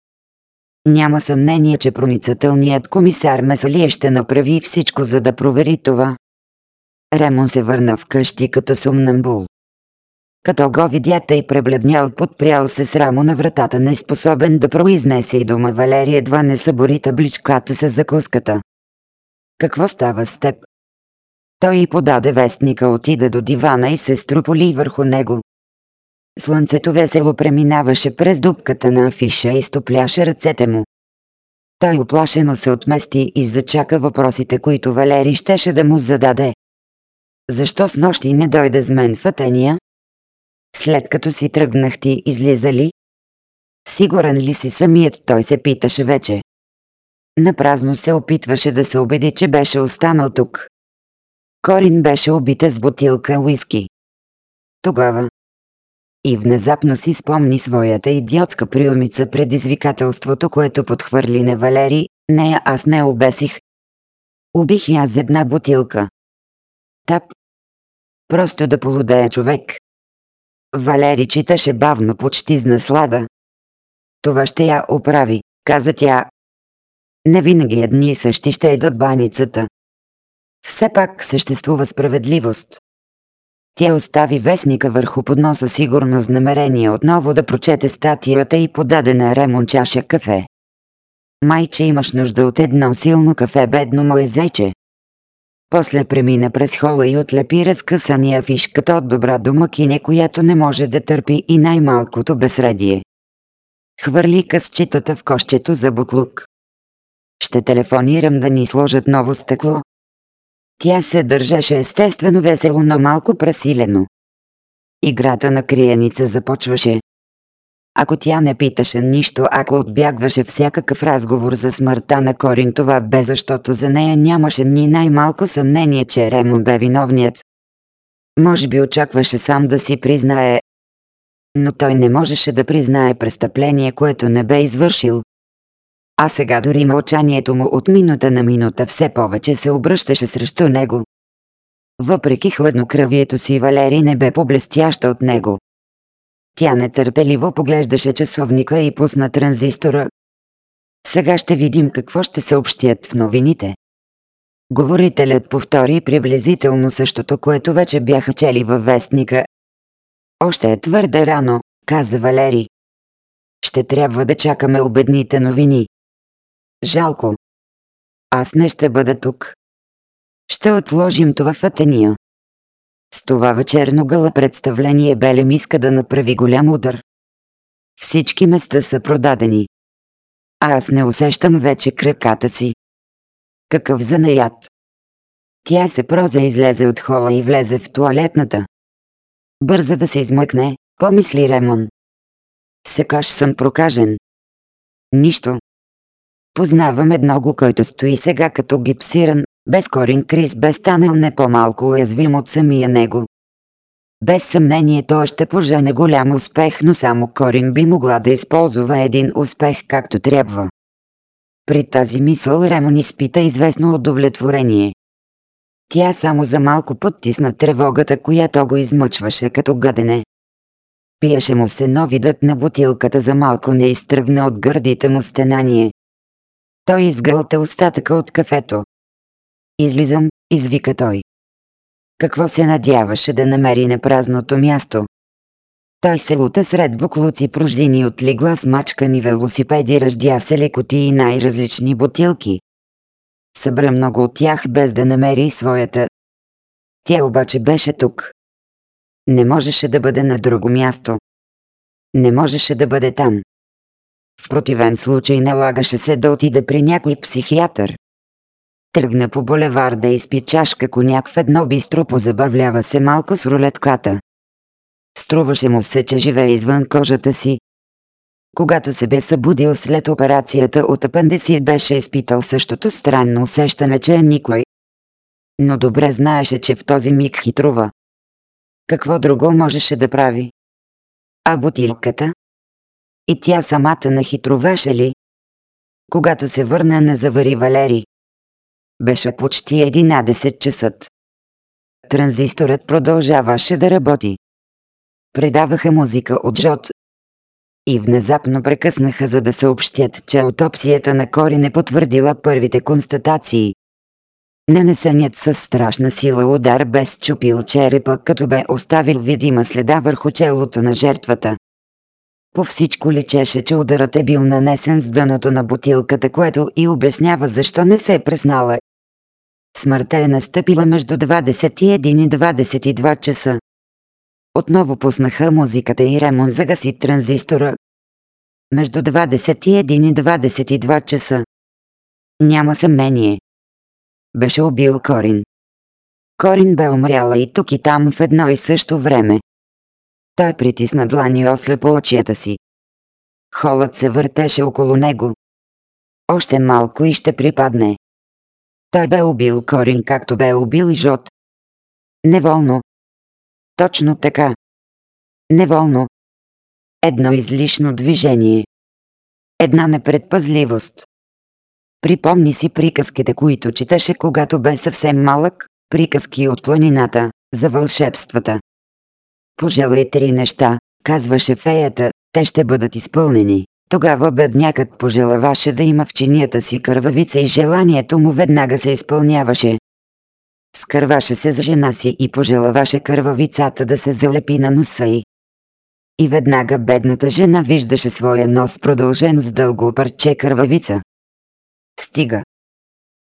Speaker 1: Няма съмнение, че проницателният комисар Месалие ще направи всичко за да провери това. Ремон се върна вкъщи като сумнамбул. Като го видя и пребледнял подпрял се с рамо на вратата, неспособен да произнесе и дума Валерия едва не събори табличката с закуската. Какво става с теб? Той и подаде вестника, отида до дивана и се струполи върху него. Слънцето весело преминаваше през дупката на афиша и стопляше ръцете му. Той оплашено се отмести и зачака въпросите, които Валери щеше да му зададе. Защо с нощи не дойде с мен в Атения? След като си тръгнах ти, излиза ли? Сигурен ли си самият, той се питаше вече. Напразно се опитваше да се убеди, че беше останал тук. Корин беше убита с бутилка уиски. Тогава. И внезапно си спомни своята идиотска приумица предизвикателството, което подхвърли на Валери, нея аз не обесих. Убих я аз една бутилка. Тап. Просто да полудея човек. Валери читаше бавно, почти с наслада. Това ще я оправи, каза тя. Не винаги едни и същи ще едат баницата. Все пак съществува справедливост. Тя остави вестника върху подноса сигурно с намерение отново да прочете статията и подаде на Ремон чаша кафе. Майче имаш нужда от едно силно кафе, бедно мое зайче. После премина през хола и отлепи разкъсания фишката от добра домакиня, която не може да търпи и най-малкото безредие. Хвърли късчетата в кощето за буклук. Ще телефонирам да ни сложат ново стъкло. Тя се държеше естествено весело, но малко пресилено. Играта на криеница започваше. Ако тя не питаше нищо, ако отбягваше всякакъв разговор за смъртта на Корин, това бе защото за нея нямаше ни най-малко съмнение, че Ремо бе виновният. Може би очакваше сам да си признае, но той не можеше да признае престъпление, което не бе извършил. А сега дори мълчанието му от минута на минута все повече се обръщаше срещу него. Въпреки хладнокръвието си Валери не бе поблестяща от него. Тя нетърпеливо поглеждаше часовника и пусна транзистора. Сега ще видим какво ще съобщят в новините. Говорителят повтори приблизително същото, което вече бяха чели във вестника. Още е твърде рано, каза Валери. Ще трябва да чакаме обедните новини. Жалко. Аз не ще бъда тук. Ще отложим това в Атения. С това вечерно гала представление Белем иска да направи голям удар. Всички места са продадени. А аз не усещам вече краката си. Какъв занаят. Тя се проза излезе от хола и влезе в туалетната. Бърза да се измъкне, помисли Ремон. Секаш съм прокажен. Нищо. Познавам едного, който стои сега като гипсиран, без корин Крис бе станал не по-малко уязвим от самия него. Без съмнение той ще пожене голям успех, но само Корин би могла да използва един успех както трябва. При тази мисъл Ремон изпита известно удовлетворение. Тя само за малко подтисна тревогата, която го измъчваше като гъдене. Пиеше му се новидът на бутилката за малко не изтръгна от гърдите му стенание. Той изгълта остатъка от кафето. Излизам, извика той. Какво се надяваше да намери на празното място? Той се лута сред буклуци пружини от лигла с мачкани велосипеди, ръждя се лекоти и най-различни бутилки. Събра много от тях без да намери своята. Тя обаче беше тук. Не можеше да бъде на друго място. Не можеше да бъде там. В противен случай налагаше се да отида при някой психиатър. Тръгна по булеварда и спи чашка коняк в едно бистро, позабавлява се малко с рулетката. Струваше му се, че живее извън кожата си. Когато се бе събудил след операцията от апендисит, беше изпитал същото странно усещане, че е никой. Но добре знаеше, че в този миг хитрува. Какво друго можеше да прави? А бутилката? И тя самата нахитровеше ли? Когато се върна на завари Валери. Беше почти 11 часът. Транзисторът продължаваше да работи. Предаваха музика от Жот. И внезапно прекъснаха за да съобщят, че аутопсията на Кори не потвърдила първите констатации. Нанесеният със страшна сила удар без чупил черепа, като бе оставил видима следа върху челото на жертвата. По всичко личеше, че ударът е бил нанесен с дъното на бутилката, което и обяснява защо не се е преснала. Смъртта е настъпила между 21 и 22 часа. Отново пуснаха музиката и Ремон загаси транзистора. Между 21 и 22 часа. Няма съмнение. Беше убил Корин. Корин бе умряла и тук и там в едно и също време. Той притисна длани ослепо очията си. Холът се въртеше около него. Още малко и ще припадне. Той бе убил Корин, както бе убил и Жот. Неволно. Точно така. Неволно. Едно излишно движение. Една непредпазливост. Припомни си приказките, които четеше, когато бе съвсем малък, приказки от планината, за вълшебствата. Пожелай три неща, казваше феята, те ще бъдат изпълнени. Тогава беднякът пожелаваше да има в чинията си кървавица и желанието му веднага се изпълняваше. Скърваше се за жена си и пожелаваше кървавицата да се залепи на носа й. И веднага бедната жена виждаше своя нос продължен с дълго парче кървавица. Стига.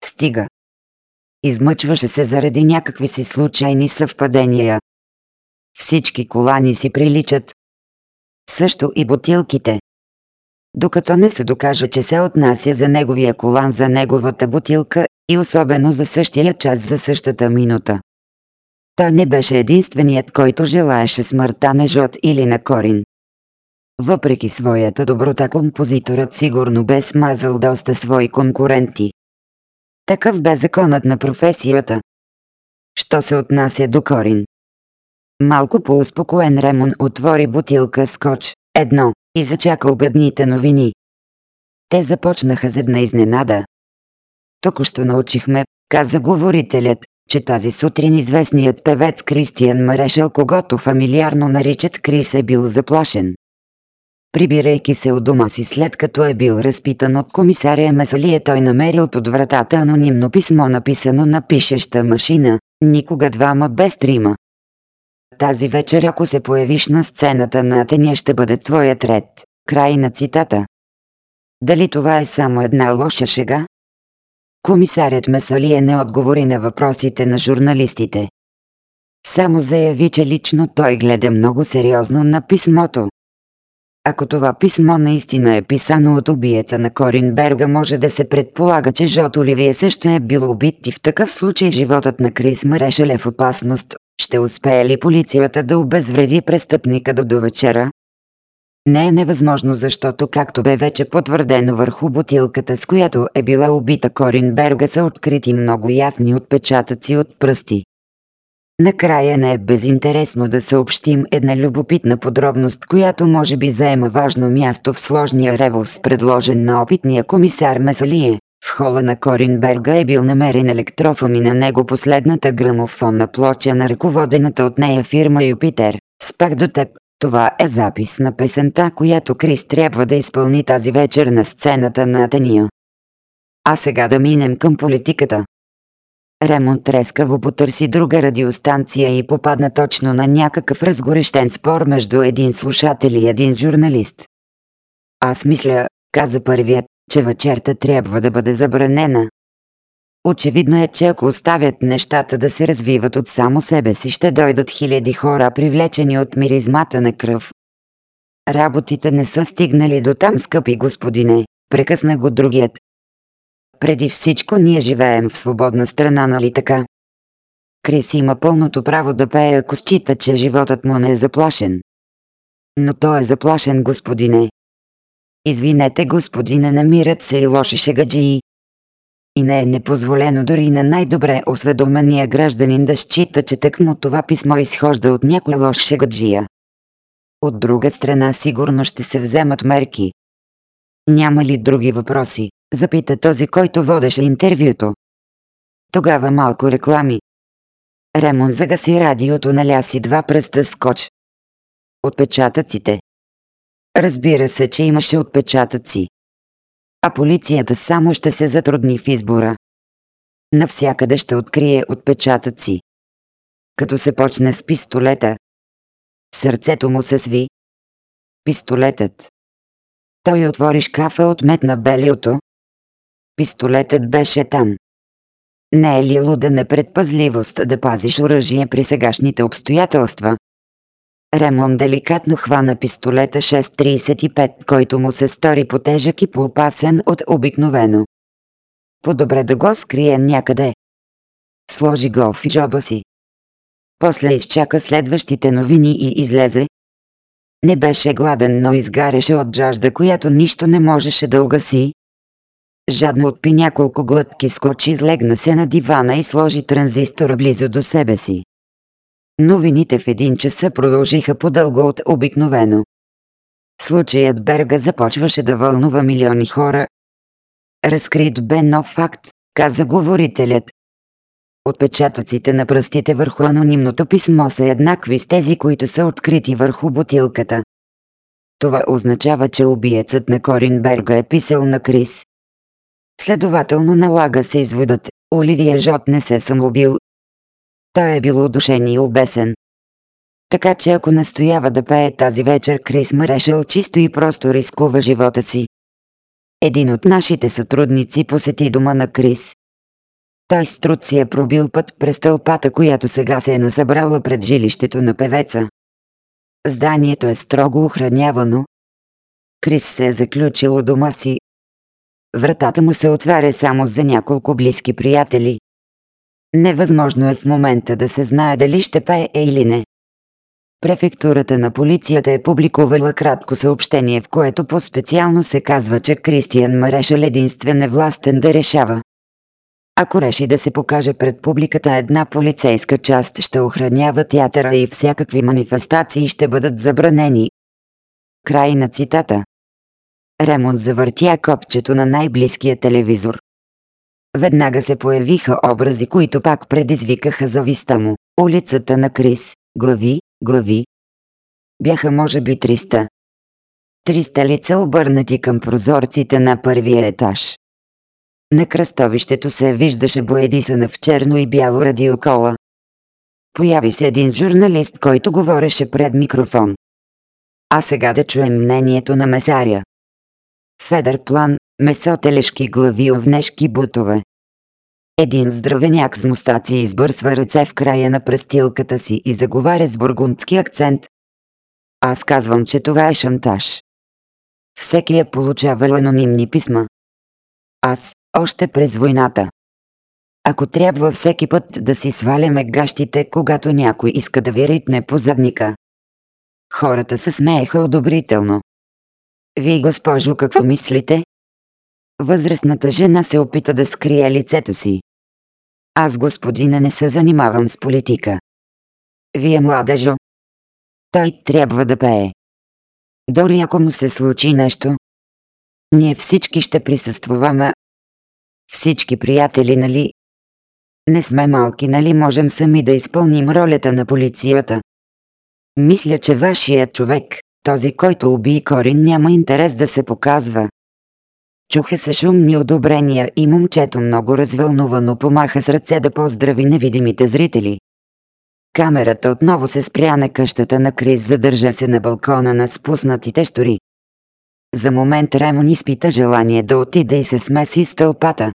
Speaker 1: Стига. Измъчваше се заради някакви си случайни съвпадения. Всички колани си приличат. Също и бутилките. Докато не се докаже, че се отнася за неговия колан за неговата бутилка и особено за същия час за същата минута. Той не беше единственият, който желаеше смъртта на Жот или на Корин. Въпреки своята доброта композиторът сигурно бе смазал доста свои конкуренти. Такъв бе законът на професията. Що се отнася до Корин? Малко по-успокоен Ремон отвори бутилка скоч, едно, и зачака обедните новини. Те започнаха за изненада. Току-що научихме, каза говорителят, че тази сутрин известният певец Кристиан Марешел, когато фамилиарно наричат Крис е бил заплашен. Прибирайки се от дома си след като е бил разпитан от комисария Месалия той намерил под вратата анонимно писмо написано на пишеща машина, никога двама без трима. Тази вечер ако се появиш на сцената на Атения ще бъде твоят ред. Край на цитата. Дали това е само една лоша шега? Комисарят Месалия не отговори на въпросите на журналистите. Само заяви, че лично той гледа много сериозно на писмото. Ако това писмо наистина е писано от убиеца на Корин Берга, може да се предполага, че Жот Оливие също е бил убит и в такъв случай животът на Крис Марешел е в опасност. Ще успее ли полицията да обезвреди престъпника до до вечера? Не е невъзможно, защото както бе вече потвърдено върху бутилката, с която е била убита Корин Берга, са открити много ясни отпечатъци от пръсти. Накрая не е безинтересно да съобщим една любопитна подробност, която може би заема важно място в сложния револс, предложен на опитния комисар Месалие. В хола на Коринберга е бил намерен електрофон и на него последната грамофонна плоча на ръководената от нея фирма Юпитер. Спак до теб. Това е запис на песента, която Крис трябва да изпълни тази вечер на сцената на Атения. А сега да минем към политиката. Ремонт трескаво потърси друга радиостанция и попадна точно на някакъв разгорещен спор между един слушател и един журналист. Аз мисля, каза първият, че вечерта трябва да бъде забранена. Очевидно е, че ако оставят нещата да се развиват от само себе си, ще дойдат хиляди хора, привлечени от миризмата на кръв. Работите не са стигнали до там, скъпи господине, прекъсна го другият, преди всичко ние живеем в свободна страна, нали така? Крис има пълното право да пее, ако счита, че животът му не е заплашен. Но той е заплашен, господине. Извинете, господине, намират се и лоши шегаджии. И не е непозволено дори на най-добре осведомения гражданин да счита, че тъкмо това писмо изхожда от някой лош шегаджия. От друга страна сигурно ще се вземат мерки. Няма ли други въпроси? Запита този, който водеше интервюто. Тогава малко реклами. Ремон загаси радиото, наля си два пръста скоч. Отпечатъците. Разбира се, че имаше отпечатъци. А полицията само ще се затрудни в избора. Навсякъде ще открие отпечатъци. Като се почне с пистолета, сърцето му се сви. Пистолетът. Той отвори шкафа, отметна белиото. Пистолетът беше там. Не е ли луда непредпазливост да пазиш оръжие при сегашните обстоятелства? Ремон деликатно хвана пистолета 6.35, който му се стори потежък и поопасен от обикновено. По-добре да го скрие някъде. Сложи го в джоба си. После изчака следващите новини и излезе. Не беше гладен, но изгаряше от жажда, която нищо не можеше да угаси. Жадно отпи няколко глътки скочи, излегна се на дивана и сложи транзистора близо до себе си. Новините в един часа продължиха по-дълго от обикновено. Случаят Берга започваше да вълнува милиони хора. Разкрит бе нов факт, каза говорителят. Отпечатъците на пръстите върху анонимното писмо са еднакви с тези, които са открити върху бутилката. Това означава, че убиецът на Корин Берга е писал на Крис. Следователно налага се изводът, Оливия Жот не се самоубил. Той е бил удушен и обесен. Така че ако настоява да пее тази вечер, Крис решил чисто и просто рискува живота си. Един от нашите сътрудници посети дома на Крис. Той с труд си е пробил път през тълпата, която сега се е насъбрала пред жилището на певеца. Зданието е строго охранявано. Крис се е заключил у дома си. Вратата му се отваря само за няколко близки приятели. Невъзможно е в момента да се знае дали ще пее или не. Префектурата на полицията е публикувала кратко съобщение, в което по-специално се казва, че Кристиан Марешел единствен е властен да решава. Ако реши да се покаже пред публиката една полицейска част ще охранява театъра и всякакви манифестации ще бъдат забранени. Край на цитата. Ремонт завъртя копчето на най-близкия телевизор. Веднага се появиха образи, които пак предизвикаха зависта му. Улицата на Крис, глави, глави. Бяха може би 300. 300 лица обърнати към прозорците на първия етаж. На кръстовището се виждаше боедисана в черно и бяло радиокола. Появи се един журналист, който говореше пред микрофон. А сега да чуем мнението на месаря. Федър план, месо телешки глави овнешки бутове. Един здравеняк с мустаци избърсва ръце в края на престилката си и заговаря с бургундски акцент. Аз казвам, че това е шантаж. Всеки е получавал анонимни писма. Аз, още през войната. Ако трябва всеки път да си сваляме гащите, когато някой иска да ви ритне по задника. Хората се смееха одобрително. Вие, госпожо, какво мислите? Възрастната жена се опита да скрие лицето си. Аз, господина, не се занимавам с политика. Вие, младежо. Той трябва да пее. Дори ако му се случи нещо, ние всички ще присъствуваме. Всички приятели, нали? Не сме малки, нали можем сами да изпълним ролята на полицията. Мисля, че вашият човек, този, който уби Корин, няма интерес да се показва. Чуха се шумни одобрения и момчето много развълнувано помаха с ръце да поздрави невидимите зрители. Камерата отново се спря на къщата на Крис, задържа се на балкона на спуснатите штори. За момент Ремон изпита желание да отиде и се смеси с тълпата.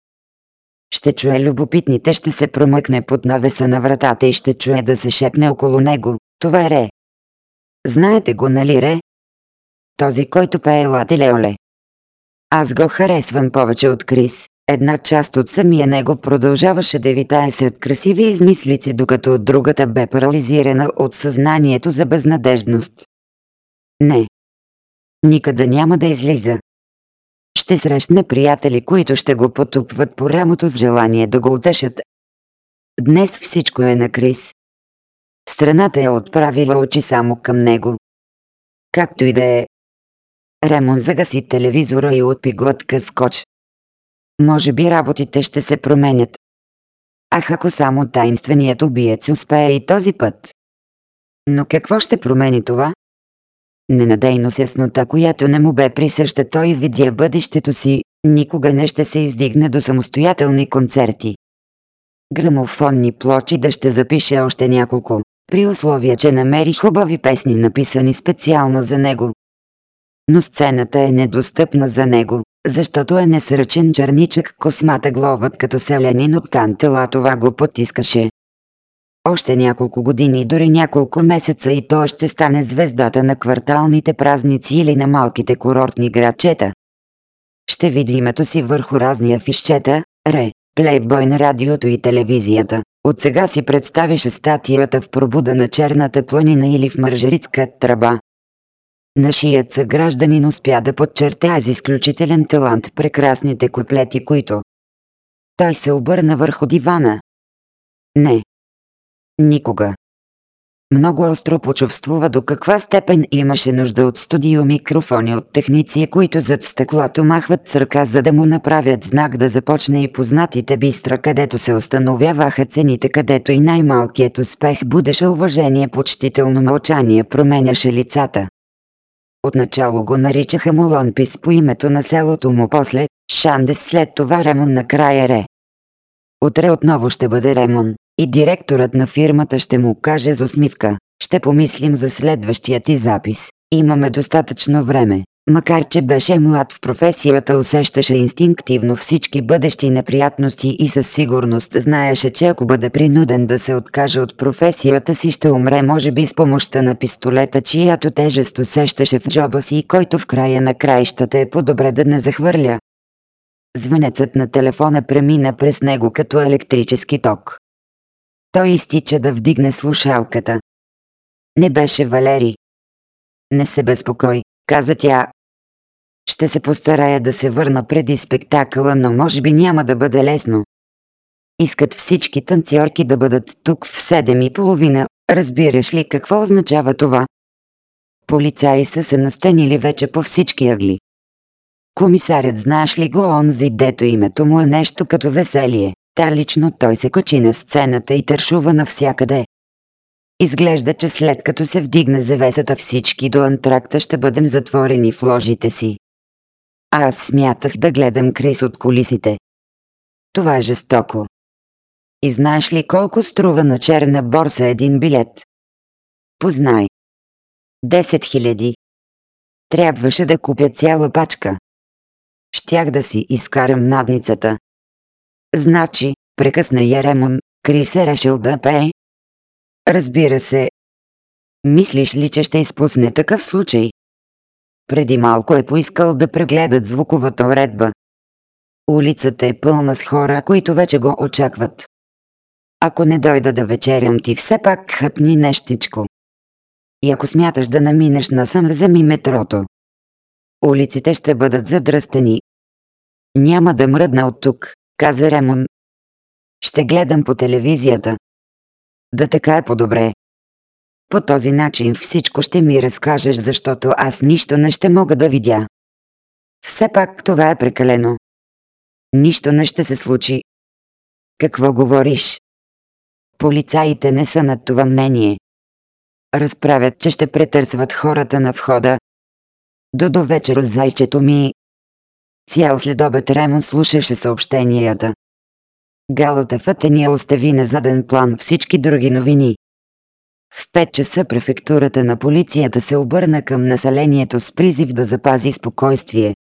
Speaker 1: Ще чуе любопитните, ще се промъкне под навеса на вратата и ще чуе да се шепне около него. Това е Ре. Знаете го, нали Ре? Този, който пее Лате Леоле. Аз го харесвам повече от Крис. Една част от самия него продължаваше да витае сред красиви измислици, докато от другата бе парализирана от съзнанието за безнадежност. Не. Никъде няма да излиза. Ще срещне приятели, които ще го потупват по рамото с желание да го утешат. Днес всичко е на Крис. Страната е отправила очи само към него. Както и да е, Ремон загаси телевизора и отпи глътка скоч. Може би работите ще се променят. Ах, ако само тайнственият убиец успее и този път. Но какво ще промени това? Ненадейно с яснота, която не му бе присъща, той видя бъдещето си, никога не ще се издигне до самостоятелни концерти. грамофонни плочи да ще запише още няколко, при условие, че намери хубави песни написани специално за него. Но сцената е недостъпна за него, защото е несръчен черничък космата гловът като селянин от кантела това го потискаше. Още няколко години, дори няколко месеца и той ще стане звездата на кварталните празници или на малките курортни градчета. Ще види името си върху разни афишчета, ре, плейбой на радиото и телевизията. От сега си представише статията в пробуда на черната планина или в мържерицка тръба. Нашият съгражданин успя да подчертая с изключителен талант прекрасните куплети, които той се обърна върху дивана. Не. Никога. Много остро почувствува до каква степен имаше нужда от студио микрофони от техници, които зад стъклото махват църка, за да му направят знак да започне и познатите бистра, където се установяваха цените, където и най-малкият успех будеше уважение, почтително мълчание променяше лицата. Отначало го наричаха Молонпис по името на селото му, после Шандес, след това Ремон накрая Ре. Утре отново ще бъде Ремон и директорът на фирмата ще му каже с усмивка. Ще помислим за следващия ти запис. Имаме достатъчно време. Макар че беше млад в професията, усещаше инстинктивно всички бъдещи неприятности и със сигурност знаеше, че ако бъде принуден да се откаже от професията си, ще умре може би с помощта на пистолета, чиято тежест усещаше в джоба си и който в края на краищата е по-добре да не захвърля. Звънецът на телефона премина през него като електрически ток. Той изтича да вдигне слушалката. Не беше Валери. Не се безпокой, каза тя. Ще се постарая да се върна преди спектакъла, но може би няма да бъде лесно. Искат всички танцорки да бъдат тук в седем и половина. Разбираш ли какво означава това? Полицаи са се настанили вече по всички ъгли. Комисарят знаеш ли го онзи, дето името му е нещо като веселие. Та лично той се качи на сцената и тършува навсякъде. Изглежда, че след като се вдигне завесата всички до антракта ще бъдем затворени в ложите си. Аз смятах да гледам Крис от колисите. Това е жестоко. И знаеш ли колко струва на черна борса един билет? Познай. 10 хиляди. Трябваше да купя цяла пачка. Щях да си изкарам надницата. Значи, прекъсна Яремон, Крис е решил да пее. Разбира се. Мислиш ли, че ще изпусне такъв случай? Преди малко е поискал да прегледат звуковата уредба. Улицата е пълна с хора, които вече го очакват. Ако не дойда да вечерям ти, все пак хъпни нещичко. И ако смяташ да наминеш насам, вземи метрото. Улиците ще бъдат задръстени. Няма да мръдна от тук каза Ремон. Ще гледам по телевизията. Да така е по-добре. По този начин всичко ще ми разкажеш, защото аз нищо не ще мога да видя. Все пак това е прекалено. Нищо не ще се случи. Какво говориш? Полицаите не са над това мнение. Разправят, че ще претърсват хората на входа. До до вечера зайчето ми Цял следобед Ремон слушаше съобщенията. Галата в Атения остави на заден план всички други новини. В 5 часа префектурата на полицията се обърна към населението с призив да запази спокойствие.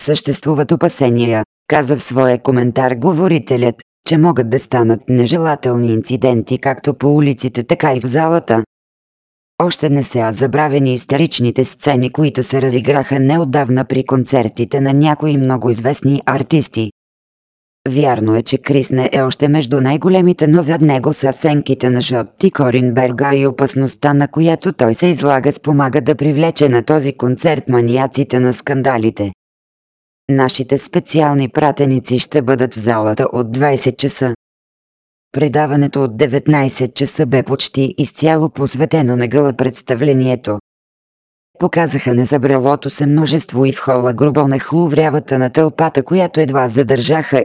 Speaker 1: Съществуват опасения, каза в своя коментар говорителят, че могат да станат нежелателни инциденти както по улиците, така и в залата. Още не са забравени истеричните сцени, които се разиграха неотдавна при концертите на някои много известни артисти. Вярно е, че Крис не е още между най-големите, но зад него са сенките на Жот и Коринберга и опасността, на която той се излага спомага да привлече на този концерт маниаците на скандалите. Нашите специални пратеници ще бъдат в залата от 20 часа. Предаването от 19 часа бе почти изцяло посветено на гъла представлението. Показаха незабрелото се множество и в хола грубо нахлуврявата на тълпата, която едва задържаха.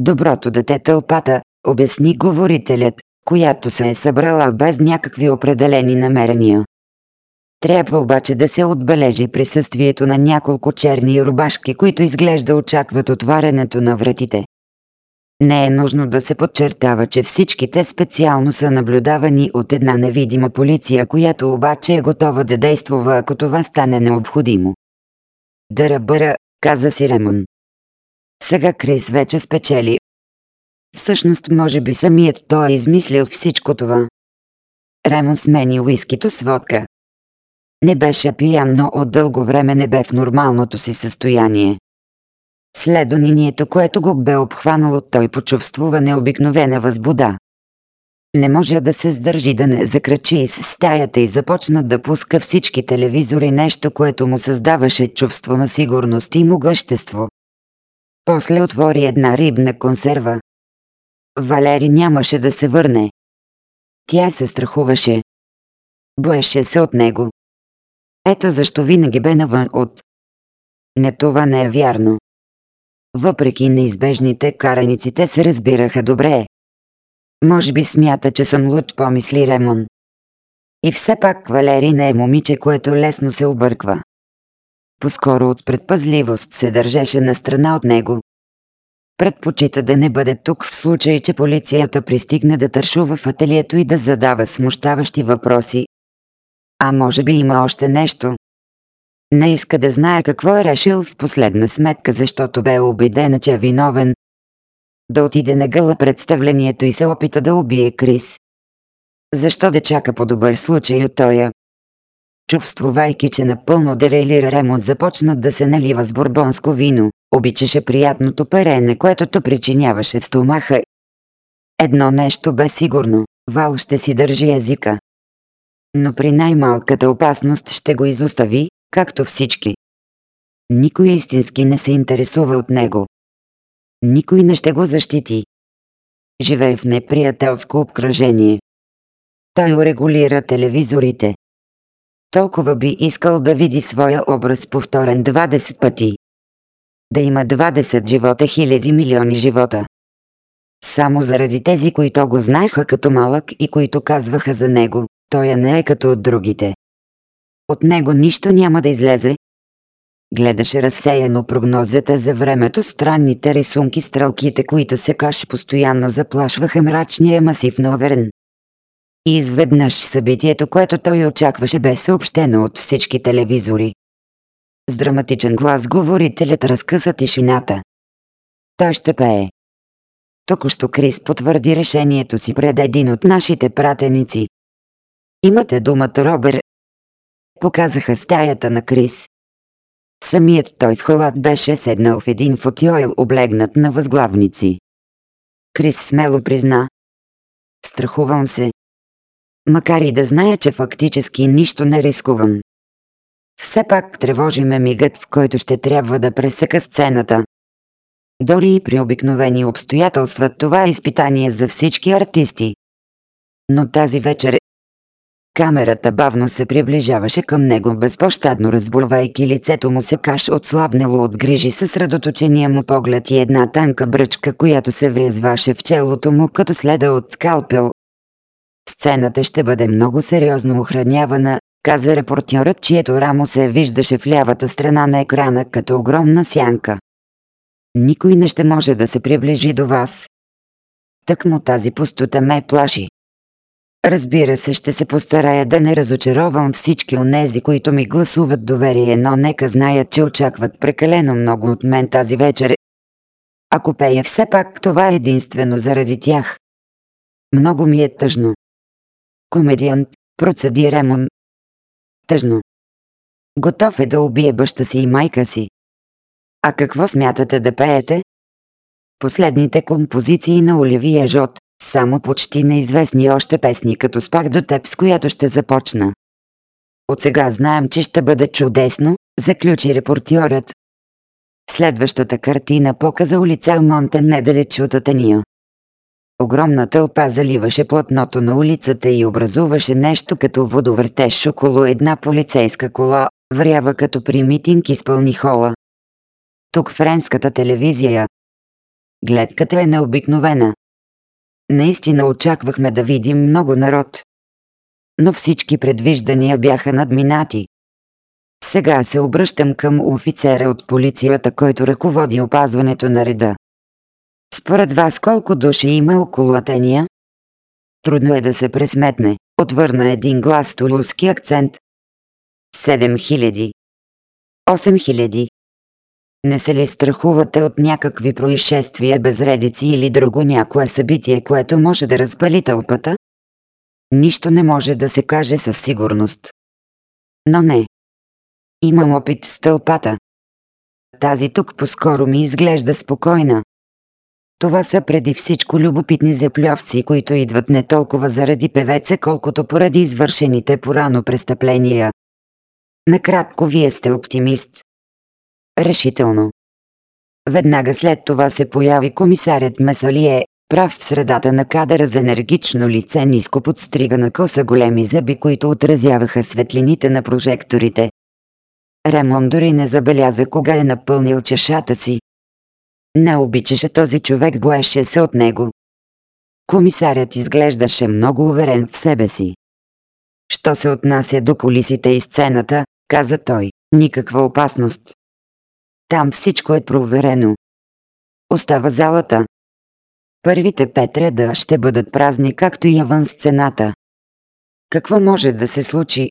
Speaker 1: Доброто дете тълпата, обясни говорителят, която се е събрала без някакви определени намерения. Трябва обаче да се отбележи присъствието на няколко черни рубашки, които изглежда очакват отварянето на вратите. Не е нужно да се подчертава, че всичките специално са наблюдавани от една невидима полиция, която обаче е готова да действува, ако това стане необходимо. Дъра-бъра, каза си Ремон. Сега Крис вече спечели. Всъщност, може би самият той е измислил всичко това. Ремон смени уискито с водка. Не беше пиян, но от дълго време не бе в нормалното си състояние. След унинието, което го бе обхванало, той почувствува необикновена възбуда. Не може да се сдържи да не закрачи из стаята и започна да пуска всички телевизори нещо, което му създаваше чувство на сигурност и могъщество. После отвори една рибна консерва. Валери нямаше да се върне. Тя се страхуваше. Боеше се от него. Ето защо винаги бе навън от... Не това не е вярно. Въпреки неизбежните караниците се разбираха добре. Може би смята, че съм луд, помисли Ремон. И все пак Валери не е момиче, което лесно се обърква. Поскоро от предпазливост се държеше на страна от него. Предпочита да не бъде тук в случай, че полицията пристигне да тършува в ателието и да задава смущаващи въпроси. А може би има още нещо. Не иска да знае какво е решил в последна сметка, защото бе убедена, че е виновен. Да отиде на гъла представлението и се опита да убие Крис. Защо да чака по добър случай от тоя? Чувствувайки, че напълно девелира ремонт започна да се налива с бурбонско вино, обичаше приятното парене, което то причиняваше в стомаха. Едно нещо бе сигурно – Вал ще си държи езика. Но при най-малката опасност ще го изостави, както всички. Никой истински не се интересува от него. Никой не ще го защити. Живее в неприятелско обкръжение. Той урегулира телевизорите. Толкова би искал да види своя образ повторен 20 пъти. Да има 20 живота, хиляди милиони живота. Само заради тези, които го знаеха като малък и които казваха за него, той не е като от другите. От него нищо няма да излезе. Гледаше разсеяно прогнозата за времето, странните рисунки, стрелките, които се каш постоянно заплашваха мрачния масив на Оверен. И изведнъж събитието, което той очакваше, бе съобщено от всички телевизори. С драматичен глас говорителят разкъса тишината. Той ще пее. Току-що Крис потвърди решението си пред един от нашите пратеници. Имате думата, Робер, Показаха стаята на Крис. Самият той в халат беше седнал в един фотойл облегнат на възглавници. Крис смело призна. Страхувам се. Макар и да зная, че фактически нищо не рискувам. Все пак тревожи ме мигът, в който ще трябва да пресека сцената. Дори и при обикновени обстоятелства това е изпитание за всички артисти. Но тази вечер Камерата бавно се приближаваше към него, безпощадно разболвайки лицето му се каш отслабнало от грижи съсредоточения му поглед и една танка бръчка, която се врезваше в челото му като следа от скалпел. Сцената ще бъде много сериозно охранявана, каза репортьорът, чието рамо се виждаше в лявата страна на екрана като огромна сянка. Никой не ще може да се приближи до вас. Так му тази пустота ме плаши. Разбира се, ще се постарая да не разочаровам всички онези, които ми гласуват доверие, но нека знаят, че очакват прекалено много от мен тази вечер. Ако пея все пак, това е единствено заради тях. Много ми е тъжно. Комедиант, процеди Ремон. Тъжно. Готов е да убие баща си и майка си. А какво смятате да пеете? Последните композиции на Оливия Жот. Само почти неизвестни още песни като спах до теб с която ще започна. От сега знаем, че ще бъде чудесно, заключи репортьорът. Следващата картина показа улица Монтен недалеч от Атения. Огромна тълпа заливаше платното на улицата и образуваше нещо като водовъртеж около една полицейска кола, врява като при митинг изпълни хола. Тук френската телевизия. Гледката е необикновена. Наистина очаквахме да видим много народ. Но всички предвиждания бяха надминати. Сега се обръщам към офицера от полицията, който ръководи опазването на реда. Според вас колко души има около Атения? Трудно е да се пресметне, отвърна един глас тулузски акцент. Седем хиляди. Осем хиляди. Не се ли страхувате от някакви происшествия, безредици или друго някое събитие, което може да разпали тълпата? Нищо не може да се каже със сигурност. Но не. Имам опит с тълпата. Тази тук поскоро ми изглежда спокойна. Това са преди всичко любопитни заплявци, които идват не толкова заради певеца, колкото поради извършените порано престъпления. Накратко, вие сте оптимист. Решително. Веднага след това се появи комисарят Месалие, прав в средата на кадъра за енергично лице ниско подстригана коса големи зъби, които отразяваха светлините на прожекторите. Ремон дори не забеляза кога е напълнил чешата си. Не обичаше този човек, боеше се от него. Комисарят изглеждаше много уверен в себе си. Що се отнася до колисите и сцената, каза той, никаква опасност. Там всичко е проверено. Остава залата. Първите пет реда ще бъдат празни, както и аван сцената. Какво може да се случи?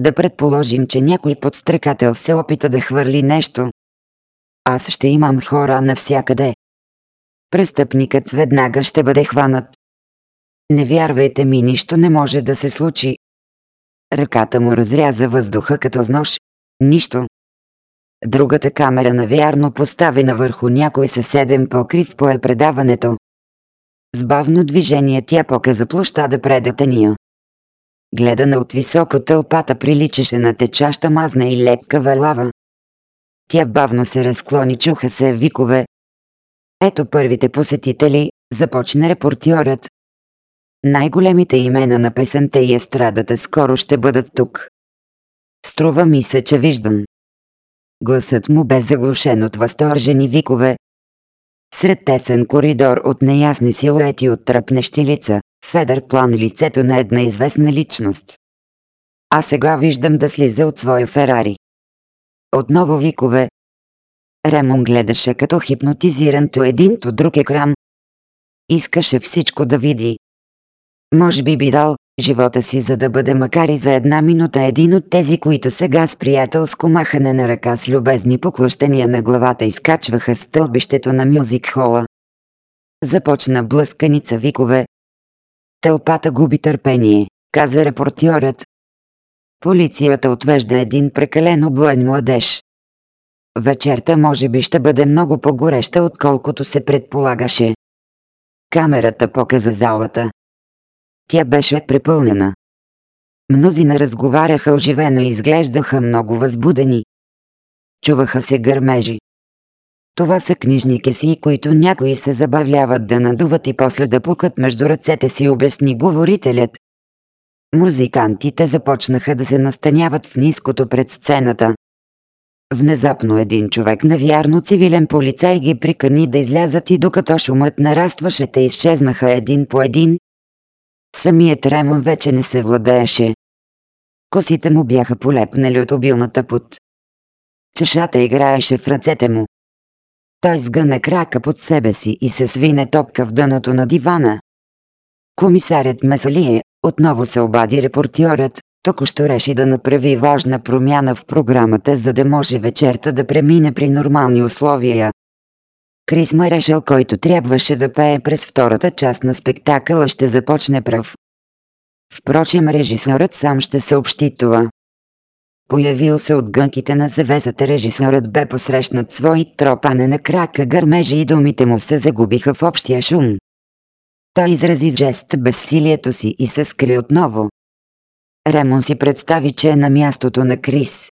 Speaker 1: Да предположим, че някой подстрекател се опита да хвърли нещо. Аз ще имам хора навсякъде. Престъпникът веднага ще бъде хванат. Не вярвайте ми, нищо не може да се случи. Ръката му разряза въздуха като с нож. Нищо. Другата камера навярно поставена върху някой съседен покрив пое предаването. С бавно движение тя показа площада пред Атания. Гледана от високо тълпата приличаше на течаща мазна и лепка лава. Тя бавно се разклони, чуха се викове. Ето първите посетители, започна репортьорът. Най-големите имена на песента и естрадата скоро ще бъдат тук. Струва ми се, че виждам. Гласът му бе заглушен от възторжени викове. Сред тесен коридор от неясни силуети от тръпнещи лица, Федър план лицето на една известна личност. А сега виждам да слиза от своя Ферари. Отново викове. Ремон гледаше като хипнотизиран то един то друг екран. Искаше всичко да види. Може би би дал живота си, за да бъде макар и за една минута един от тези, които сега с приятелско махане на ръка с любезни поклащания на главата изкачваха стълбището на мюзик хола. Започна блъсканица викове. Тълпата губи търпение, каза репортьорът. Полицията отвежда един прекалено буен младеж. Вечерта може би ще бъде много по-гореща, отколкото се предполагаше. Камерата показа залата. Тя беше препълнена. Мнозина разговаряха оживено и изглеждаха много възбудени. Чуваха се гърмежи. Това са книжники си, които някои се забавляват да надуват и после да пукат между ръцете си, обясни говорителят. Музикантите започнаха да се настаняват в ниското пред сцената. Внезапно един човек, навярно цивилен полицай ги прикани да излязат и докато шумът нарастваше, те изчезнаха един по един, Самият Ремон вече не се владееше. Косите му бяха полепнали от обилната пот. Чешата играеше в ръцете му. Той сгъна крака под себе си и се свине топка в дъното на дивана. Комисарят Месалие отново се обади репортьорът, току-що реши да направи важна промяна в програмата, за да може вечерта да премине при нормални условия. Крис Марешел, който трябваше да пее през втората част на спектакъла, ще започне пръв. Впрочем, режисьорът сам ще съобщи това. Появил се от гънките на завесата режисьорът бе посрещнат свои тропане на крака гърмежи и думите му се загубиха в общия шум. Той изрази жест безсилието си и се скри отново. Ремон си представи, че е на мястото на Крис.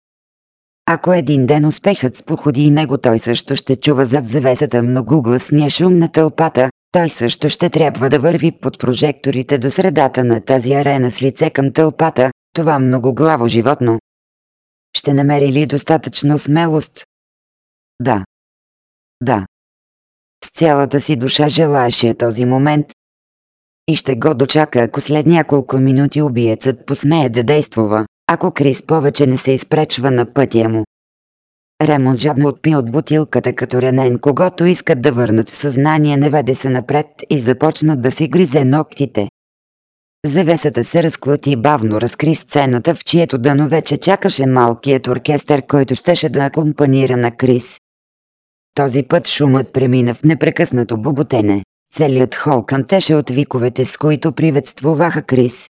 Speaker 1: Ако един ден успехът споходи и него той също ще чува зад завесата многогласния шум на тълпата, той също ще трябва да върви под прожекторите до средата на тази арена с лице към тълпата, това многоглаво животно. Ще намери ли достатъчно смелост? Да. Да. С цялата си душа желаеше този момент. И ще го дочака, ако след няколко минути убиецът посмее да действува ако Крис повече не се изпречва на пътя му. Ремон жадно отпи от бутилката като ранен, когато искат да върнат в съзнание, наведе се напред и започнат да си гризе ногтите. Завесата се разклати бавно разкри сцената, в чието дъно вече чакаше малкият оркестър, който щеше да акомпанира на Крис. Този път шумът премина в непрекъснато буботене. Целият хол кантеше от виковете, с които приветствуваха Крис.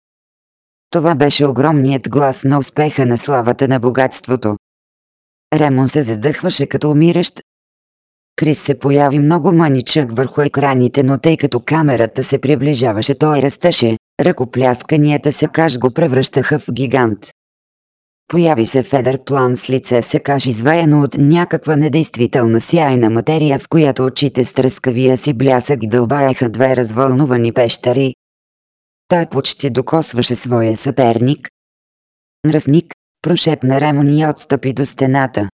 Speaker 1: Това беше огромният глас на успеха на славата на богатството. Ремон се задъхваше като умиращ. Крис се появи много маничък върху екраните, но тъй като камерата се приближаваше, той растеше. Ръкоплясканията се каш го превръщаха в гигант. Появи се Федър План с лице се каш изваяно от някаква недействителна сяйна материя, в която очите с тръскавия си блясък дълбаеха две развълнувани пещери. Той почти докосваше своя съперник. Мръсник, прошепна Ремон и отстъпи до стената.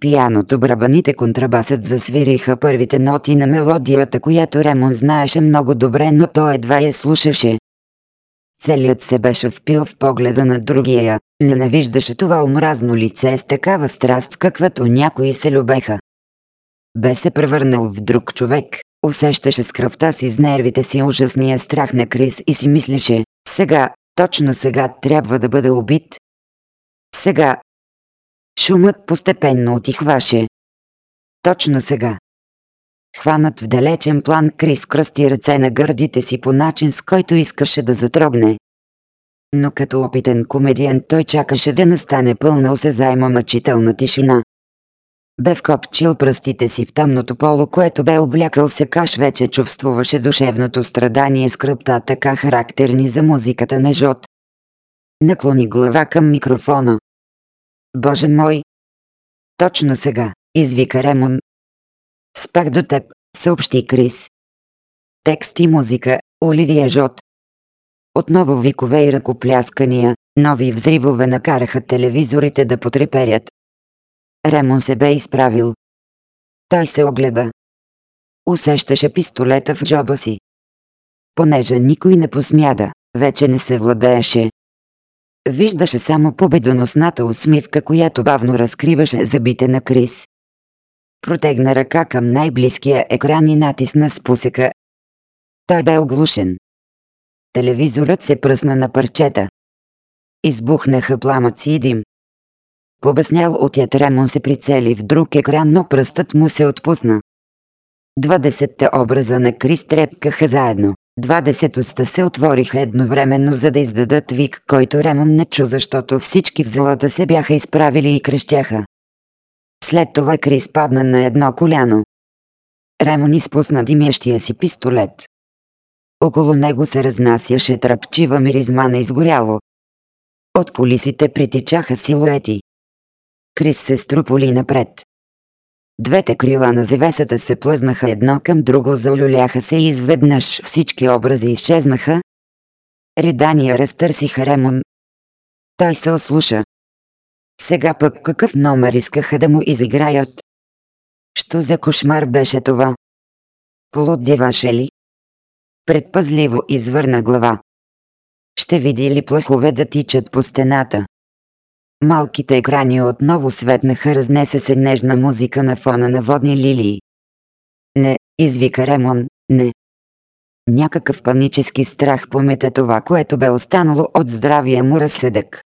Speaker 1: Пияното, брабаните, контрабасът засвириха първите ноти на мелодията, която Ремон знаеше много добре, но той едва я слушаше. Целият се беше впил в погледа на другия, ненавиждаше това омразно лице с такава страст, каквато някои се любеха. Бе се превърнал в друг човек, усещаше с кръвта си с нервите си ужасния страх на Крис и си мислеше, сега, точно сега трябва да бъде убит. Сега. Шумът постепенно отихваше. Точно сега. Хванат в далечен план, Крис кръсти ръце на гърдите си по начин, с който искаше да затрогне. Но като опитен комедиен той чакаше да настане пълна осезаема мъчителна тишина. Бе вкопчил пръстите си в тъмното поло, което бе облякал се каш вече чувствуваше душевното страдание с кръпта така характерни за музиката на Жот. Наклони глава към микрофона. Боже мой! Точно сега, извика Ремон, Спах до теб, съобщи Крис. Текст и музика, Оливия Жот. Отново викове и ръкопляскания, нови взривове накараха телевизорите да потреперят. Ремон се бе изправил. Той се огледа. Усещаше пистолета в джоба си. Понеже никой не посмяда, вече не се владееше. Виждаше само победоносната усмивка, която бавно разкриваше зъбите на Крис. Протегна ръка към най-близкия екран и натисна спусъка. Той бе оглушен. Телевизорът се пръсна на парчета. Избухнаха пламъци и дим. Побеснял от Ремон се прицели в друг екран, но пръстът му се отпусна. Двадесетте образа на Крис трепкаха заедно. Двадесет уста се отвориха едновременно, за да издадат вик, който Ремон не чу, защото всички в залата се бяха изправили и крещяха. След това Крис падна на едно коляно. Ремон изпусна димящия си пистолет. Около него се разнасяше тръпчива миризма на изгоряло. От колисите притичаха силуети. Крис се струполи напред. Двете крила на завесата се плъзнаха едно към друго, залюляха се и изведнъж всички образи изчезнаха. Ридания разтърсиха Ремон. Той се ослуша. Сега пък какъв номер искаха да му изиграят? Що за кошмар беше това? Полудиваше ли? Предпазливо извърна глава. Ще види ли плахове да тичат по стената? Малките екрани отново светнаха, разнесе се нежна музика на фона на водни лилии. Не, извика Ремон, не. Някакъв панически страх помете това, което бе останало от здравия му разсъдък.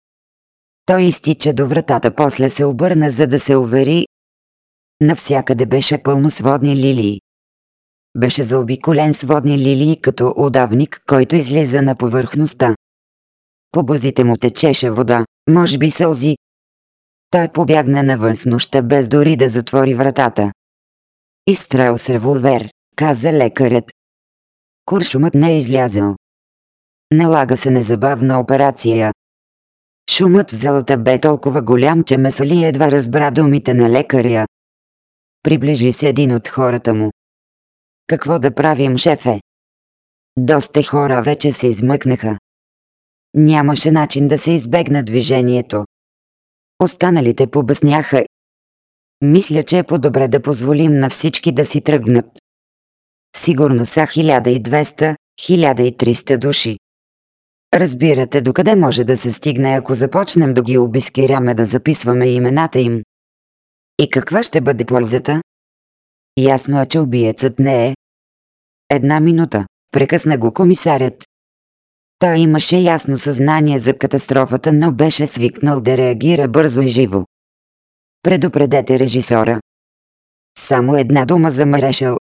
Speaker 1: Той изтича до вратата, после се обърна за да се увери. Навсякъде беше пълно с водни лилии. Беше заобиколен с водни лилии като удавник, който излиза на повърхността. По бузите му течеше вода, може би сълзи. Той побягна навън в нощта без дори да затвори вратата. Изстрел с револвер, каза лекарят. Куршумът не е излязъл. Налага се незабавна операция, Шумът в залата бе толкова голям, че Месали едва разбра думите на лекаря. Приближи се един от хората му. Какво да правим, шефе? Доста хора вече се измъкнаха. Нямаше начин да се избегне движението. Останалите побъсняха. Мисля, че е по-добре да позволим на всички да си тръгнат. Сигурно са 1200-1300 души. Разбирате докъде може да се стигне ако започнем да ги обискиряме да записваме имената им. И каква ще бъде ползата? Ясно е, че убиецът не е. Една минута, прекъсна го комисарят. Той имаше ясно съзнание за катастрофата, но беше свикнал да реагира бързо и живо. Предупредете режисьора. Само една дума за Марешал.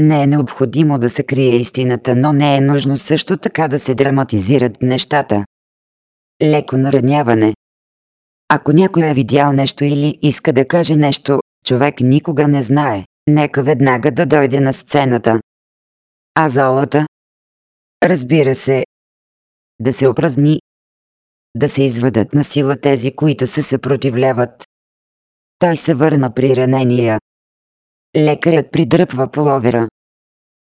Speaker 1: Не е необходимо да се крие истината, но не е нужно също така да се драматизират нещата. Леко нараняване. Ако някой е видял нещо или иска да каже нещо, човек никога не знае. Нека веднага да дойде на сцената. А залата? Разбира се. Да се опразни. Да се изведат на сила тези, които се съпротивляват. Той се върна при ранения. Лекарят придръпва половера.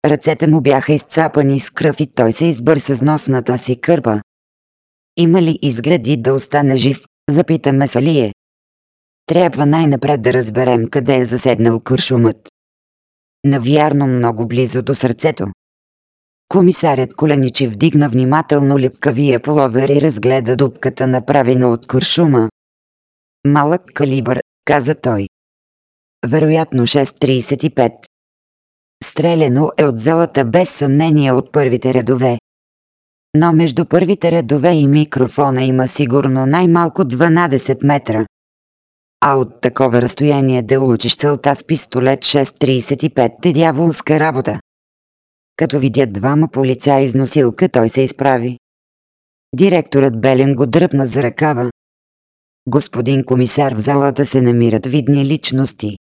Speaker 1: Ръцете му бяха изцапани с кръв и той се избърса с носната си кърпа. Има ли изгледи да остане жив, запита Месалие. Трябва най-напред да разберем къде е заседнал куршумът. Навярно много близо до сърцето. Комисарят Коленичи вдигна внимателно лепкавия половер и разгледа дупката направена от куршума. Малък калибър, каза той. Вероятно 6.35. Стреляно е от залата без съмнение от първите редове. Но между първите редове и микрофона има сигурно най-малко 12 метра. А от такова разстояние да улучиш целта с пистолет 6.35 е дяволска работа. Като видят двама полицаи из носилка, той се изправи. Директорът Белен го дръпна за ръкава. Господин комисар, в залата се намират видни личности.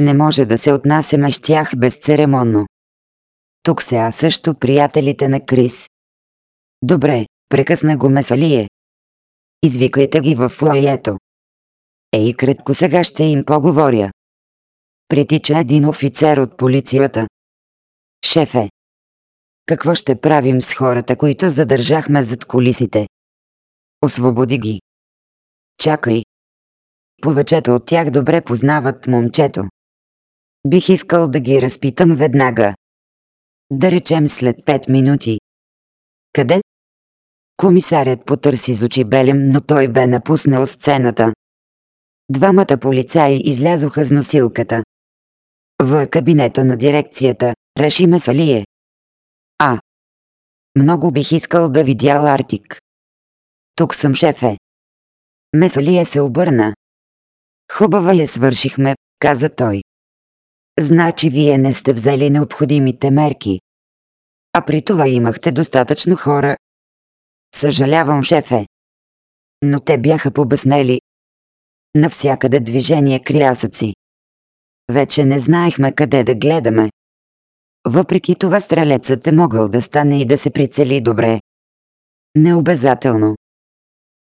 Speaker 1: Не може да се отнасяме с тях безцеремонно. Тук се а също приятелите на Крис. Добре, прекъсна го Месалие. Извикайте ги в фуаето. Ей, кратко сега ще им поговоря. Притича един офицер от полицията. Шефе. Какво ще правим с хората, които задържахме зад колисите? Освободи ги. Чакай. Повечето от тях добре познават момчето. Бих искал да ги разпитам веднага. Да речем след 5 минути. Къде? Комисарят потърси з очи белем, но той бе напуснал сцената. Двамата полицаи излязоха с носилката. В кабинета на дирекцията, реши Месалие. А. Много бих искал да видя Артик. Тук съм шефе. Месалие се обърна. Хубава я свършихме, каза той. Значи вие не сте взели необходимите мерки. А при това имахте достатъчно хора. Съжалявам, шефе. Но те бяха побеснели. Навсякъде движение крясъци. Вече не знаехме къде да гледаме. Въпреки това стрелецът е могъл да стане и да се прицели добре. Необязателно.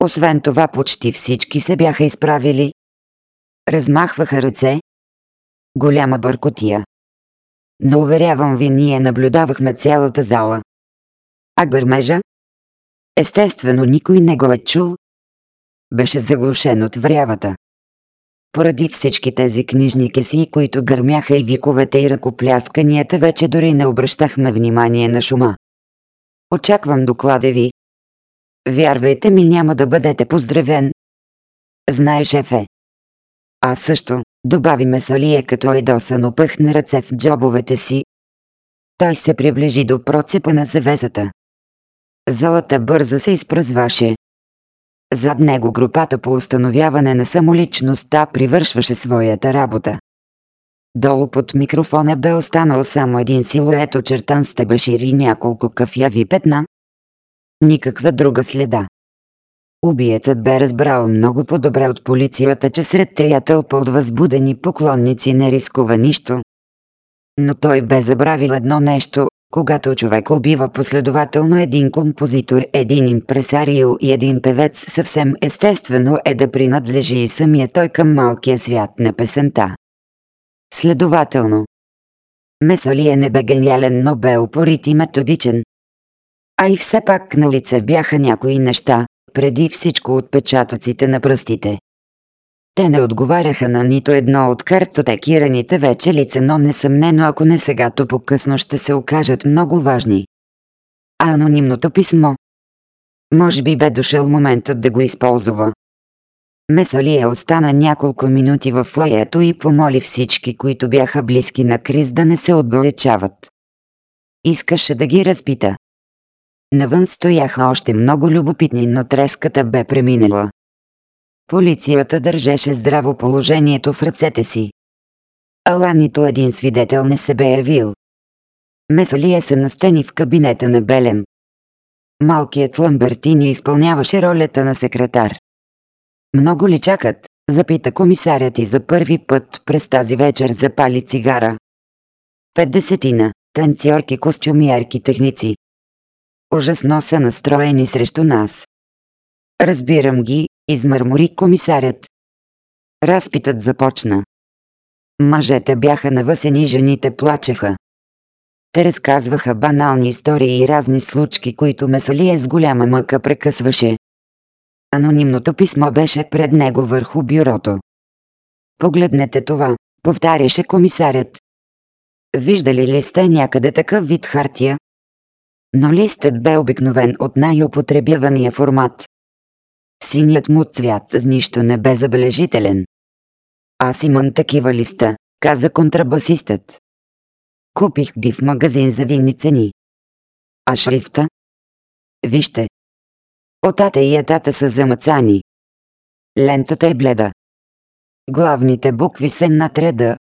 Speaker 1: Освен това почти всички се бяха изправили. Размахваха ръце, голяма бъркотия. Но уверявам ви, ние наблюдавахме цялата зала. А гърмежа? Естествено, никой не го е чул. Беше заглушен от врявата. Поради всички тези книжни кеси, които гърмяха и виковете и ръкоплясканията, вече дори не обръщахме внимание на шума. Очаквам доклада ви. Вярвайте ми, няма да бъдете поздравен. Знае, шефе. Аз също, добави Месалие като едосано пъхна ръце в джобовете си. Той се приближи до процепа на завесата. Залата бързо се изпразваше. Зад него групата по установяване на самоличността привършваше своята работа. Долу под микрофона бе останал само един силует очертан с и няколко кафяви петна. Никаква друга следа. Убиецът бе разбрал много по-добре от полицията, че сред тея тълпа от възбудени поклонници не рискува нищо. Но той бе забравил едно нещо, когато човек убива последователно един композитор, един импресарио и един певец, съвсем естествено е да принадлежи и самия той към малкия свят на песента. Следователно, Месалие не бе гениален, но бе упорит и методичен. А и все пак на лице бяха някои неща, преди всичко отпечатъците на пръстите. Те не отговаряха на нито едно от картотекираните вече лица, но несъмнено ако не сега, то по-късно ще се окажат много важни. А анонимното писмо? Може би бе дошъл моментът да го използва. Месалия остана няколко минути в фоето и помоли всички, които бяха близки на Крис да не се отдалечават. Искаше да ги разпита. Навън стояха още много любопитни, но треската бе преминала. Полицията държеше здраво положението в ръцете си. Ала нито един свидетел не се бе явил. Месалия се настани в кабинета на Белем. Малкият Ламбертини изпълняваше ролята на секретар. Много ли чакат? Запита комисарят и за първи път през тази вечер запали цигара. Петдесетина, танцорки, костюмиерки, техници. Ужасно са настроени срещу нас. Разбирам ги, измърмори комисарят. Разпитът започна. Мъжете бяха навъсени, жените плачеха. Те разказваха банални истории и разни случки, които Месалия с голяма мъка прекъсваше. Анонимното писмо беше пред него върху бюрото. Погледнете това, повтаряше комисарят. Виждали ли сте някъде такъв вид хартия? Но листът бе обикновен от най-употребявания формат. Синият му цвят с нищо не бе забележителен. Аз имам такива листа, каза контрабасистът. Купих ги в магазин за динни цени. А шрифта? Вижте. Отата и ятата са замъцани. Лентата е бледа. Главните букви са над реда.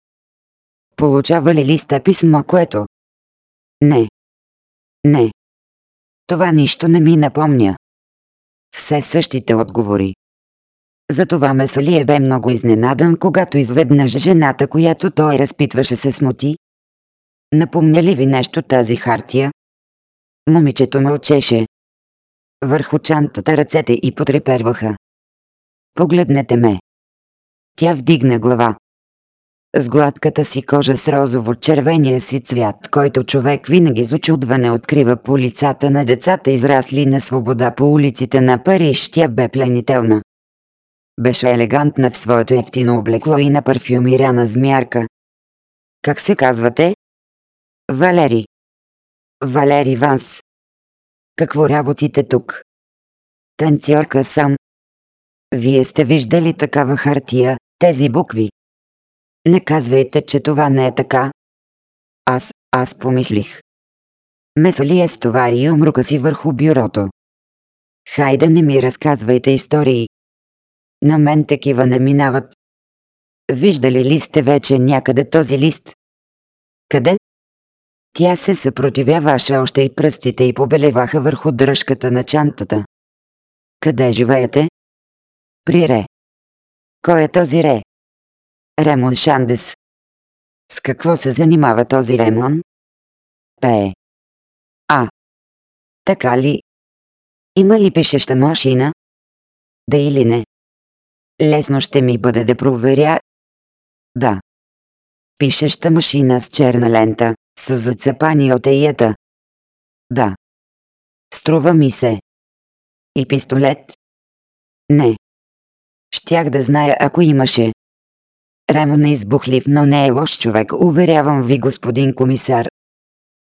Speaker 1: Получава ли листа писмо, което? Не. Не. Това нищо не ми напомня. Все същите отговори. Затова Месалия бе много изненадан, когато изведнъж жената, която той разпитваше се смути. Напомня ли ви нещо тази хартия? Момичето мълчеше. Върху чантата ръцете и потреперваха. Погледнете ме. Тя вдигна глава. С гладката си кожа с розово-червения си цвят, който човек винаги с очудване открива по лицата на децата израсли на свобода по улиците на Париж, тя бе пленителна. Беше елегантна в своето ефтино облекло и на парфюмирана змярка. Как се казвате? Валери. Валери Ванс. Какво работите тук? Танцорка съм. Вие сте виждали такава хартия, тези букви. Не казвайте, че това не е така. Аз, аз помислих. Месали е стовари умрука си върху бюрото. Хайде не ми разказвайте истории. На мен такива не минават. Виждали ли сте вече някъде този лист? Къде? Тя се съпротивяваше още и пръстите й побелеваха върху дръжката на чантата. Къде живеете? При Ре. Кой е този Ре? Ремон Шандес. С какво се занимава този Ремон? Пее. А. Така ли? Има ли пишеща машина? Да или не? Лесно ще ми бъде да проверя. Да. Пишеща машина с черна лента, с зацепани от еята. Да. Струва ми се. И пистолет? Не. Щях да зная ако имаше. Ремон е избухлив, но не е лош човек, уверявам ви, господин комисар.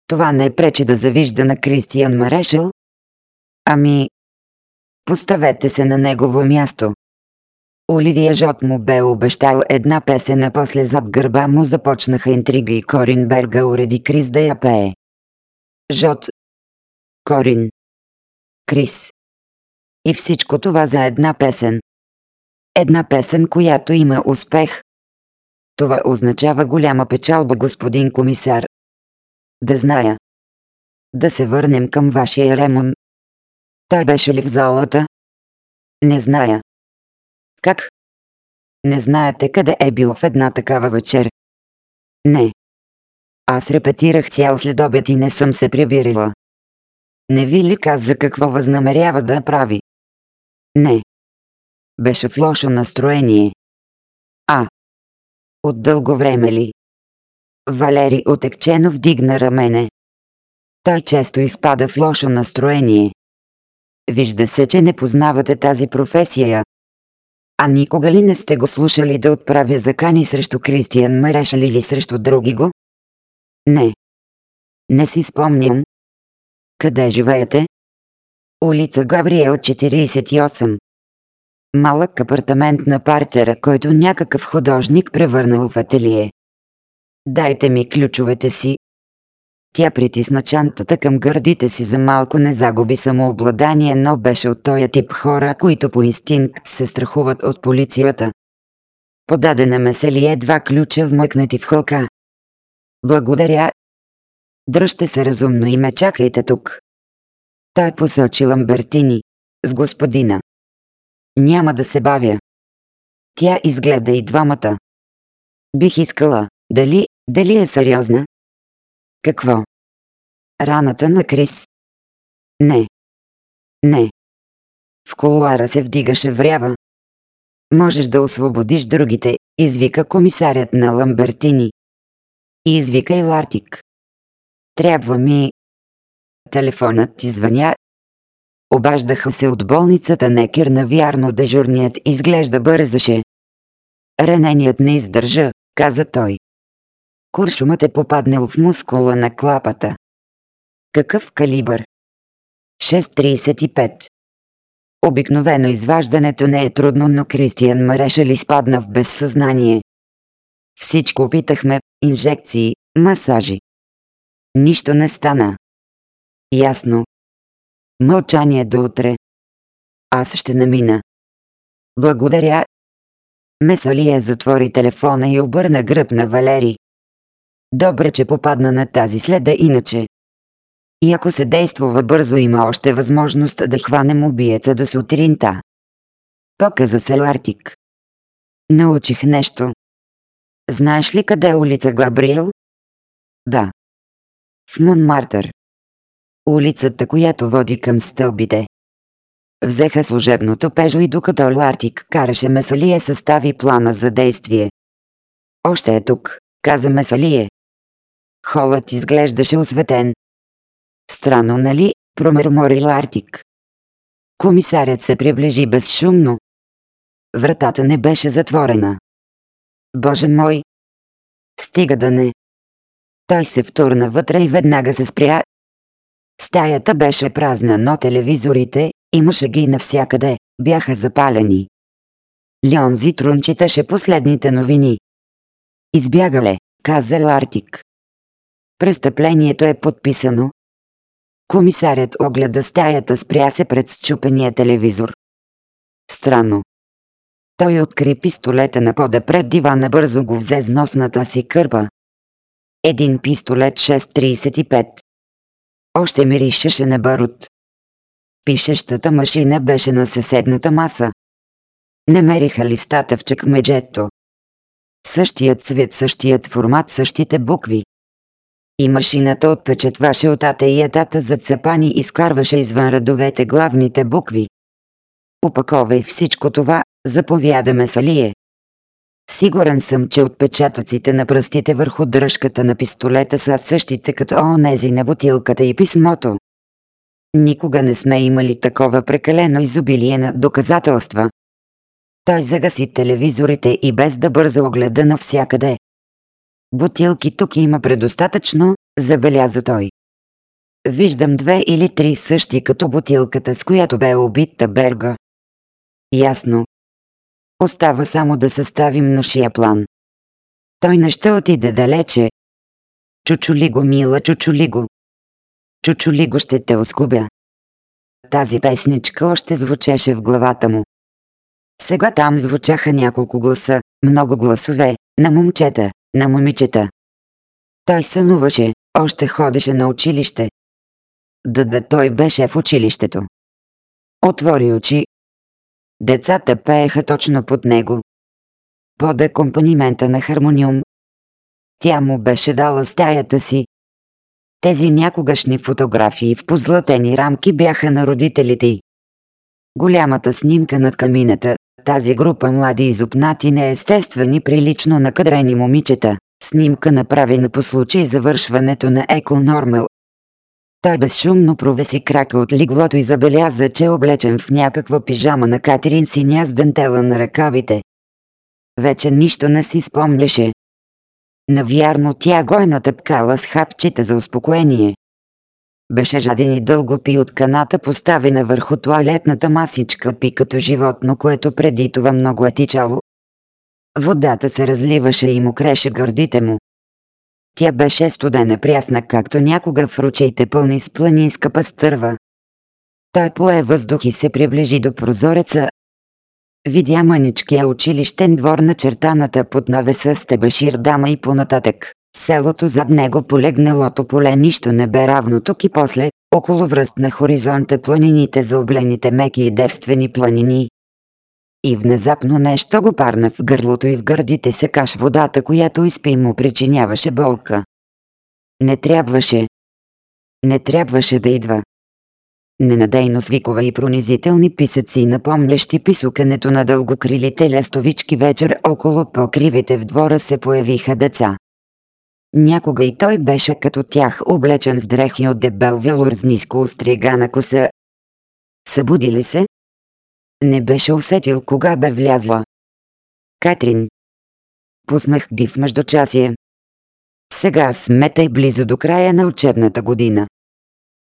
Speaker 1: Това не пречи да завижда на Кристиан Марешел? Ами, поставете се на негово място. Оливия Жот му бе обещал една песен, а после зад гърба му започнаха интриги и Корин Берга уреди Крис да я пее. Жот. Корин. Крис. И всичко това за една песен. Една песен, която има успех. Това означава голяма печалба, господин комисар. Да зная. Да се върнем към вашия ремон. Той беше ли в залата? Не зная. Как? Не знаете къде е бил в една такава вечер? Не. Аз репетирах цял следобед и не съм се прибирила. Не ви ли каза какво възнамерява да прави? Не. Беше в лошо настроение. От дълго време ли? Валери отекчено вдигна рамене. Той често изпада в лошо настроение. Вижда се, че не познавате тази професия. А никога ли не сте го слушали да отправя закани срещу Кристиан Марешал или срещу други го? Не. Не си спомням. Къде живеете? Улица Габриел 48. Малък апартамент на партера, който някакъв художник превърнал в ателие. Дайте ми ключовете си. Тя притисна чантата към гърдите си за малко не загуби самообладание, но беше от този тип хора, които по инстинкт се страхуват от полицията. Подадена ме се ли едва ключа вмъкнати в хълка. Благодаря. Дръжте се разумно и ме чакайте тук. Той посочи Ламбертини. С господина. Няма да се бавя. Тя изгледа и двамата. Бих искала, дали, дали е сериозна? Какво? Раната на Крис. Не. Не. В колуара се вдигаше врява. Можеш да освободиш другите, извика комисарят на Ламбертини. И извика и Лартик. Трябва ми... Телефонът ти звъня. Обаждаха се от болницата Некер навярно дежурният изглежда бързаше. Раненият не издържа, каза той. Куршумът е попаднал в мускула на клапата. Какъв калибър? 6.35. Обикновено изваждането не е трудно, но Кристиан Марешали спадна в безсъзнание. Всичко опитахме, инжекции, масажи. Нищо не стана. Ясно. Мълчание до утре. Аз ще намина. Благодаря. Месалия затвори телефона и обърна гръб на Валери. Добре, че попадна на тази следа иначе. И ако се действува бързо има още възможност да хванем убиеца до сутринта. Показа се Лартик. Научих нещо. Знаеш ли къде е улица Габриел? Да. В Монмартър. Улицата, която води към стълбите. Взеха служебното пежо и докато Лартик караше Месалие състави плана за действие. Още е тук, каза Месалие. Холът изглеждаше осветен. Странно, нали? промърмори Лартик. Комисарят се приближи безшумно. Вратата не беше затворена. Боже мой! Стига да не. Той се втурна вътре и веднага се спря. Стаята беше празна, но телевизорите, имаше ги навсякъде, бяха запалени. Льонзи Трун читаше последните новини. Избягале, каза Лартик. Престъплението е подписано. Комисарят огледа стаята, спря се пред счупения телевизор. Странно. Той откри пистолета на пода пред дивана, бързо го взе с носната си кърпа. Един пистолет 6.35. Още миришеше на барут. Пишещата машина беше на съседната маса. Намериха листата в чекмеджето. Същият цвет, същият формат, същите букви. И машината отпечатваше от ата и етата за цепани и изкарваше извън редовете главните букви. Опаковай всичко това, заповядаме Салие. Сигурен съм, че отпечатъците на пръстите върху дръжката на пистолета са същите като онези на бутилката и писмото. Никога не сме имали такова прекалено изобилие на доказателства. Той загаси телевизорите и без да бърза огледа навсякъде. Бутилки тук има предостатъчно, забеляза той. Виждам две или три същи като бутилката, с която бе убита Берга. Ясно. Остава само да съставим нашия план. Той не ще отиде далече. Чучули го, мила, чучули го. Чучули го ще те оскубя. Тази песничка още звучеше в главата му. Сега там звучаха няколко гласа, много гласове, на момчета, на момичета. Той сънуваше, още ходеше на училище. Да, да, той беше в училището. Отвори очи. Децата пееха точно под него. Под акомпанимента на хармониум. Тя му беше дала стаята си. Тези някогашни фотографии в позлатени рамки бяха на родителите й. Голямата снимка над камината, тази група млади изопнати неестествени прилично накадрени момичета, снимка направена по случай завършването на Еко Нормал. Той безшумно провеси крака от лиглото и забеляза, че е облечен в някаква пижама на Катерин синя с дентела на ръкавите. Вече нищо не си спомняше. Навярно тя го е натъпкала с хапчета за успокоение. Беше жаден и дълго пи от каната поставена върху туалетната масичка пи като животно, което преди това много е тичало. Водата се разливаше и му креше гърдите му. Тя беше студена прясна, както някога в ручейте пълни с планинска пастърва. Той пое въздух и се приближи до прозореца. Видя мъничкия училищен двор на чертаната под навеса с Тебешир дама и понататък. Селото зад него полегналото поле нищо не бе равно тук и после, около връст на хоризонта планините за облените меки и девствени планини. И внезапно нещо го парна в гърлото и в гърдите се каш водата, която изпи му причиняваше болка. Не трябваше. Не трябваше да идва. Ненадейно свикова и пронизителни писъци, напомнящи писукането на дългокрилите лестовички вечер около покривите в двора се появиха деца. Някога и той беше като тях облечен в дрехи от дебел велур с ниско остригана коса. Събуди ли се? Не беше усетил кога бе влязла. Катрин. Пуснах ги в междучасие. Сега сметай близо до края на учебната година.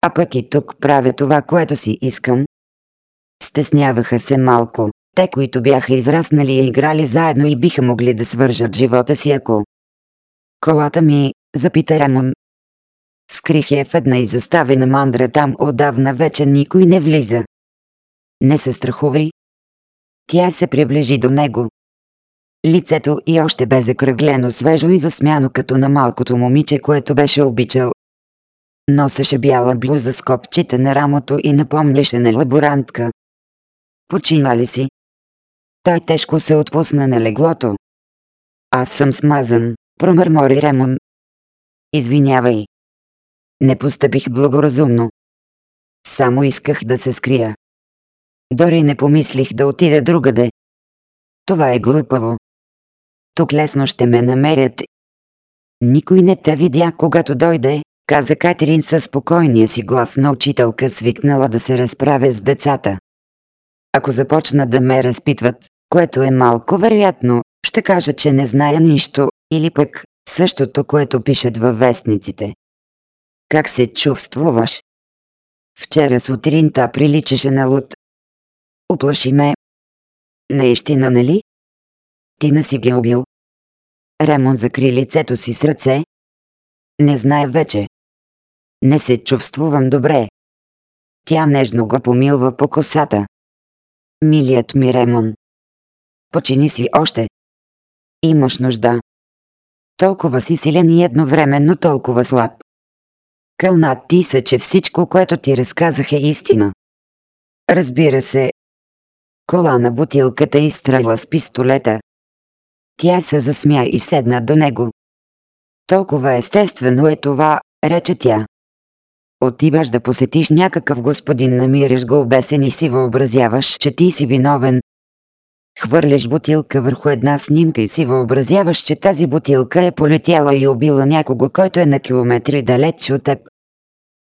Speaker 1: А пък и тук правя това, което си искам. Стесняваха се малко, те, които бяха израснали и играли заедно и биха могли да свържат живота си, ако... Колата ми, запита Ремон. Скрих я в една изоставена мандра там отдавна вече никой не влиза. Не се страхувай. Тя се приближи до него. Лицето и още бе закръглено свежо и засмяно като на малкото момиче, което беше обичал. Носеше бяла блуза с копчета на рамото и напомняше на лаборантка. Почина ли си? Той тежко се отпусна на леглото. Аз съм смазан, промърмори Ремон. Извинявай. Не постъпих благоразумно. Само исках да се скрия. Дори не помислих да отида другаде. Това е глупаво. Тук лесно ще ме намерят. Никой не те видя, когато дойде, каза Катерин със спокойния си глас на учителка свикнала да се разправя с децата. Ако започна да ме разпитват, което е малко вероятно, ще кажа, че не зная нищо, или пък същото, което пишат във вестниците. Как се чувствуваш? Вчера сутринта приличаше на луд, Оплаши ме. Наистина, нали? Ти не си ги убил. Ремон закри лицето си с ръце. Не знае вече. Не се чувствувам добре. Тя нежно го помилва по косата. Милият ми Ремон. Почини си още. Имаш нужда. Толкова си силен и едновременно толкова слаб. Кълнат ти се, че всичко, което ти разказах е истина. Разбира се, кола на бутилката и стреля с пистолета. Тя се засмя и седна до него. Толкова естествено е това, рече тя. Отиваш да посетиш някакъв господин, намираш го обесен и си въобразяваш, че ти си виновен. Хвърляш бутилка върху една снимка и си въобразяваш, че тази бутилка е полетяла и убила някого, който е на километри далеч от теб.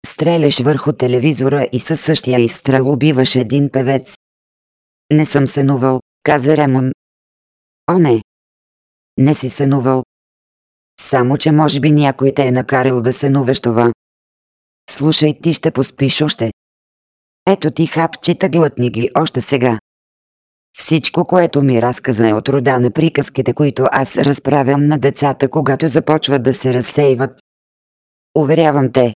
Speaker 1: Стреляш върху телевизора и със същия изстрел убиваш един певец. Не съм сънувал, каза Ремон. О не. Не си сънувал. Само, че може би някой те е накарал да сънуваш това. Слушай, ти ще поспиш още. Ето ти хапчета глътни ги още сега. Всичко, което ми разказа е от рода на приказките, които аз разправям на децата, когато започват да се разсейват. Уверявам те.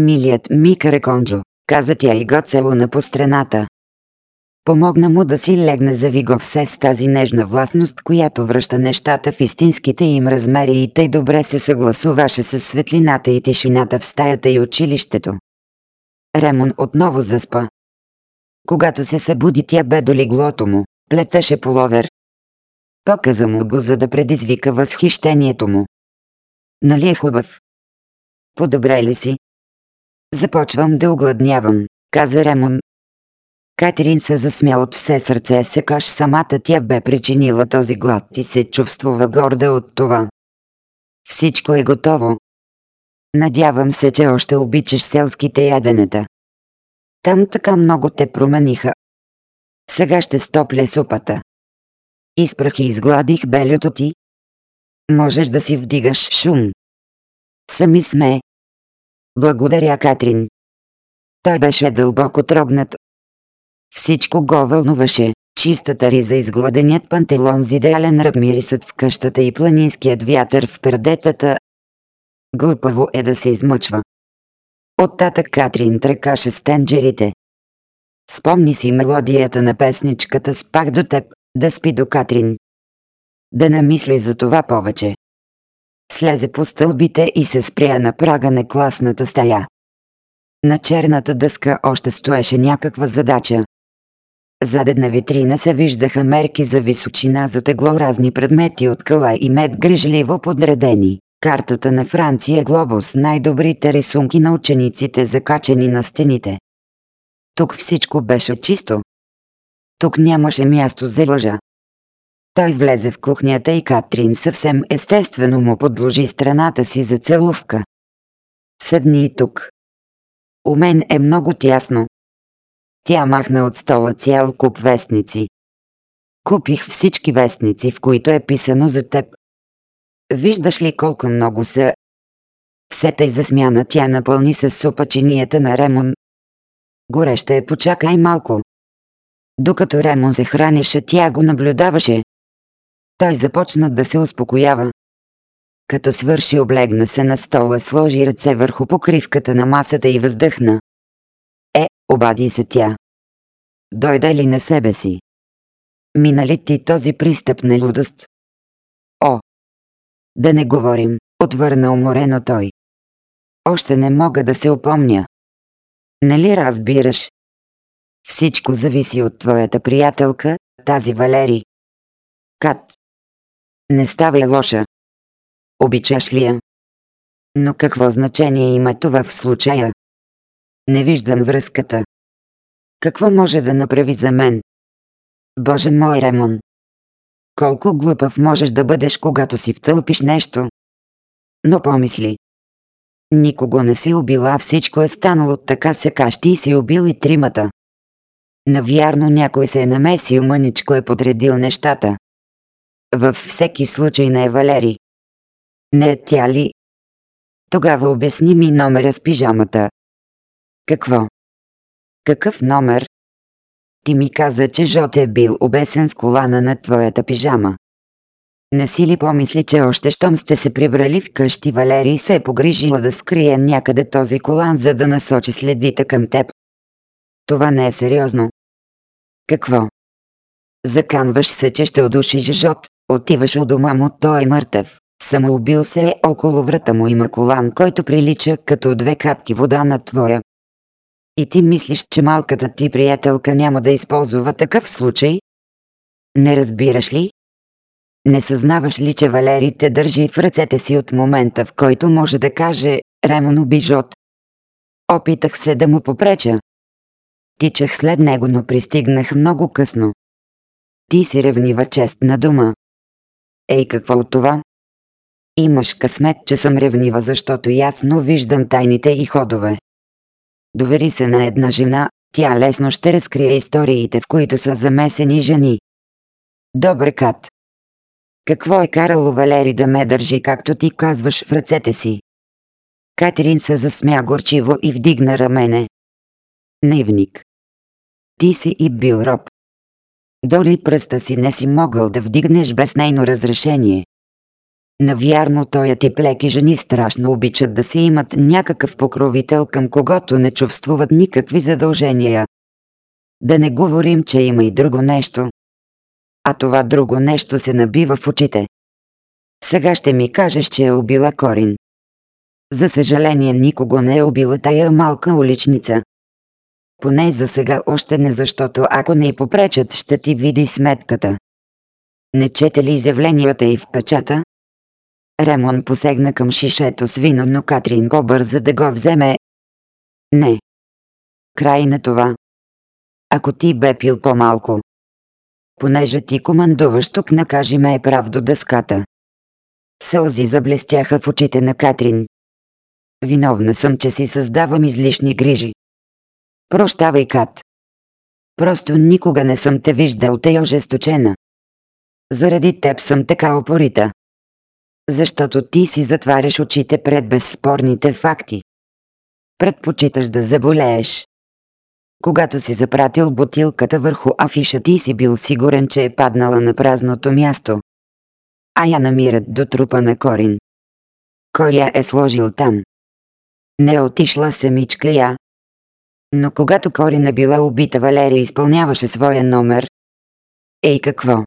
Speaker 1: Милият ми Кареконджо, каза тя и го целуна по стрената. Помогна му да си легне за виго все с тази нежна властност, която връща нещата в истинските им размери и тъй добре се съгласуваше с светлината и тишината в стаята и училището. Ремон отново заспа. Когато се събуди, тя бе до леглото му, плетеше половер. Показа му го, за да предизвика възхищението му. Нали е хубав? Подобре ли си? Започвам да огладнявам, каза Ремон, Катерин се засмя от все сърце, секаш самата тя бе причинила този глад и се чувствува горда от това. Всичко е готово. Надявам се, че още обичаш селските яденета. Там така много те промениха. Сега ще стопля супата. Изпрах и изгладих белето ти. Можеш да си вдигаш шум. Сами сме. Благодаря, Катрин. Той беше дълбоко трогнат. Всичко го вълнуваше. Чистата риза, изгладеният пантелон с идеален ръб мирисът в къщата и планинският вятър в пердетата. Глупаво е да се измъчва. Оттатък Катрин тръкаше с тенджерите. Спомни си мелодията на песничката с пак до теб, да спи до Катрин. Да намисли за това повече. Слезе по стълбите и се спря на прага на класната стая. На черната дъска още стоеше някаква задача. Задедна витрина се виждаха мерки за височина за тегло разни предмети от къла и мед грижливо подредени. Картата на Франция Глобус най-добрите рисунки на учениците закачени на стените. Тук всичко беше чисто. Тук нямаше място за лъжа. Той влезе в кухнята и Катрин съвсем естествено му подложи страната си за целувка. Седни и тук. У мен е много тясно. Тя махна от стола цял куп вестници. Купих всички вестници, в които е писано за теб. Виждаш ли колко много са? Все тъй за смяна тя напълни с супа чинията на Ремон. Гореща е, почакай малко. Докато Ремон се хранеше, тя го наблюдаваше. Той започна да се успокоява. Като свърши облегна се на стола, сложи ръце върху покривката на масата и въздъхна. Обади се тя. Дойде ли на себе си? Мина ли ти този пристъп на людост? О! Да не говорим, отвърна уморено той. Още не мога да се опомня. Нали разбираш? Всичко зависи от твоята приятелка, тази Валери. Кат. Не ставай лоша. Обичаш ли я? Но какво значение има това в случая? Не виждам връзката. Какво може да направи за мен? Боже мой, Ремон! Колко глупав можеш да бъдеш, когато си втълпиш нещо? Но помисли. Никого не си убила, всичко е станало така сега, ти си убил и тримата. Навярно някой се е намесил, мъничко е подредил нещата. Във всеки случай не е Валери. Не е тя ли? Тогава обясни ми номера с пижамата. Какво? Какъв номер? Ти ми каза, че Жот е бил обесен с колана на твоята пижама. Не си ли помисли, че още щом сте се прибрали в къщи, Валерий се е погрижила да скрие някъде този колан, за да насочи следите към теб? Това не е сериозно. Какво? Заканваш се, че ще удушиш Жот, отиваш у дома му, той е мъртъв. Самоубил се е около врата му има колан, който прилича като две капки вода на твоя. И ти мислиш, че малката ти приятелка няма да използва такъв случай? Не разбираш ли? Не съзнаваш ли, че Валери те държи в ръцете си от момента, в който може да каже «Ремон обижот». Опитах се да му попреча. Тичах след него, но пристигнах много късно. Ти си ревнива чест на дума. Ей, какво от това? Имаш късмет, че съм ревнива, защото ясно виждам тайните и ходове. Довери се на една жена, тя лесно ще разкрие историите, в които са замесени жени. Добре, Кат. Какво е карало Валери да ме държи, както ти казваш, в ръцете си? Катерин се засмя горчиво и вдигна рамене. Наивник. Ти си и бил роб. Дори пръста си не си могъл да вдигнеш без нейно разрешение. Навярно той тип леки жени страшно обичат да си имат някакъв покровител към когото не чувствуват никакви задължения. Да не говорим, че има и друго нещо. А това друго нещо се набива в очите. Сега ще ми кажеш, че е убила Корин. За съжаление никого не е убила тая малка уличница. Поне за сега още не, защото ако не й попречат, ще ти види сметката. Не чете ли изявленията и в печата? Ремон посегна към шишето с вино, но Катрин по-бърза да го вземе. Не. Край на това. Ако ти бе пил по-малко. Понеже ти командуваш тук, накажи ме е прав до дъската. Сълзи заблестяха в очите на Катрин. Виновна съм, че си създавам излишни грижи. Прощавай, Кат. Просто никога не съм те виждал те ожесточена. Заради теб съм така опорита. Защото ти си затваряш очите пред безспорните факти. предпочиташ да заболееш. Когато си запратил бутилката върху афиша ти си бил сигурен, че е паднала на празното място. А я намират до трупа на Корин. Кой я е сложил там? Не отишла самичка я. Но когато Корин е била убита, Валерия изпълняваше своя номер. Ей какво?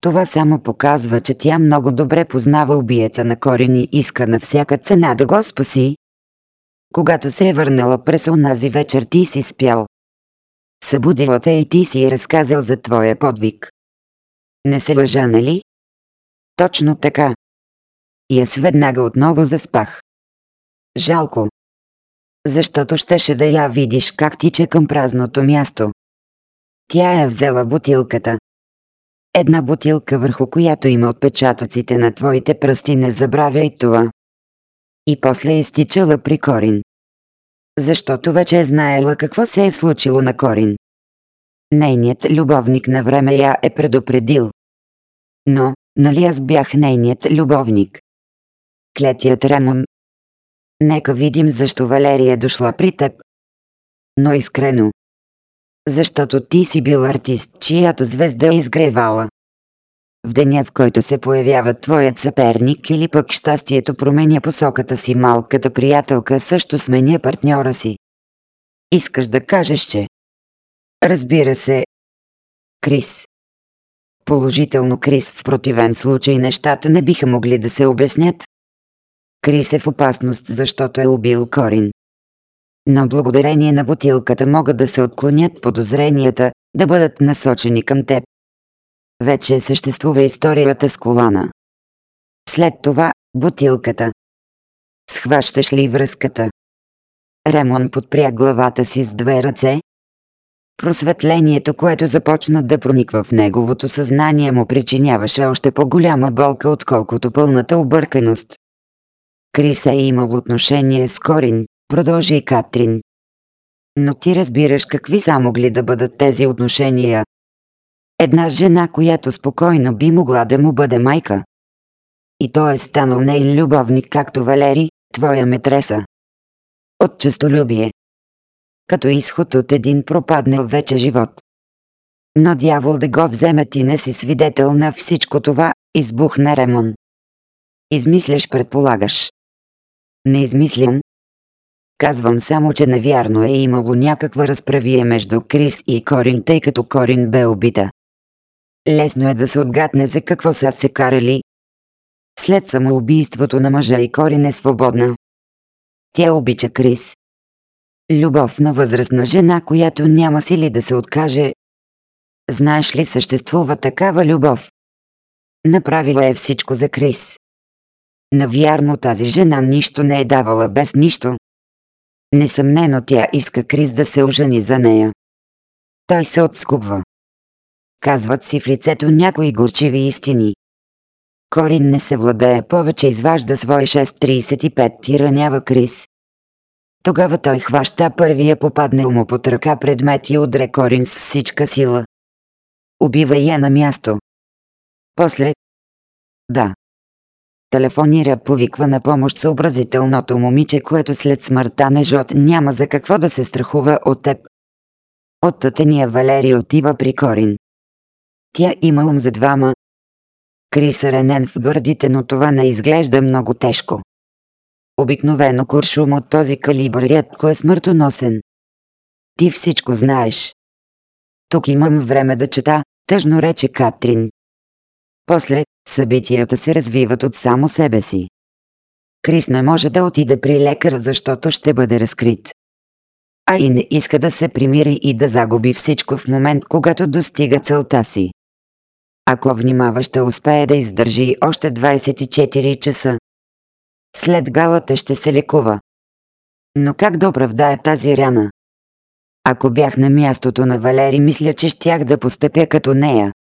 Speaker 1: Това само показва, че тя много добре познава убиеца на Корин и иска на всяка цена да го спаси. Когато се е върнала през онази вечер ти си спял. Събудила те и ти си е разказал за твоя подвиг. Не се лъжа, нали? Точно така. И аз веднага отново заспах. Жалко. Защото щеше да я видиш как тича към празното място. Тя е взела бутилката. Една бутилка върху която има отпечатъците на твоите пръсти, не забравяй това. И после е изтичала при Корин. Защото вече е знаела какво се е случило на Корин. Нейният любовник на време я е предупредил. Но, нали аз бях нейният любовник? Клетият Ремон. Нека видим защо Валерия е дошла при теб. Но искрено. Защото ти си бил артист, чиято звезда е изгревала. В деня, в който се появява твоят съперник или пък щастието променя посоката си, малката приятелка също сменя партньора си. Искаш да кажеш, че... Разбира се. Крис. Положително Крис, в противен случай нещата не биха могли да се обяснят. Крис е в опасност, защото е убил Корин. Но благодарение на бутилката могат да се отклонят подозренията, да бъдат насочени към теб. Вече съществува историята с колана. След това – бутилката. Схващаш ли връзката? Ремон подпря главата си с две ръце. Просветлението, което започна да прониква в неговото съзнание му причиняваше още по-голяма болка, отколкото пълната обърканост. Крис е имал отношение с Корин, продължи Катрин. Но ти разбираш какви са могли да бъдат тези отношения. Една жена, която спокойно би могла да му бъде майка. И той е станал нейн любовник, както Валери, твоя метреса. От честолюбие. Като изход от един пропаднал вече живот. Но дявол да го вземе ти не си свидетел на всичко това, избухна Ремон. Измисляш, предполагаш. Не измислям. Казвам само, че навярно е имало някаква разправие между Крис и Корин, тъй като Корин бе убита. Лесно е да се отгадне за какво са се карали. След самоубийството на мъжа и Корин е свободна. Тя обича Крис. Любов на възрастна жена, която няма сили да се откаже. Знаеш ли съществува такава любов? Направила е всичко за Крис. Навярно тази жена нищо не е давала без нищо. Несъмнено тя иска Крис да се ожени за нея. Той се отскубва. Казват си в лицето някои горчиви истини. Корин не се владее повече, изважда свой 6.35 и ранява Крис. Тогава той хваща първия попаднал му под ръка предмет и удре Корин с всичка сила. Убива я на място. После... Да. Телефонира повиква на помощ съобразителното момиче, което след смъртта на Жот няма за какво да се страхува от теб. От тътения Валери отива при Корин. Тя има ум за двама. Крис е ранен в гърдите, но това не изглежда много тежко. Обикновено куршум от този калибър рядко е смъртоносен. Ти всичко знаеш. Тук имам време да чета, тъжно рече Катрин. После, събитията се развиват от само себе си. Крис не може да отиде при лекар, защото ще бъде разкрит. А и не иска да се примири и да загуби всичко в момент, когато достига целта си. Ако внимава, ще успее да издържи още 24 часа. След галата ще се лекува. Но как да оправдая тази рана? Ако бях на мястото на Валери, мисля, че щях да постъпя като нея.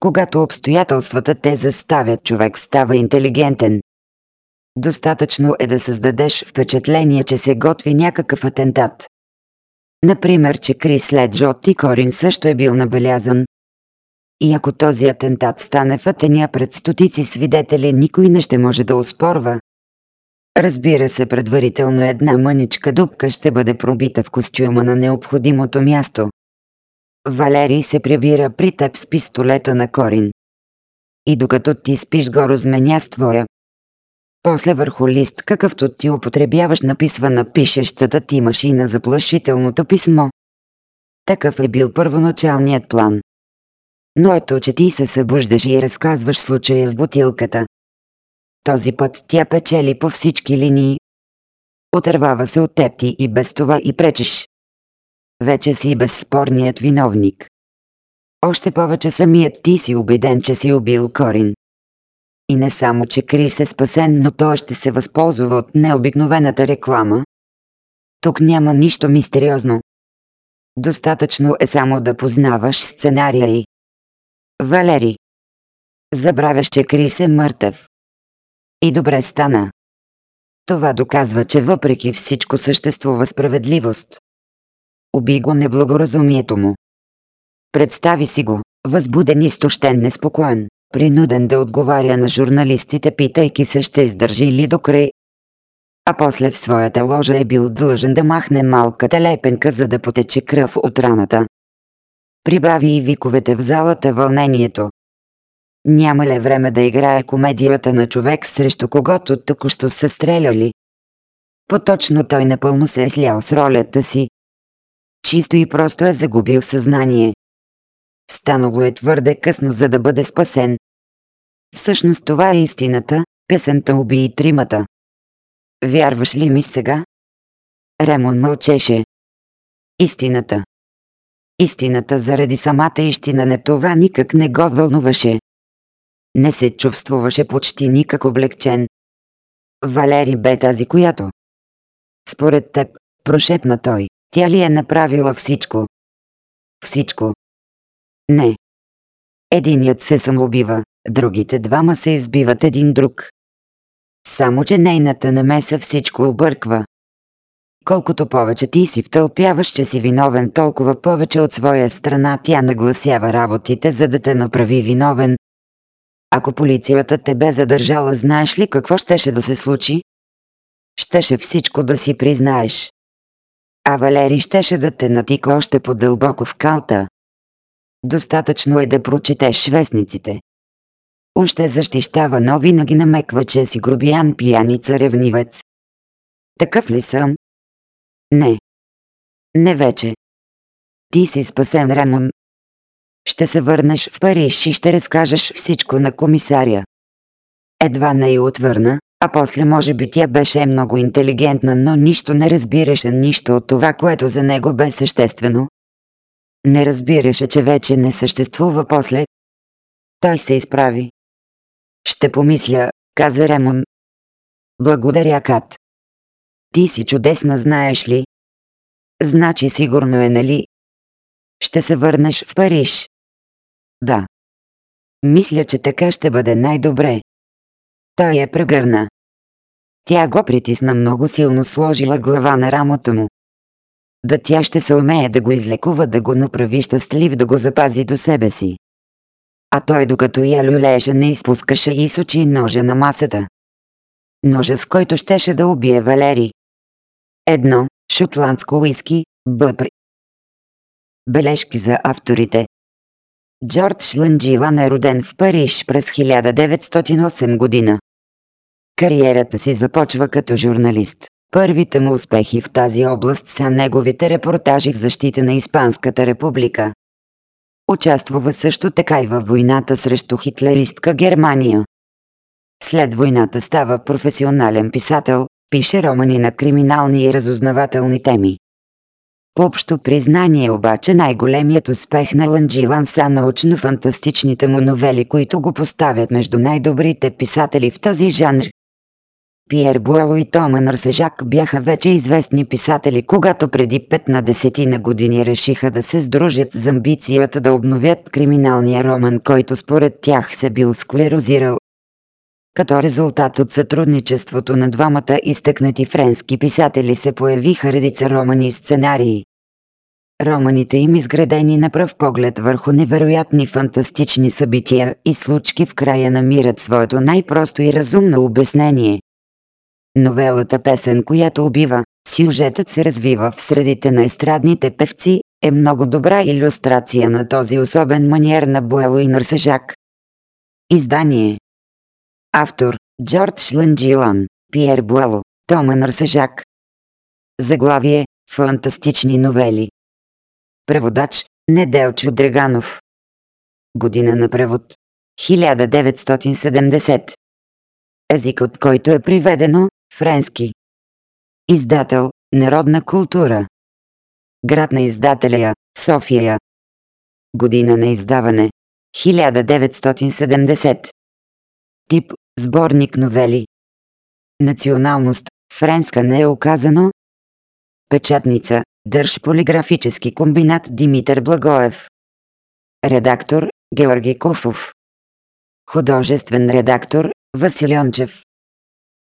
Speaker 1: Когато обстоятелствата те заставят, човек става интелигентен. Достатъчно е да създадеш впечатление, че се готви някакъв атентат. Например, че Крис след Жот и Корин също е бил набелязан. И ако този атентат стане в Атения пред стотици свидетели, никой не ще може да успорва. Разбира се, предварително една мъничка дупка ще бъде пробита в костюма на необходимото място. Валерий се прибира при теб с пистолета на Корин. И докато ти спиш го разменя с твоя. После върху лист, какъвто ти употребяваш, написва на пишещата ти машина заплашителното писмо. Такъв е бил първоначалният план. Но ето, че ти се събуждаш и разказваш случая с бутилката. Този път тя печели по всички линии. Отървава се от теб ти и без това и пречеш. Вече си безспорният виновник. Още повече самият ти си убеден, че си убил Корин. И не само, че Крис е спасен, но той ще се възползва от необикновената реклама. Тук няма нищо мистериозно. Достатъчно е само да познаваш сценария и... Валери. Забравяш, че Крис е мъртъв. И добре стана. Това доказва, че въпреки всичко съществува справедливост. Уби го неблагоразумието му. Представи си го, възбуден изтощен неспокоен, принуден да отговаря на журналистите, питайки се ще издържи ли до край. А после в своята ложа е бил длъжен да махне малката лепенка, за да потече кръв от раната. Прибави и виковете в залата вълнението. Няма ли време да играе комедията на човек срещу когото току-що са стреляли? Поточно той напълно се е слял с ролята си. Чисто и просто е загубил съзнание. Станало е твърде късно, за да бъде спасен. Всъщност това е истината, песента уби и тримата. Вярваш ли ми сега? Ремон мълчеше. Истината. Истината заради самата истина не това никак не го вълнуваше. Не се чувствуваше почти никак облегчен. Валери бе тази, която. Според теб, прошепна той, тя ли е направила всичко? Всичко. Не. Единият се самоубива, другите двама се избиват един друг. Само, че нейната намеса всичко обърква. Колкото повече ти си втълпяваш, че си виновен, толкова повече от своя страна тя нагласява работите, за да те направи виновен. Ако полицията те бе задържала, знаеш ли какво щеше да се случи? Щеше всичко да си признаеш. А Валери щеше да те натика още по-дълбоко в калта. Достатъчно е да прочетеш вестниците. Още защищава, но винаги намеква, че си грубиян, пияница, ревнивец. Такъв ли съм? Не. Не вече. Ти си спасен, Ремон. Ще се върнеш в Париж и ще разкажеш всичко на комисаря. Едва не й отвърна, а после може би тя беше много интелигентна, но нищо не разбираше нищо от това, което за него бе съществено. Не разбираше, че вече не съществува после. Той се изправи. Ще помисля, каза Ремон. Благодаря, Кат. Ти си чудесна, знаеш ли? Значи сигурно е, нали? Ще се върнеш в Париж. Да. Мисля, че така ще бъде най-добре. Той я прегърна. Тя го притисна много силно, сложила глава на рамото му. Да тя ще се умее да го излекува, да го направи щастлив, да го запази до себе си. А той докато я люлееше не изпускаше и с ножа на масата. Ножа с който щеше да убие Валери. Едно, шотландско уиски, бъпри. Бележки за авторите Джордж Ланджилан е роден в Париж през 1908 година. Кариерата си започва като журналист. Първите му успехи в тази област са неговите репортажи в защита на Испанската република. Участвува също така и във войната срещу хитлеристка Германия. След войната става професионален писател, пише романи на криминални и разузнавателни теми. По общо признание обаче най-големият успех на Ланджилан са научно-фантастичните му новели, които го поставят между най-добрите писатели в този жанр. Пиер Буело и Тома Нарсежак бяха вече известни писатели, когато преди 5 на години решиха да се сдружат с амбицията да обновят криминалния роман, който според тях се бил склерозирал. Като резултат от сътрудничеството на двамата изтъкнати френски писатели се появиха редица романи и сценарии. Романите им изградени на пръв поглед върху невероятни фантастични събития и случки в края намират своето най-просто и разумно обяснение. Новелата песен, която убива, сюжетът се развива в средите на естрадните певци, е много добра иллюстрация на този особен маниер на Буело и Нарсажак. Издание. Автор Джордж Ланджилан, Пиер Буело, Тома Нарсажак Заглавие Фантастични новели. Преводач Неделчо Драганов Година на превод 1970 Език от който е приведено френски. Издател Народна култура. Град на издателя София. Година на издаване 1970 Тип Сборник новели. Националност Френска не е оказано. Печатница Държ полиграфически комбинат Димитър Благоев. Редактор Георги Кофов Художествен редактор Василиончев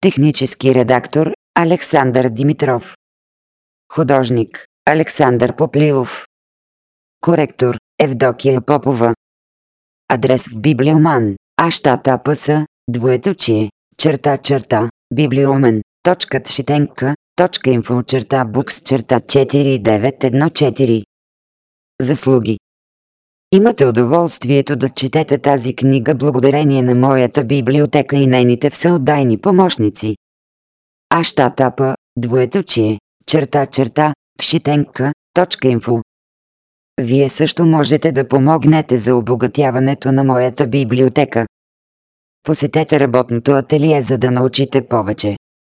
Speaker 1: Технически редактор Александър Димитров. Художник Александър Поплилов. Коректор Евдокия Попова. Адрес в Библиоман. Аштата ПС Двоеточие Черта черта Библиомен Точка Тшитенка Точка инфо черта букс черта 4914 Заслуги Имате удоволствието да четете тази книга благодарение на моята библиотека и нейните всеотдайни помощници. Аштатапа, двоеточие, черта черта, вшитенка, точка инфо. Вие също можете да помогнете за обогатяването на моята библиотека. Посетете работното ателие за да научите повече.